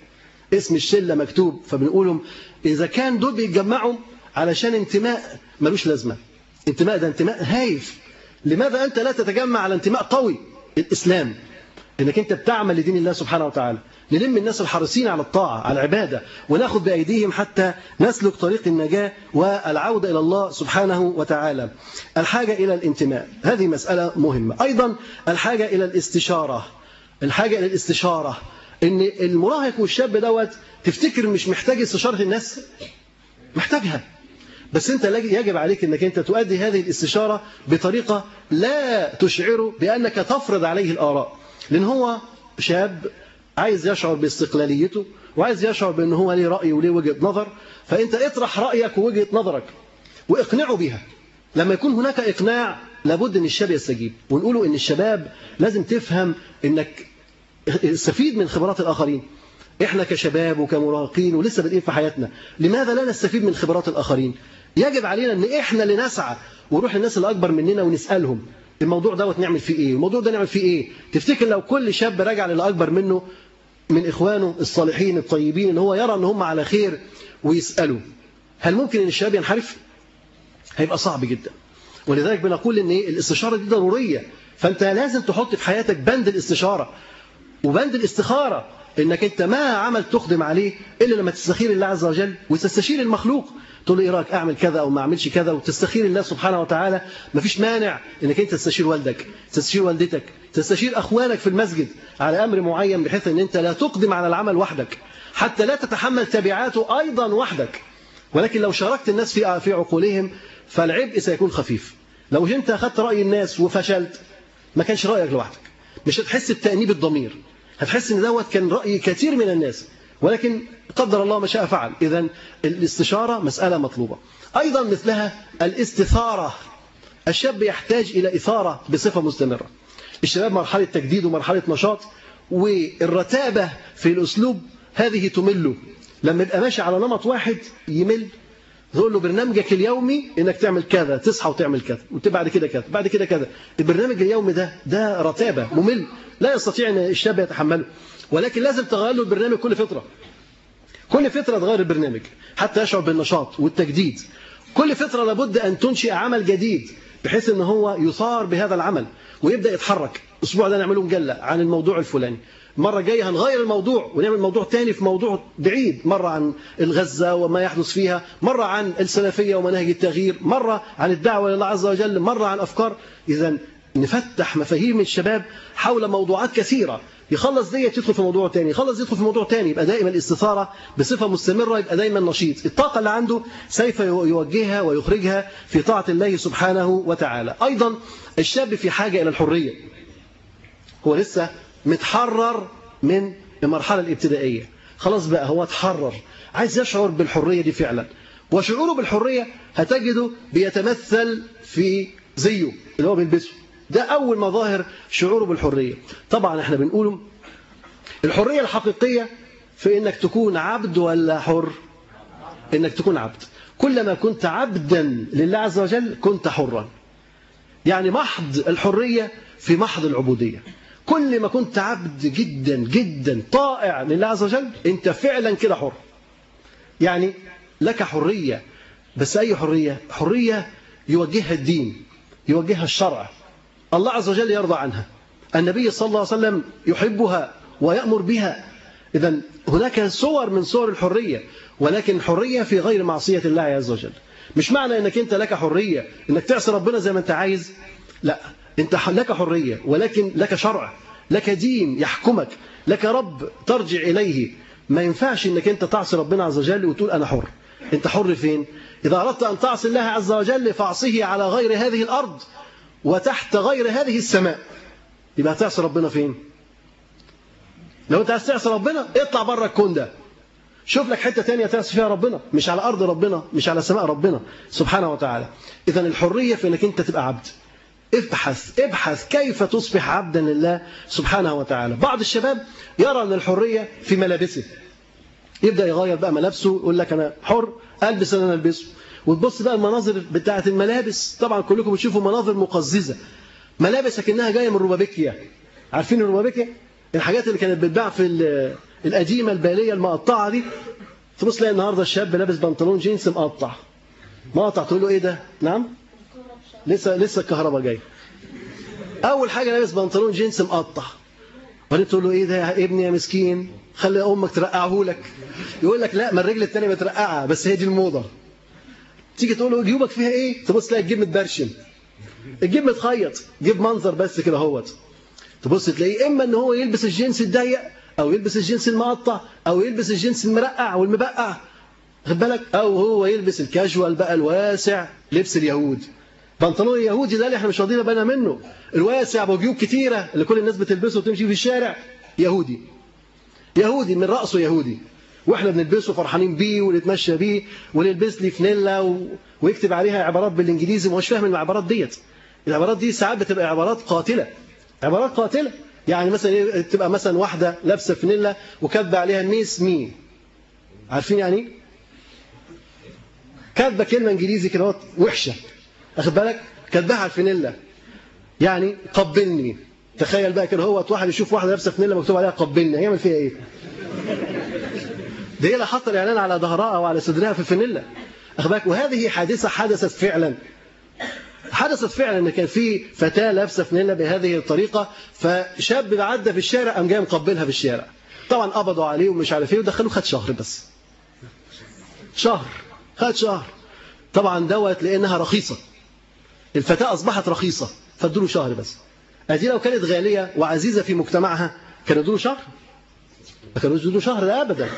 Speaker 3: اسم الشلة مكتوب فبنقولهم إذا كان دول بيتجمعوا علشان انتماء ملوش لازمة. انتماء ده انتماء هايف. لماذا أنت لا تتجمع على انتماء قوي؟ الإسلام. إنك أنت بتعمل لدين الله سبحانه وتعالى. نلم الناس الحريصين على الطاعة على العبادة وناخذ بأيديهم حتى نسلك طريق النجاة والعودة إلى الله سبحانه وتعالى. الحاجة إلى الانتماء هذه مسألة مهمة. أيضا الحاجة إلى الاستشارة الحاجة إلى الاستشارة. إن المراهق والشاب دوت تفتكر مش محتاج استشارة الناس؟ محتاجها. بس أنت يجب عليك إنك أنت تؤدي هذه الاستشارة بطريقة لا تشعره بأنك تفرض عليه الآراء. لأن هو شاب عايز يشعر باستقلاليته وعايز يشعر بأنه هو ليه رأي وليه وجهة نظر فأنت اطرح رأيك ووجهة نظرك واقنعه بها. لما يكون هناك إقناع لابد أن الشاب يستجيب. ونقوله أن الشباب لازم تفهم أنك استفيد من خبرات الآخرين. إحنا كشباب وكمراهقين ولسه بادئين في حياتنا لماذا لا نستفيد من خبرات الآخرين؟ يجب علينا أن إحنا اللي نسعى ونروح للناس اللي أكبر مننا ونسألهم الموضوع دوت نعمل فيه إيه؟ الموضوع ده نعمل فيه إيه؟ تفتكر لو كل شاب راجع للي أكبر منه من إخوانه الصالحين الطيبين إن هو يرى أن هم على خير ويسألوا. هل ممكن أن الشباب ينحرف؟ هيبقى صعب جدا. ولذلك بنقول إن الاستشارة دي ضرورية. فأنت لازم تحط في حياتك بند الاستشارة وبند الاستخارة إنك أنت ما عمل تقدم عليه إلا لما تستخير الله عز وجل وتستشير المخلوق. تقول له إيه رأيك؟ أعمل كذا أو ما أعملش كذا. وتستخير الله سبحانه وتعالى. ما فيش مانع إنك أنت تستشير والدك تستشير والدتك تستشير أخوانك في المسجد على أمر معين بحيث إن أنت لا تقدم على العمل وحدك حتى لا تتحمل تبعاته أيضا وحدك. ولكن لو شاركت الناس في في عقولهم فالعبء سيكون خفيف. لو أنت أخذت رأي الناس وفشلت ما كانش رأيك لوحدك. مش هتحس بتأنيب الضمير. هتحس إن دوت كان رأي كثير من الناس. ولكن قدر الله ما شاء فعل. اذا الاستشارة مسألة مطلوبة. أيضا مثلها الاستثارة. الشاب يحتاج إلى إثارة بصفة مستمرة. الشباب مرحلة تجديد ومرحلة نشاط والرتابة في الأسلوب هذه تمله. لما يبقى ماشي على نمط واحد يمل. تقول له برنامجك اليومي إنك تعمل كذا تصحى وتعمل كذا وبعد كده كذا بعد كده كذا. البرنامج اليومي ده ده رتابة ممل. لا يستطيع إن الشاب يتحمله. ولكن لازم تغير له البرنامج كل فترة. كل فترة تغير البرنامج. حتى يشعر بالنشاط والتجديد. كل فترة لابد أن تنشئ عمل جديد بحيث إن هو يثار بهذا العمل. ويبدأ يتحرك. الأسبوع ده نعمله مجله عن الموضوع الفلاني. المره الجايه هنغير الموضوع ونعمل موضوع تاني في موضوع بعيد. مرة عن الغزة وما يحدث فيها. مرة عن السلفية ومناهج التغيير. مرة عن الدعوة لله عز وجل. مرة عن أفكار. اذا نفتح مفاهيم الشباب حول موضوعات كثيرة. يخلص ديت يدخل في موضوع تاني. يخلص يدخل في موضوع تاني يبقى دائما الاستثارة بصفة مستمرة يبقى دايما نشيط. الطاقة اللي عنده سيف يوجهها ويخرجها في طاعة الله سبحانه وتعالى. أيضا الشاب في حاجة إلى الحرية. هو لسه متحرر من المرحلة الابتدائية. خلاص بقى هو اتحرر. عايز يشعر بالحرية دي فعلا. وشعوره بالحرية هتجده بيتمثل في زيه اللي هو بيلبسه. ده أول مظاهر شعوره بالحرية. طبعا إحنا بنقول الحرية الحقيقية في إنك تكون عبد ولا حر. إنك تكون عبد. كلما كنت عبدا لله عز وجل كنت حرا. يعني محض الحرية في محض العبودية. كل ما كنت عبد جدا جدا طائع لله عز وجل أنت فعلا كده حر. يعني لك حرية. بس أي حرية؟ حرية يوجهها الدين يوجهها الشرع. الله عز وجل يرضى عنها. النبي صلى الله عليه وسلم يحبها ويأمر بها. إذا هناك صور من صور الحرية ولكن حرية في غير معصية الله عز وجل. مش معنى أنك أنت لك حرية أنك تعصي ربنا زي ما أنت عايز. لا أنت لك حرية ولكن لك شرع لك دين يحكمك لك رب ترجع إليه. ما ينفعش أنك أنت تعصي ربنا عز وجل وتقول أنا حر. أنت حر فين؟ إذا أردت أن تعصي الله عز وجل فأعصيه على غير هذه الأرض. وتحت غير هذه السماء. يبقى هتعصي ربنا فين؟ لو انت عايز تعصي ربنا اطلع بره الكون ده. شوف لك حتة ثانية تعصي فيها ربنا. مش على أرض ربنا مش على سماء ربنا. سبحانه وتعالى. اذا الحرية في إنك أنت تبقى عبد. ابحث ابحث كيف تصبح عبدا لله سبحانه وتعالى. بعض الشباب يرى أن الحرية في ملابسه. يبدأ يغير بقى ملابسه يقول لك أنا حر ألبس اللي أنا ألبسه. وتبص بقى المناظر بتاعه الملابس. طبعا كلكم بتشوفوا مناظر مقززة. ملابس أكنها جاية من روبابيكيا. عارفين الروبابيكيا؟ الحاجات اللي كانت بتباع في القديمة البالية المقطعة دي. تبص تلاقي النهارده الشاب لابس بنطلون جينز مقطع. مقطع. تقول له إيه ده؟ نعم؟ لسه لسه الكهرباء جاية. أول حاجة لابس بنطلون جينز مقطع. وبعدين تقول له إيه ده يا ابني يا مسكين؟ خلي أمك ترقعه لك يقول لك لا ما الرجل الثانية مترقعه بس هي دي الموضة. تيجي تقول له جيوبك فيها إيه؟ تبص تلاقي الجيب متبرشم. الجيب متخيط. جيب منظر بس كده اهوت تبص تلاقيه إما ان هو يلبس الجنس الضيق أو يلبس الجنس المقطع أو يلبس الجنس المرقع والمبقع. خد بالك؟ أو هو يلبس الكاجوال بقى الواسع لبس اليهود. بنطلون اليهودي ده اللي إحنا مش راضيين بالنا منه. الواسع أبو جيوب كتيرة اللي كل الناس بتلبسه وتمشي في الشارع. يهودي. يهودي من رأسه يهودي. وإحنا بنلبسه فرحانين بيه ونتمشى بيه ونلبس لي فنيلا و... ويكتب عليها عبارات بالانجليزي ومش فاهم العبارات ديت. العبارات دي ساعات بتبقى عبارات قاتلة. عبارات قاتلة. يعني مثلا تبقى مثلا واحدة لابسة فنيلا وكاتبة عليها ميس مي. عارفين يعني كاتبة كلمة انجليزي كده وحشة. واخد بالك؟ كاتباها على الفانيلا. يعني قبلني. تخيل بقى كده هو واحد يشوف واحدة لابسة فانيلا مكتوب عليها قبلني. هيعمل فيها إيه؟ ده هي حاطه الاعلان على ظهرها وعلى صدرها في الفانيلا أخبارك؟ وهذه حادثة حدثت فعلا. حدثت فعلا إن كان في فتاة لابسة فانيلا بهذه الطريقة فشاب عدى في الشارع قام جاي مقبلها في الشارع. طبعا قبضوا عليه ومش عارف إيه ودخلوه خد شهر بس. شهر. خد شهر. طبعا دوت لأنها رخيصة. الفتاة أصبحت رخيصة فادوا شهر بس. أدي لو كانت غالية وعزيزة في مجتمعها كانوا يدوا له شهر؟ ما له شهر لا ابدا.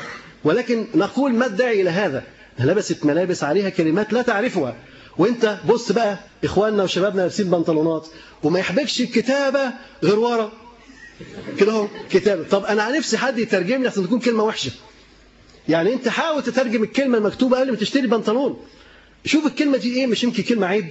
Speaker 3: ولكن نقول ما الداعي إلى هذا؟ لبست ملابس عليها كلمات لا تعرفها. وأنت بص بقى إخواننا وشبابنا لابسين بنطلونات وما يحبكش الكتابة غير ورا. كده أهو كتابة. طب أنا نفسي حد يترجم لي عشان تكون كلمة وحشة. يعني أنت حاول تترجم الكلمة المكتوبة قبل ما تشتري بنطلون. شوف الكلمة دي إيه مش يمكن كلمة عيب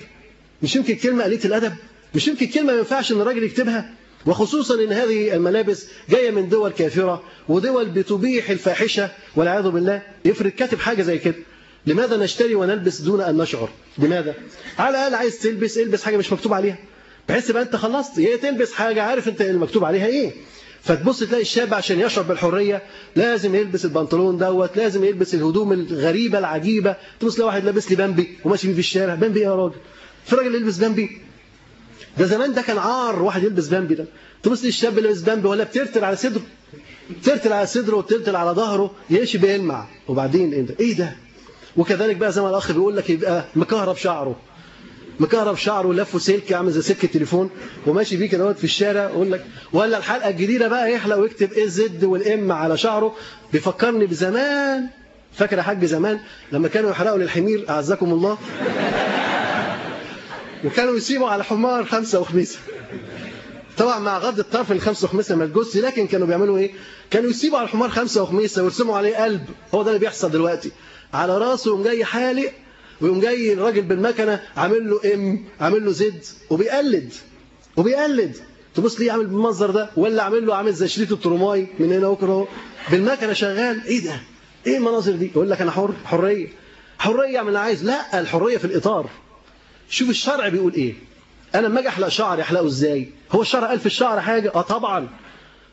Speaker 3: مش يمكن كلمة قليله الأدب مش يمكن كلمة ما ينفعش إن الراجل يكتبها. وخصوصا إن هذه الملابس جاية من دول كافرة ودول بتبيح الفاحشة والعياذ بالله يفرض كاتب حاجة زي كده. لماذا نشتري ونلبس دون أن نشعر؟ لماذا؟ على الأقل عايز تلبس البس حاجة مش مكتوب عليها. بحيث يبقى أنت خلصت. هي تلبس حاجة عارف أنت المكتوب عليها إيه. فتبص تلاقي الشاب عشان يشعر بالحرية لازم يلبس البنطلون دوت لازم يلبس الهدوم الغريبة العجيبة. تبص تلاقي واحد لابس لي بامبي وماشي بيه في الشارع. بامبي إيه يا راجل؟ في راجل يلبس بامبي. ده زمان ده كان عار واحد يلبس بامبي ده. تبص لي الشاب اللي لابس بامبي ولا بترتل على صدره ترتل على صدره وترتل على ظهره يمشي بيلمع. وبعدين إيه ده؟ إيه ده؟ وكذلك بقى زي ما الأخ بيقول لك يبقى مكهرب شعره. مكهرب شعره ولفه سلك عامل زي سلك التليفون. وماشي بيه كده في الشارع يقول لك ولا الحلقة الجديدة بقى يحلق ويكتب إيه زد والإم على شعره. بيفكرني بزمان. فاكر يا حاج زمان لما كانوا يحرقوا للحمير؟ أعزكم الله. وكانوا يسيبوا على حمار خمسة وخميسه طبعا مع غض الطرف الخمسة وخميسه ما تجوزش لكن كانوا بيعملوا إيه؟ كانوا يسيبوا على الحمار خمسة وخميسه ويرسموا عليه قلب. هو ده اللي بيحصل دلوقتي. على راسه يقوم جاي حالق ويقوم جاي الراجل بالمكنة عامل له ام عامل له زد وبيقلد. وبيقلد. تبص ليه عامل بالمنظر ده؟ ولا عامل له عامل زي شريط الترماي من هنا وكده أهو. بالمكنة شغال. إيه ده؟ إيه المناظر دي؟ يقول لك أنا حر حرية. حرية اعمل اللي عايز. لا الحرية في الإطار. شوف الشرع بيقول إيه. أنا لما أجي أحلق شعري أحلقه إزاي؟ هو الشرع قال في الشعر حاجة؟ آه طبعا.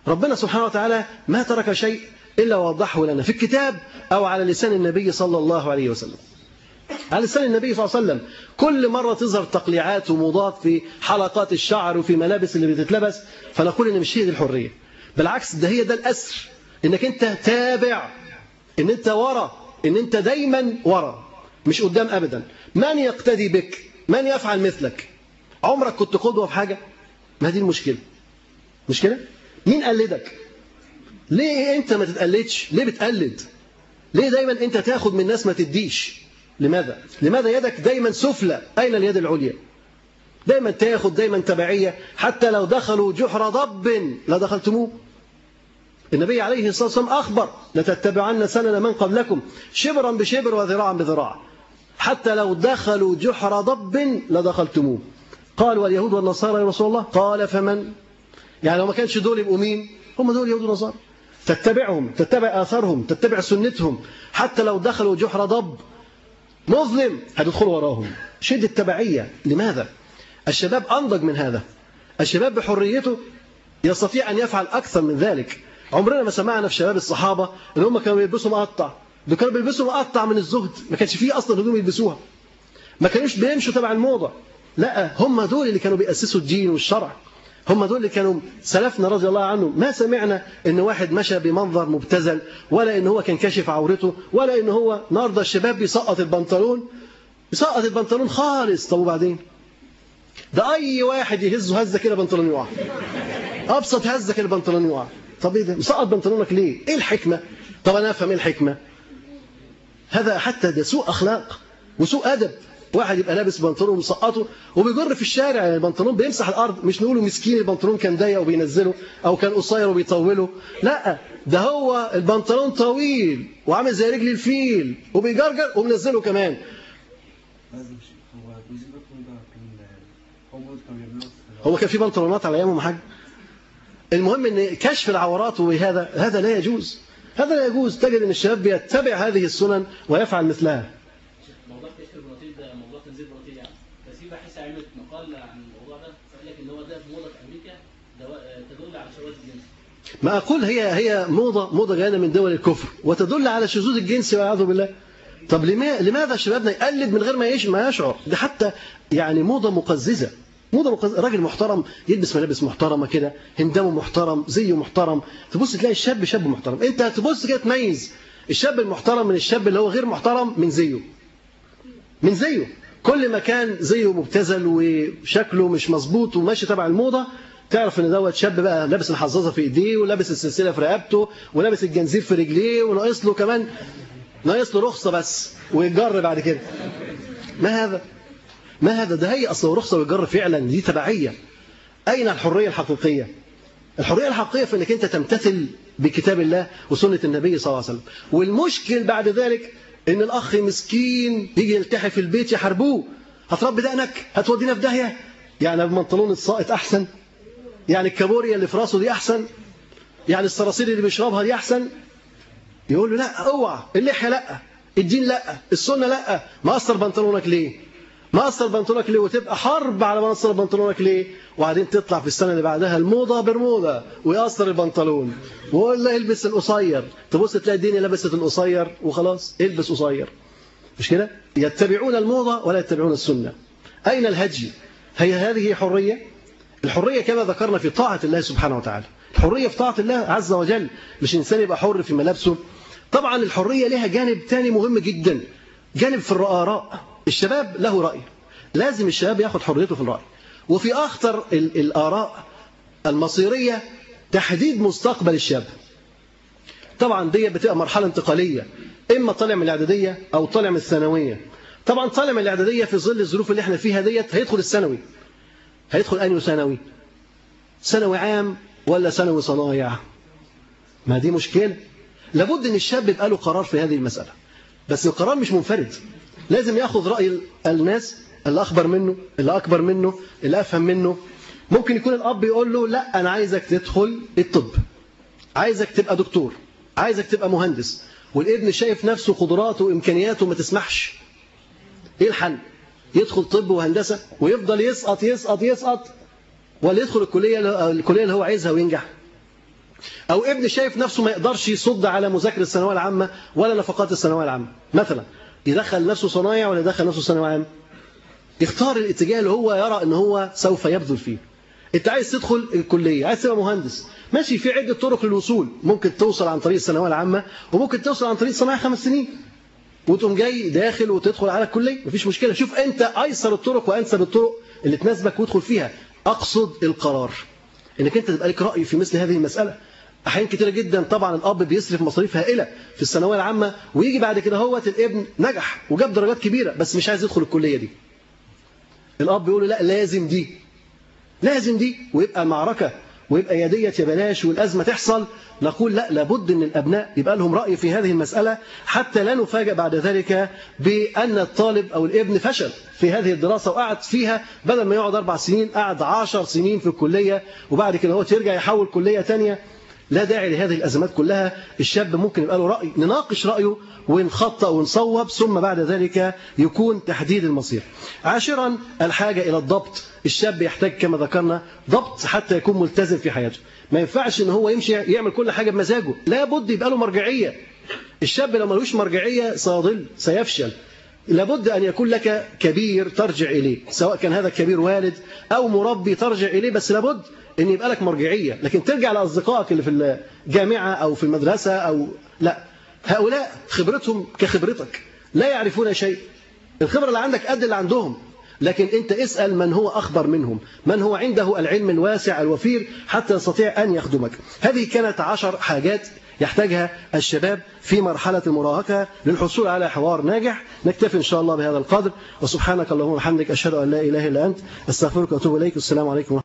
Speaker 3: ربنا سبحانه وتعالى ما ترك شيء إلا وضحه لنا. في الكتاب أو على لسان النبي صلى الله عليه وسلم. على لسان النبي صلى الله عليه وسلم. كل مرة تظهر تقليعات وموضات في حلقات الشعر وفي ملابس اللي بتتلبس فنقول إن مش هي دي الحرية. بالعكس ده هي ده الأسر. إنك أنت تابع. إن أنت ورا. إن أنت دايما ورا. مش قدام ابدا. من يقتدي بك؟ من يفعل مثلك؟ عمرك كنت قدوة في حاجة؟ ما دي المشكلة. مش كده مين قلدك؟ ليه انت ما تتقلدش؟ ليه بتقلد؟ ليه دايما انت تاخد من ناس ما تديش؟ لماذا؟ لماذا يدك دايما سفلى؟ أين اليد العليا؟ دايما تاخد دايما تبعية حتى لو دخلوا جحر ضب لدخلتموه النبي عليه الصلاة والسلام أخبر لتتبعن سنن من قبلكم شبرا بشبر وذراعا بذراع. حتى لو دخلوا جحر ضب لدخلتموه. قال واليهود والنصارى يا رسول الله؟ قال فمن؟ يعني لو ما كانش دول يبقوا مين؟ هم دول يهود ونصارى. تتبعهم تتبع آثارهم تتبع سنتهم. حتى لو دخلوا جحر ضب مظلم هتدخل وراهم. شدة التبعية لماذا؟ الشباب أنضج من هذا. الشباب بحريته يستطيع أن يفعل أكثر من ذلك. عمرنا ما سمعنا في شباب الصحابة إن هم كانوا بيلبسوا مقطع. دول كانوا بيلبسوا مقطع من الزهد ما كانش فيه أصلا هدوم يلبسوها. ما كانوش بيمشوا تبع الموضة. لا هم دول اللي كانوا بيأسسوا الدين والشرع. هم دول اللي كانوا سلفنا رضي الله عنهم ما سمعنا إن واحد مشى بمنظر مبتذل ولا إن هو كان كاشف عورته ولا إن هو النهارده الشباب بيسقط البنطلون. يسقط البنطلون خالص. طب وبعدين؟ ده أي واحد يهزه هزة كده بنطلون يقع. أبسط هزة كده بنطلون يقع. طب إيه ده؟ مسقط بنطلونك ليه؟ إيه الحكمة؟ طب أنا أفهم إيه الحكمة؟ هذا حتى ده سوء أخلاق وسوء أدب. واحد يبقى لابس بنطلون مسقطه وبيجر في الشارع يعني البنطلون بيمسح الأرض مش نقوله مسكين البنطلون كان ضيق وبينزله أو كان قصير وبيطوله. لا ده هو البنطلون طويل وعامل زي رجل الفيل وبيجرجر ومنزله كمان. هو كان في بنطلونات على أيامهم حاج؟ المهم إن كشف العورات وهذا هذا لا يجوز. هذا لا يجوز. تجد إن الشباب بيتبع هذه السنن ويفعل مثلها.
Speaker 4: موضوع كشف البناطيل ده موضوع تنزيل يعني. باحثه عملت مقال عن الموضوع ده فقال لك إن هو ده في موضة في أمريكا تدل على شواذ الجنس.
Speaker 3: ما أقول هي هي موضة موضة جاية من دول الكفر وتدل على شذوذ الجنس والعياذ بالله. طب لماذا شبابنا يقلد من غير ما يشعر؟ ده حتى يعني موضة مقززة. مقززة راجل محترم يلبس ملابس محترمة كده هندامه محترم زيه محترم. تبص تلاقي الشاب شاب محترم. انت تبص كده تميز الشاب المحترم من الشاب اللي هو غير محترم من زيه. من زيه. كل ما كان زيه مبتذل وشكله مش مظبوط وماشي تبع الموضة تعرف إن دوت شاب بقى لابس الحظاظة في إيديه ولابس السلسلة في رقبته ولابس الجنزير في رجليه وناقص له كمان ناقص له رخصة بس ويتجر بعد كده. ما هذا؟ ما هذا؟ ده هي أصلا رخصه ويتجر فعلا دي تبعية. أين الحرية الحقيقية؟ الحرية الحقيقية في إنك أنت تمتثل بكتاب الله وسنة النبي صلى الله عليه وسلم. والمشكل بعد ذلك إن الأخ مسكين يجي يلتحي في البيت يحاربوه. هتربي دقنك هتودينا في داهية؟ يعني البنطلون الساقط أحسن؟ يعني الكابوريا اللي في راسه دي أحسن؟ يعني الصراصير اللي بيشربها دي أحسن؟ يقول له لا اوعى. اللحية لا الدين لا السنة لا. مقصر بنطلونك ليه؟ مقصر بنطلونك ليه وتبقى حرب على مقصر بنطلونك ليه وبعدين تطلع في السنة اللي بعدها الموضة برموده ويقصر البنطلون. ويقول له البس القصير. تبص تلاقي الدنيا لبست القصير وخلاص البس قصير. مش كده؟ يتبعون الموضة ولا يتبعون السنة. أين الهجي هي هذه حرية؟ الحرية كما ذكرنا في طاعة الله سبحانه وتعالى. الحرية في طاعة الله عز وجل. مش الانسان يبقى حر في ملابسه. طبعا الحرية لها جانب تاني مهم جدا. جانب في الآراء الشباب له رأي. لازم الشباب ياخد حريته في الرأي. وفي أخطر ال- الآراء المصيرية تحديد مستقبل الشاب. طبعا دي بتبقى مرحلة انتقالية. إما طالع من الإعدادية أو طالع من الثانوية. طبعا طالع من الإعدادية في ظل الظروف اللي إحنا فيها ديت هيدخل الثانوي. هيدخل أنهي ثانوي؟ ثانوي عام ولا ثانوي صنايع؟ ما دي مشكلة. لابد إن الشاب يبقى له قرار في هذه المسألة. بس القرار مش منفرد. لازم ياخذ رأي الناس اللي أخبر منه اللي أكبر منه اللي أفهم منه. ممكن يكون الأب يقول له لا أنا عايزك تدخل الطب. عايزك تبقى دكتور. عايزك تبقى مهندس. والابن شايف نفسه قدراته وإمكانياته ما تسمحش. إيه الحل؟ يدخل طب وهندسة ويفضل يسقط يسقط يسقط ولا يدخل الكلية الكلية اللي هو عايزها وينجح. أو ابن شايف نفسه ما يقدرش يصد على مذاكرة الثانوية العامة ولا نفقات الثانوية العامة. مثلا يدخل نفسه صنايع ولا يدخل نفسه ثانوي عام يختار الاتجاه اللي هو يرى إن هو سوف يبذل فيه. أنت عايز تدخل الكلية عايز تبقى مهندس. ماشي في عدة طرق للوصول. ممكن توصل عن طريق الثانوية العامة وممكن توصل عن طريق صناعة خمس سنين. وتقوم جاي داخل وتدخل على الكلية. مفيش مشكلة. شوف أنت أيسر الطرق وأنسب الطرق اللي تناسبك وادخل فيها. أقصد القرار. إنك أنت تبقى لك رأي في مثل هذه المسألة. أحيان كتيرة جدا طبعا الأب بيصرف مصاريف هائلة في الثانوية العامة ويجي بعد كده هوت الابن نجح وجاب درجات كبيرة بس مش عايز يدخل الكلية دي. الأب بيقول له لا لازم دي لازم دي ويبقى معركة ويبقى يا ديت يا بلاش والأزمة تحصل. نقول لا لابد أن الأبناء يبقى لهم رأي في هذه المسألة حتى لا نفاجأ بعد ذلك بأن الطالب أو الابن فشل في هذه الدراسة وقعد فيها بدل ما يقعد أربع سنين قعد عشر سنين في الكلية وبعد كده هو يرجع يحول كلية تانية. لا داعي لهذه الأزمات كلها. الشاب ممكن يبقى له رأي نناقش رأيه ونخطأ ونصوب ثم بعد ذلك يكون تحديد المصير. عاشرا الحاجة إلى الضبط. الشاب يحتاج كما ذكرنا ضبط حتى يكون ملتزم في حياته. ما ينفعش إن هو يمشي يعمل كل حاجة بمزاجه. لابد يبقى له مرجعية. الشاب لو ملوش مرجعية سيضل سيفشل. لابد أن يكون لك كبير ترجع إليه سواء كان هذا الكبير والد أو مربي ترجع إليه بس لابد أن يبقى لك مرجعية لكن ترجع لأصدقائك اللي في الجامعة أو في المدرسة أو لا. هؤلاء خبرتهم كخبرتك لا يعرفون شيء. الخبرة اللي عندك قد اللي عندهم لكن أنت اسأل من هو أخبر منهم من هو عنده العلم الواسع الوفير حتى يستطيع أن يخدمك. هذه كانت عشر حاجات يحتاجها الشباب في مرحلة المراهقة للحصول على حوار ناجح. نكتفي إن شاء الله بهذا القدر. وسبحانك اللهم وبحمدك أشهد أن لا إله إلا أنت. أستغفرك وأتوب إليك. والسلام عليكم